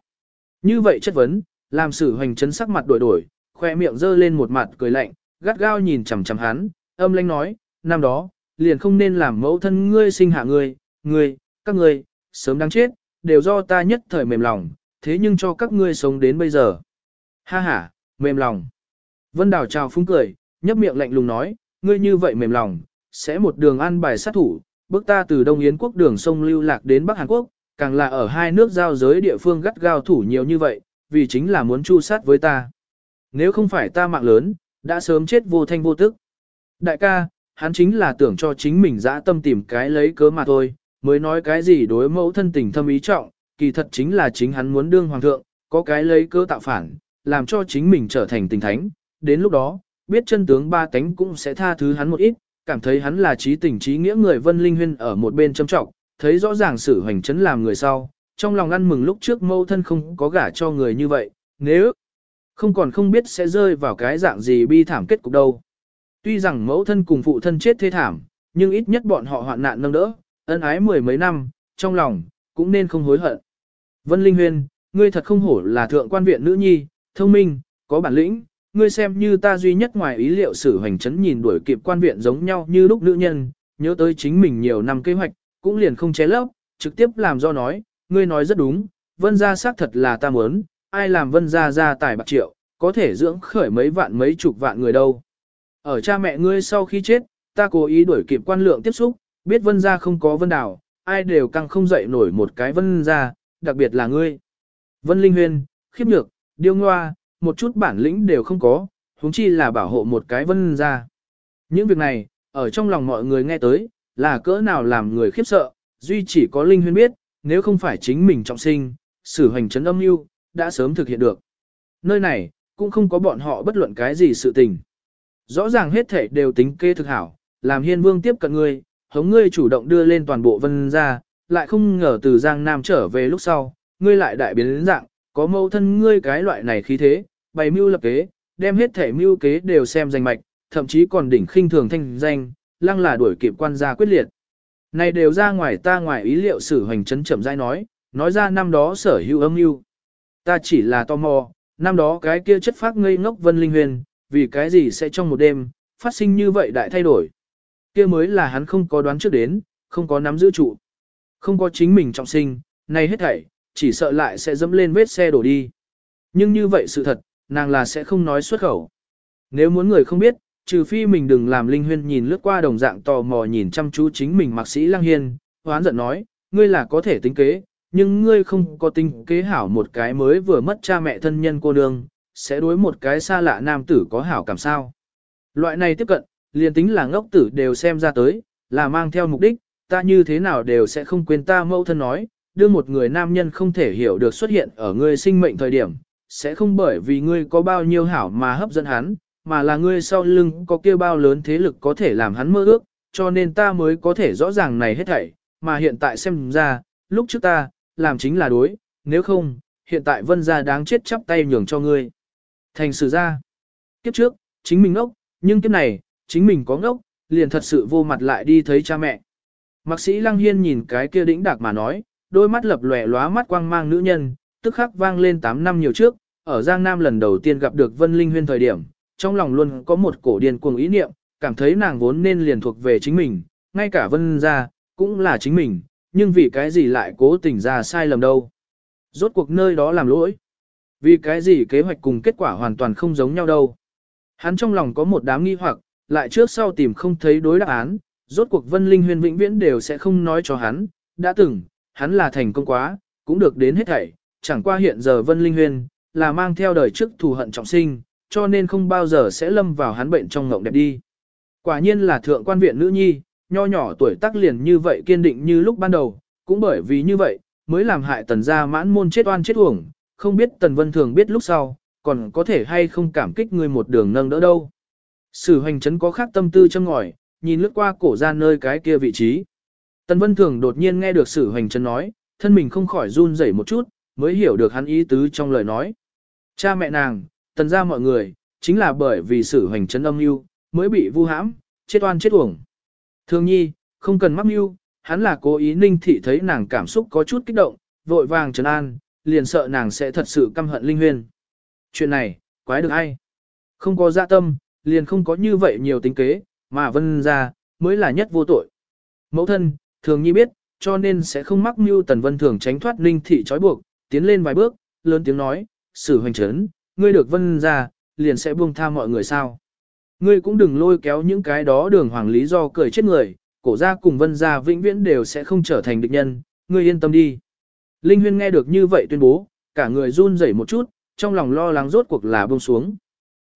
Như vậy chất vấn, làm sử hoành chấn sắc mặt đổi đổi, khoe miệng dơ lên một mặt cười lạnh, gắt gao nhìn chằm chằm hắn, âm lãnh nói, năm đó, liền không nên làm mẫu thân ngươi sinh hạ ngươi, ngươi, các ngươi, sớm đáng chết, đều do ta nhất thời mềm lòng, thế nhưng cho các ngươi sống đến bây giờ. Ha ha, mềm lòng. Vân Đào chào phúng cười, nhấp miệng lạnh lùng nói, ngươi như vậy mềm lòng, sẽ một đường ăn bài sát thủ, bước ta từ Đông Yến quốc đường sông lưu lạc đến Bắc Hàn Quốc, càng là ở hai nước giao giới địa phương gắt gao thủ nhiều như vậy, vì chính là muốn chu sát với ta. Nếu không phải ta mạng lớn, đã sớm chết vô thanh vô tức. Đại ca, hắn chính là tưởng cho chính mình dã tâm tìm cái lấy cớ mà thôi, mới nói cái gì đối mẫu thân tình thâm ý trọng, kỳ thật chính là chính hắn muốn đương hoàng thượng, có cái lấy cớ tạo phản, làm cho chính mình trở thành tình thánh. Đến lúc đó, biết chân tướng ba tánh cũng sẽ tha thứ hắn một ít, cảm thấy hắn là trí tình trí nghĩa người Vân Linh Huyên ở một bên châm trọng, thấy rõ ràng sự hoành chấn làm người sau, trong lòng ăn mừng lúc trước mâu thân không có gả cho người như vậy, nếu không còn không biết sẽ rơi vào cái dạng gì bi thảm kết cục đâu. Tuy rằng mẫu thân cùng phụ thân chết thê thảm, nhưng ít nhất bọn họ hoạn nạn nâng đỡ, ân ái mười mấy năm, trong lòng, cũng nên không hối hận. Vân Linh Huyên, ngươi thật không hổ là thượng quan viện nữ nhi, thông minh, có bản lĩnh, ngươi xem như ta duy nhất ngoài ý liệu sử hành chấn nhìn đuổi kịp quan viện giống nhau như lúc nữ nhân, nhớ tới chính mình nhiều năm kế hoạch, cũng liền không ché lấp, trực tiếp làm do nói, ngươi nói rất đúng, vân gia xác thật là ta muốn, ai làm vân gia gia tài bạc triệu, có thể dưỡng khởi mấy vạn mấy chục vạn người đâu. Ở cha mẹ ngươi sau khi chết, ta cố ý đuổi kịp quan lượng tiếp xúc, biết vân gia không có vân đảo, ai đều căng không dậy nổi một cái vân gia, đặc biệt là ngươi. Vân Linh Huyên, khiếp nhược, điêu ngoa, một chút bản lĩnh đều không có, huống chi là bảo hộ một cái vân gia. Những việc này, ở trong lòng mọi người nghe tới, là cỡ nào làm người khiếp sợ, duy chỉ có Linh Huyên biết, nếu không phải chính mình trọng sinh, sử hành chấn âm mưu đã sớm thực hiện được. Nơi này, cũng không có bọn họ bất luận cái gì sự tình. rõ ràng hết thể đều tính kê thực hảo, làm hiên vương tiếp cận ngươi, hống ngươi chủ động đưa lên toàn bộ vân ra, lại không ngờ từ Giang Nam trở về lúc sau, ngươi lại đại biến đến dạng, có mâu thân ngươi cái loại này khí thế, bày mưu lập kế, đem hết thể mưu kế đều xem danh mạch, thậm chí còn đỉnh khinh thường thanh danh, lăng là đuổi kịp quan gia quyết liệt. Này đều ra ngoài ta ngoài ý liệu sử hoành chấn chậm rãi nói, nói ra năm đó sở hữu âm mưu. Ta chỉ là tò mò, năm đó cái kia chất phát ngây ngốc vân linh huyền, vì cái gì sẽ trong một đêm, phát sinh như vậy đại thay đổi. Kia mới là hắn không có đoán trước đến, không có nắm giữ trụ. Không có chính mình trọng sinh, này hết thảy, chỉ sợ lại sẽ dẫm lên vết xe đổ đi. Nhưng như vậy sự thật, nàng là sẽ không nói xuất khẩu. Nếu muốn người không biết, trừ phi mình đừng làm Linh Huyên nhìn lướt qua đồng dạng tò mò nhìn chăm chú chính mình mạc sĩ Lăng Hiên, hoán giận nói, ngươi là có thể tính kế, nhưng ngươi không có tính kế hảo một cái mới vừa mất cha mẹ thân nhân cô nương, sẽ đối một cái xa lạ nam tử có hảo cảm sao. Loại này tiếp cận, liền tính là ngốc tử đều xem ra tới, là mang theo mục đích, ta như thế nào đều sẽ không quên ta mẫu thân nói, đưa một người nam nhân không thể hiểu được xuất hiện ở ngươi sinh mệnh thời điểm, sẽ không bởi vì ngươi có bao nhiêu hảo mà hấp dẫn hắn, mà là ngươi sau lưng có kia bao lớn thế lực có thể làm hắn mơ ước, cho nên ta mới có thể rõ ràng này hết thảy, mà hiện tại xem ra, lúc trước ta, làm chính là đối, nếu không, hiện tại vân gia đáng chết chắp tay nhường cho ngươi. Thành sự ra, kiếp trước, chính mình ngốc, nhưng kiếp này, chính mình có ngốc, liền thật sự vô mặt lại đi thấy cha mẹ. Mạc sĩ Lăng Hiên nhìn cái kia đĩnh đạc mà nói, đôi mắt lập lòe lóa mắt quang mang nữ nhân, tức khắc vang lên 8 năm nhiều trước, ở Giang Nam lần đầu tiên gặp được Vân Linh Huyên thời điểm, trong lòng luôn có một cổ điên cuồng ý niệm, cảm thấy nàng vốn nên liền thuộc về chính mình, ngay cả Vân gia cũng là chính mình, nhưng vì cái gì lại cố tình ra sai lầm đâu. Rốt cuộc nơi đó làm lỗi. Vì cái gì kế hoạch cùng kết quả hoàn toàn không giống nhau đâu. Hắn trong lòng có một đám nghi hoặc, lại trước sau tìm không thấy đối đáp án, rốt cuộc Vân Linh Huyên vĩnh viễn đều sẽ không nói cho hắn, đã từng, hắn là thành công quá, cũng được đến hết thảy, chẳng qua hiện giờ Vân Linh Huyên, là mang theo đời trước thù hận trọng sinh, cho nên không bao giờ sẽ lâm vào hắn bệnh trong ngộng đẹp đi. Quả nhiên là thượng quan viện nữ nhi, nho nhỏ tuổi tác liền như vậy kiên định như lúc ban đầu, cũng bởi vì như vậy, mới làm hại tần gia mãn môn chết oan chết uổng, không biết tần vân thường biết lúc sau, còn có thể hay không cảm kích người một đường nâng đỡ đâu. Sử hoành chấn có khác tâm tư châm ngòi, nhìn lướt qua cổ ra nơi cái kia vị trí. Tần vân thường đột nhiên nghe được sử hoành chấn nói, thân mình không khỏi run rẩy một chút, mới hiểu được hắn ý tứ trong lời nói. Cha mẹ nàng, tần ra mọi người, chính là bởi vì sự hoành chấn âm mưu mới bị vu hãm, chết oan chết uổng. Thường nhi, không cần mắc mưu, hắn là cố ý ninh thị thấy nàng cảm xúc có chút kích động, vội vàng trấn an, liền sợ nàng sẽ thật sự căm hận linh huyên. Chuyện này, quái được ai? Không có dạ tâm, liền không có như vậy nhiều tính kế, mà vân ra, mới là nhất vô tội. Mẫu thân, thường nhi biết, cho nên sẽ không mắc mưu tần vân thường tránh thoát ninh thị trói buộc, tiến lên vài bước, lớn tiếng nói, sử hoành trấn, ngươi được vân ra, liền sẽ buông tha mọi người sao. Ngươi cũng đừng lôi kéo những cái đó đường hoàng lý do cười chết người, cổ gia cùng vân gia vĩnh viễn đều sẽ không trở thành địch nhân, ngươi yên tâm đi. Linh Huyên nghe được như vậy tuyên bố, cả người run rẩy một chút, trong lòng lo lắng rốt cuộc là buông xuống.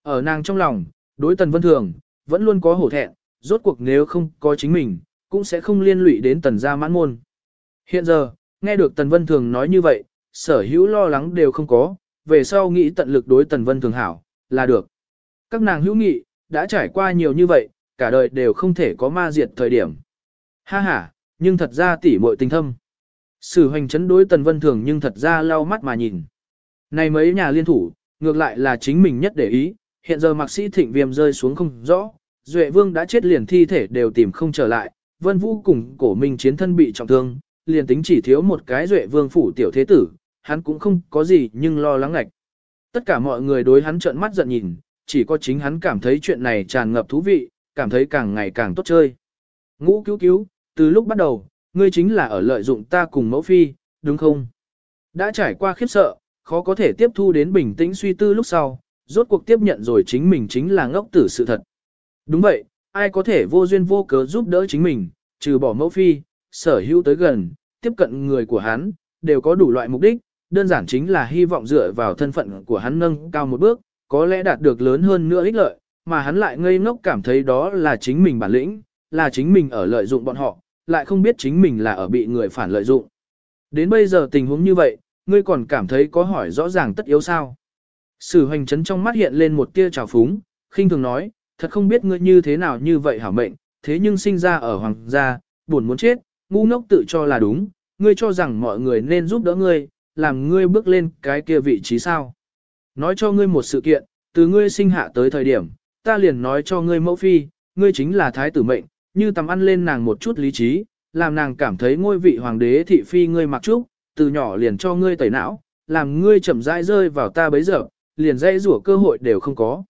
Ở nàng trong lòng, đối tần vân thường, vẫn luôn có hổ thẹn, rốt cuộc nếu không có chính mình, cũng sẽ không liên lụy đến tần gia mãn môn. Hiện giờ, nghe được tần vân thường nói như vậy, sở hữu lo lắng đều không có, về sau nghĩ tận lực đối tần vân thường hảo, là được. Các nàng hữu nghị, đã trải qua nhiều như vậy, cả đời đều không thể có ma diệt thời điểm. Ha ha, nhưng thật ra tỉ muội tình thâm. Sử hoành chấn đối tần vân thường nhưng thật ra lau mắt mà nhìn. Này mấy nhà liên thủ, ngược lại là chính mình nhất để ý, hiện giờ mạc sĩ thịnh viêm rơi xuống không rõ, Duệ vương đã chết liền thi thể đều tìm không trở lại, vân vũ cùng cổ minh chiến thân bị trọng thương, liền tính chỉ thiếu một cái Duệ vương phủ tiểu thế tử, hắn cũng không có gì nhưng lo lắng ngạch. Tất cả mọi người đối hắn trợn mắt giận nhìn, chỉ có chính hắn cảm thấy chuyện này tràn ngập thú vị, cảm thấy càng ngày càng tốt chơi. Ngũ cứu cứu, từ lúc bắt đầu, ngươi chính là ở lợi dụng ta cùng mẫu phi, đúng không? Đã trải qua khiếp sợ, khó có thể tiếp thu đến bình tĩnh suy tư lúc sau, rốt cuộc tiếp nhận rồi chính mình chính là ngốc tử sự thật. Đúng vậy, ai có thể vô duyên vô cớ giúp đỡ chính mình, trừ bỏ mẫu phi, sở hữu tới gần, tiếp cận người của hắn, đều có đủ loại mục đích, đơn giản chính là hy vọng dựa vào thân phận của hắn nâng cao một bước, có lẽ đạt được lớn hơn nữa ích lợi, mà hắn lại ngây ngốc cảm thấy đó là chính mình bản lĩnh, là chính mình ở lợi dụng bọn họ, lại không biết chính mình là ở bị người phản lợi dụng. Đến bây giờ tình huống như vậy, ngươi còn cảm thấy có hỏi rõ ràng tất yếu sao. Sử hoành chấn trong mắt hiện lên một tia trào phúng, khinh thường nói, Thật không biết ngươi như thế nào như vậy hảo mệnh, thế nhưng sinh ra ở hoàng gia, buồn muốn chết, ngu ngốc tự cho là đúng, ngươi cho rằng mọi người nên giúp đỡ ngươi, làm ngươi bước lên cái kia vị trí sao. Nói cho ngươi một sự kiện, từ ngươi sinh hạ tới thời điểm, ta liền nói cho ngươi mẫu phi, ngươi chính là thái tử mệnh, như tầm ăn lên nàng một chút lý trí, làm nàng cảm thấy ngôi vị hoàng đế thị phi ngươi mặc trúc, từ nhỏ liền cho ngươi tẩy não, làm ngươi chậm rãi rơi vào ta bấy giờ, liền dây rủa cơ hội đều không có.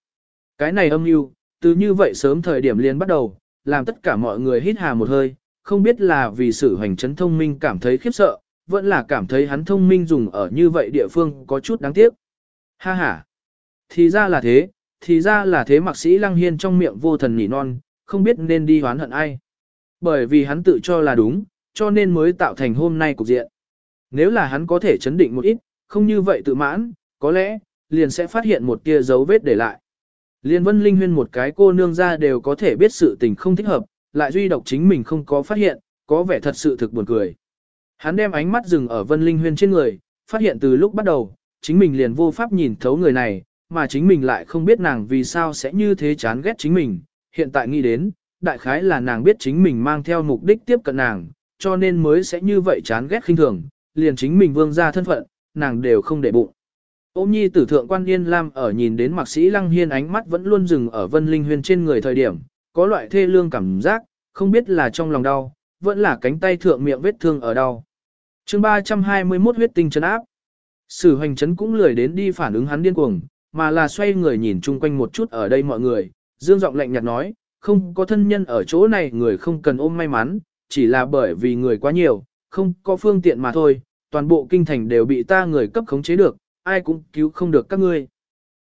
Cái này âm mưu, từ như vậy sớm thời điểm liền bắt đầu, làm tất cả mọi người hít hà một hơi, không biết là vì sự hành chấn thông minh cảm thấy khiếp sợ, vẫn là cảm thấy hắn thông minh dùng ở như vậy địa phương có chút đáng tiếc. Ha ha! Thì ra là thế, thì ra là thế mạc sĩ lăng hiên trong miệng vô thần nỉ non, không biết nên đi hoán hận ai. Bởi vì hắn tự cho là đúng, cho nên mới tạo thành hôm nay cục diện. Nếu là hắn có thể chấn định một ít, không như vậy tự mãn, có lẽ, liền sẽ phát hiện một tia dấu vết để lại. Liên vân linh huyên một cái cô nương ra đều có thể biết sự tình không thích hợp, lại duy độc chính mình không có phát hiện, có vẻ thật sự thực buồn cười. Hắn đem ánh mắt dừng ở vân linh huyên trên người, phát hiện từ lúc bắt đầu, chính mình liền vô pháp nhìn thấu người này, mà chính mình lại không biết nàng vì sao sẽ như thế chán ghét chính mình. Hiện tại nghĩ đến, đại khái là nàng biết chính mình mang theo mục đích tiếp cận nàng, cho nên mới sẽ như vậy chán ghét khinh thường, liền chính mình vương ra thân phận, nàng đều không để bụng. Ôm nhi tử thượng quan yên lam ở nhìn đến mạc sĩ lăng hiên ánh mắt vẫn luôn dừng ở vân linh huyên trên người thời điểm, có loại thê lương cảm giác, không biết là trong lòng đau, vẫn là cánh tay thượng miệng vết thương ở đau chương 321 huyết tinh chấn áp. Sử hoành chấn cũng lười đến đi phản ứng hắn điên cuồng, mà là xoay người nhìn chung quanh một chút ở đây mọi người, dương giọng lạnh nhạt nói, không có thân nhân ở chỗ này người không cần ôm may mắn, chỉ là bởi vì người quá nhiều, không có phương tiện mà thôi, toàn bộ kinh thành đều bị ta người cấp khống chế được, ai cũng cứu không được các ngươi.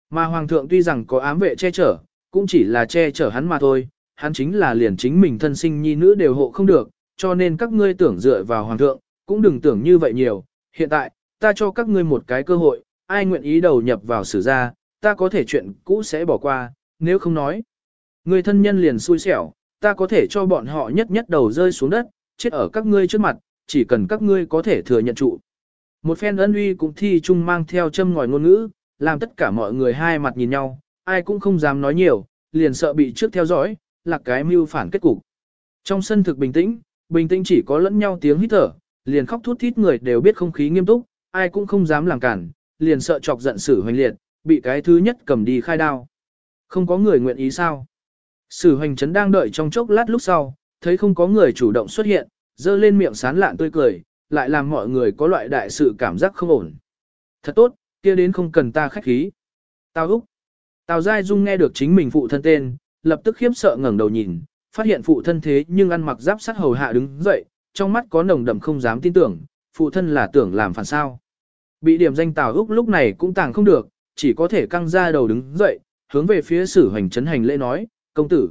Mà hoàng thượng tuy rằng có ám vệ che chở, cũng chỉ là che chở hắn mà thôi, hắn chính là liền chính mình thân sinh nhi nữ đều hộ không được, cho nên các ngươi tưởng dựa vào hoàng thượng, cũng đừng tưởng như vậy nhiều. Hiện tại, ta cho các ngươi một cái cơ hội, ai nguyện ý đầu nhập vào sử gia, ta có thể chuyện cũ sẽ bỏ qua, nếu không nói. Người thân nhân liền xui xẻo, ta có thể cho bọn họ nhất nhất đầu rơi xuống đất, chết ở các ngươi trước mặt, chỉ cần các ngươi có thể thừa nhận trụ. Một phen ân uy cũng thi chung mang theo châm ngòi ngôn ngữ, làm tất cả mọi người hai mặt nhìn nhau, ai cũng không dám nói nhiều, liền sợ bị trước theo dõi, là cái mưu phản kết cục. Trong sân thực bình tĩnh, bình tĩnh chỉ có lẫn nhau tiếng hít thở, liền khóc thút thít người đều biết không khí nghiêm túc, ai cũng không dám làm cản, liền sợ chọc giận sử hoành liệt, bị cái thứ nhất cầm đi khai đao. Không có người nguyện ý sao? Sử hoành chấn đang đợi trong chốc lát lúc sau, thấy không có người chủ động xuất hiện, dơ lên miệng sán lạn tươi cười, lại làm mọi người có loại đại sự cảm giác không ổn. Thật tốt, kia đến không cần ta khách khí. Tào Úc. Tào Giai Dung nghe được chính mình phụ thân tên, lập tức khiếp sợ ngẩng đầu nhìn, phát hiện phụ thân thế nhưng ăn mặc giáp sắt hầu hạ đứng dậy, trong mắt có nồng đậm không dám tin tưởng, phụ thân là tưởng làm phản sao. Bị điểm danh Tào Úc lúc này cũng tàng không được, chỉ có thể căng ra đầu đứng dậy, hướng về phía sử hành chấn hành lễ nói, công tử.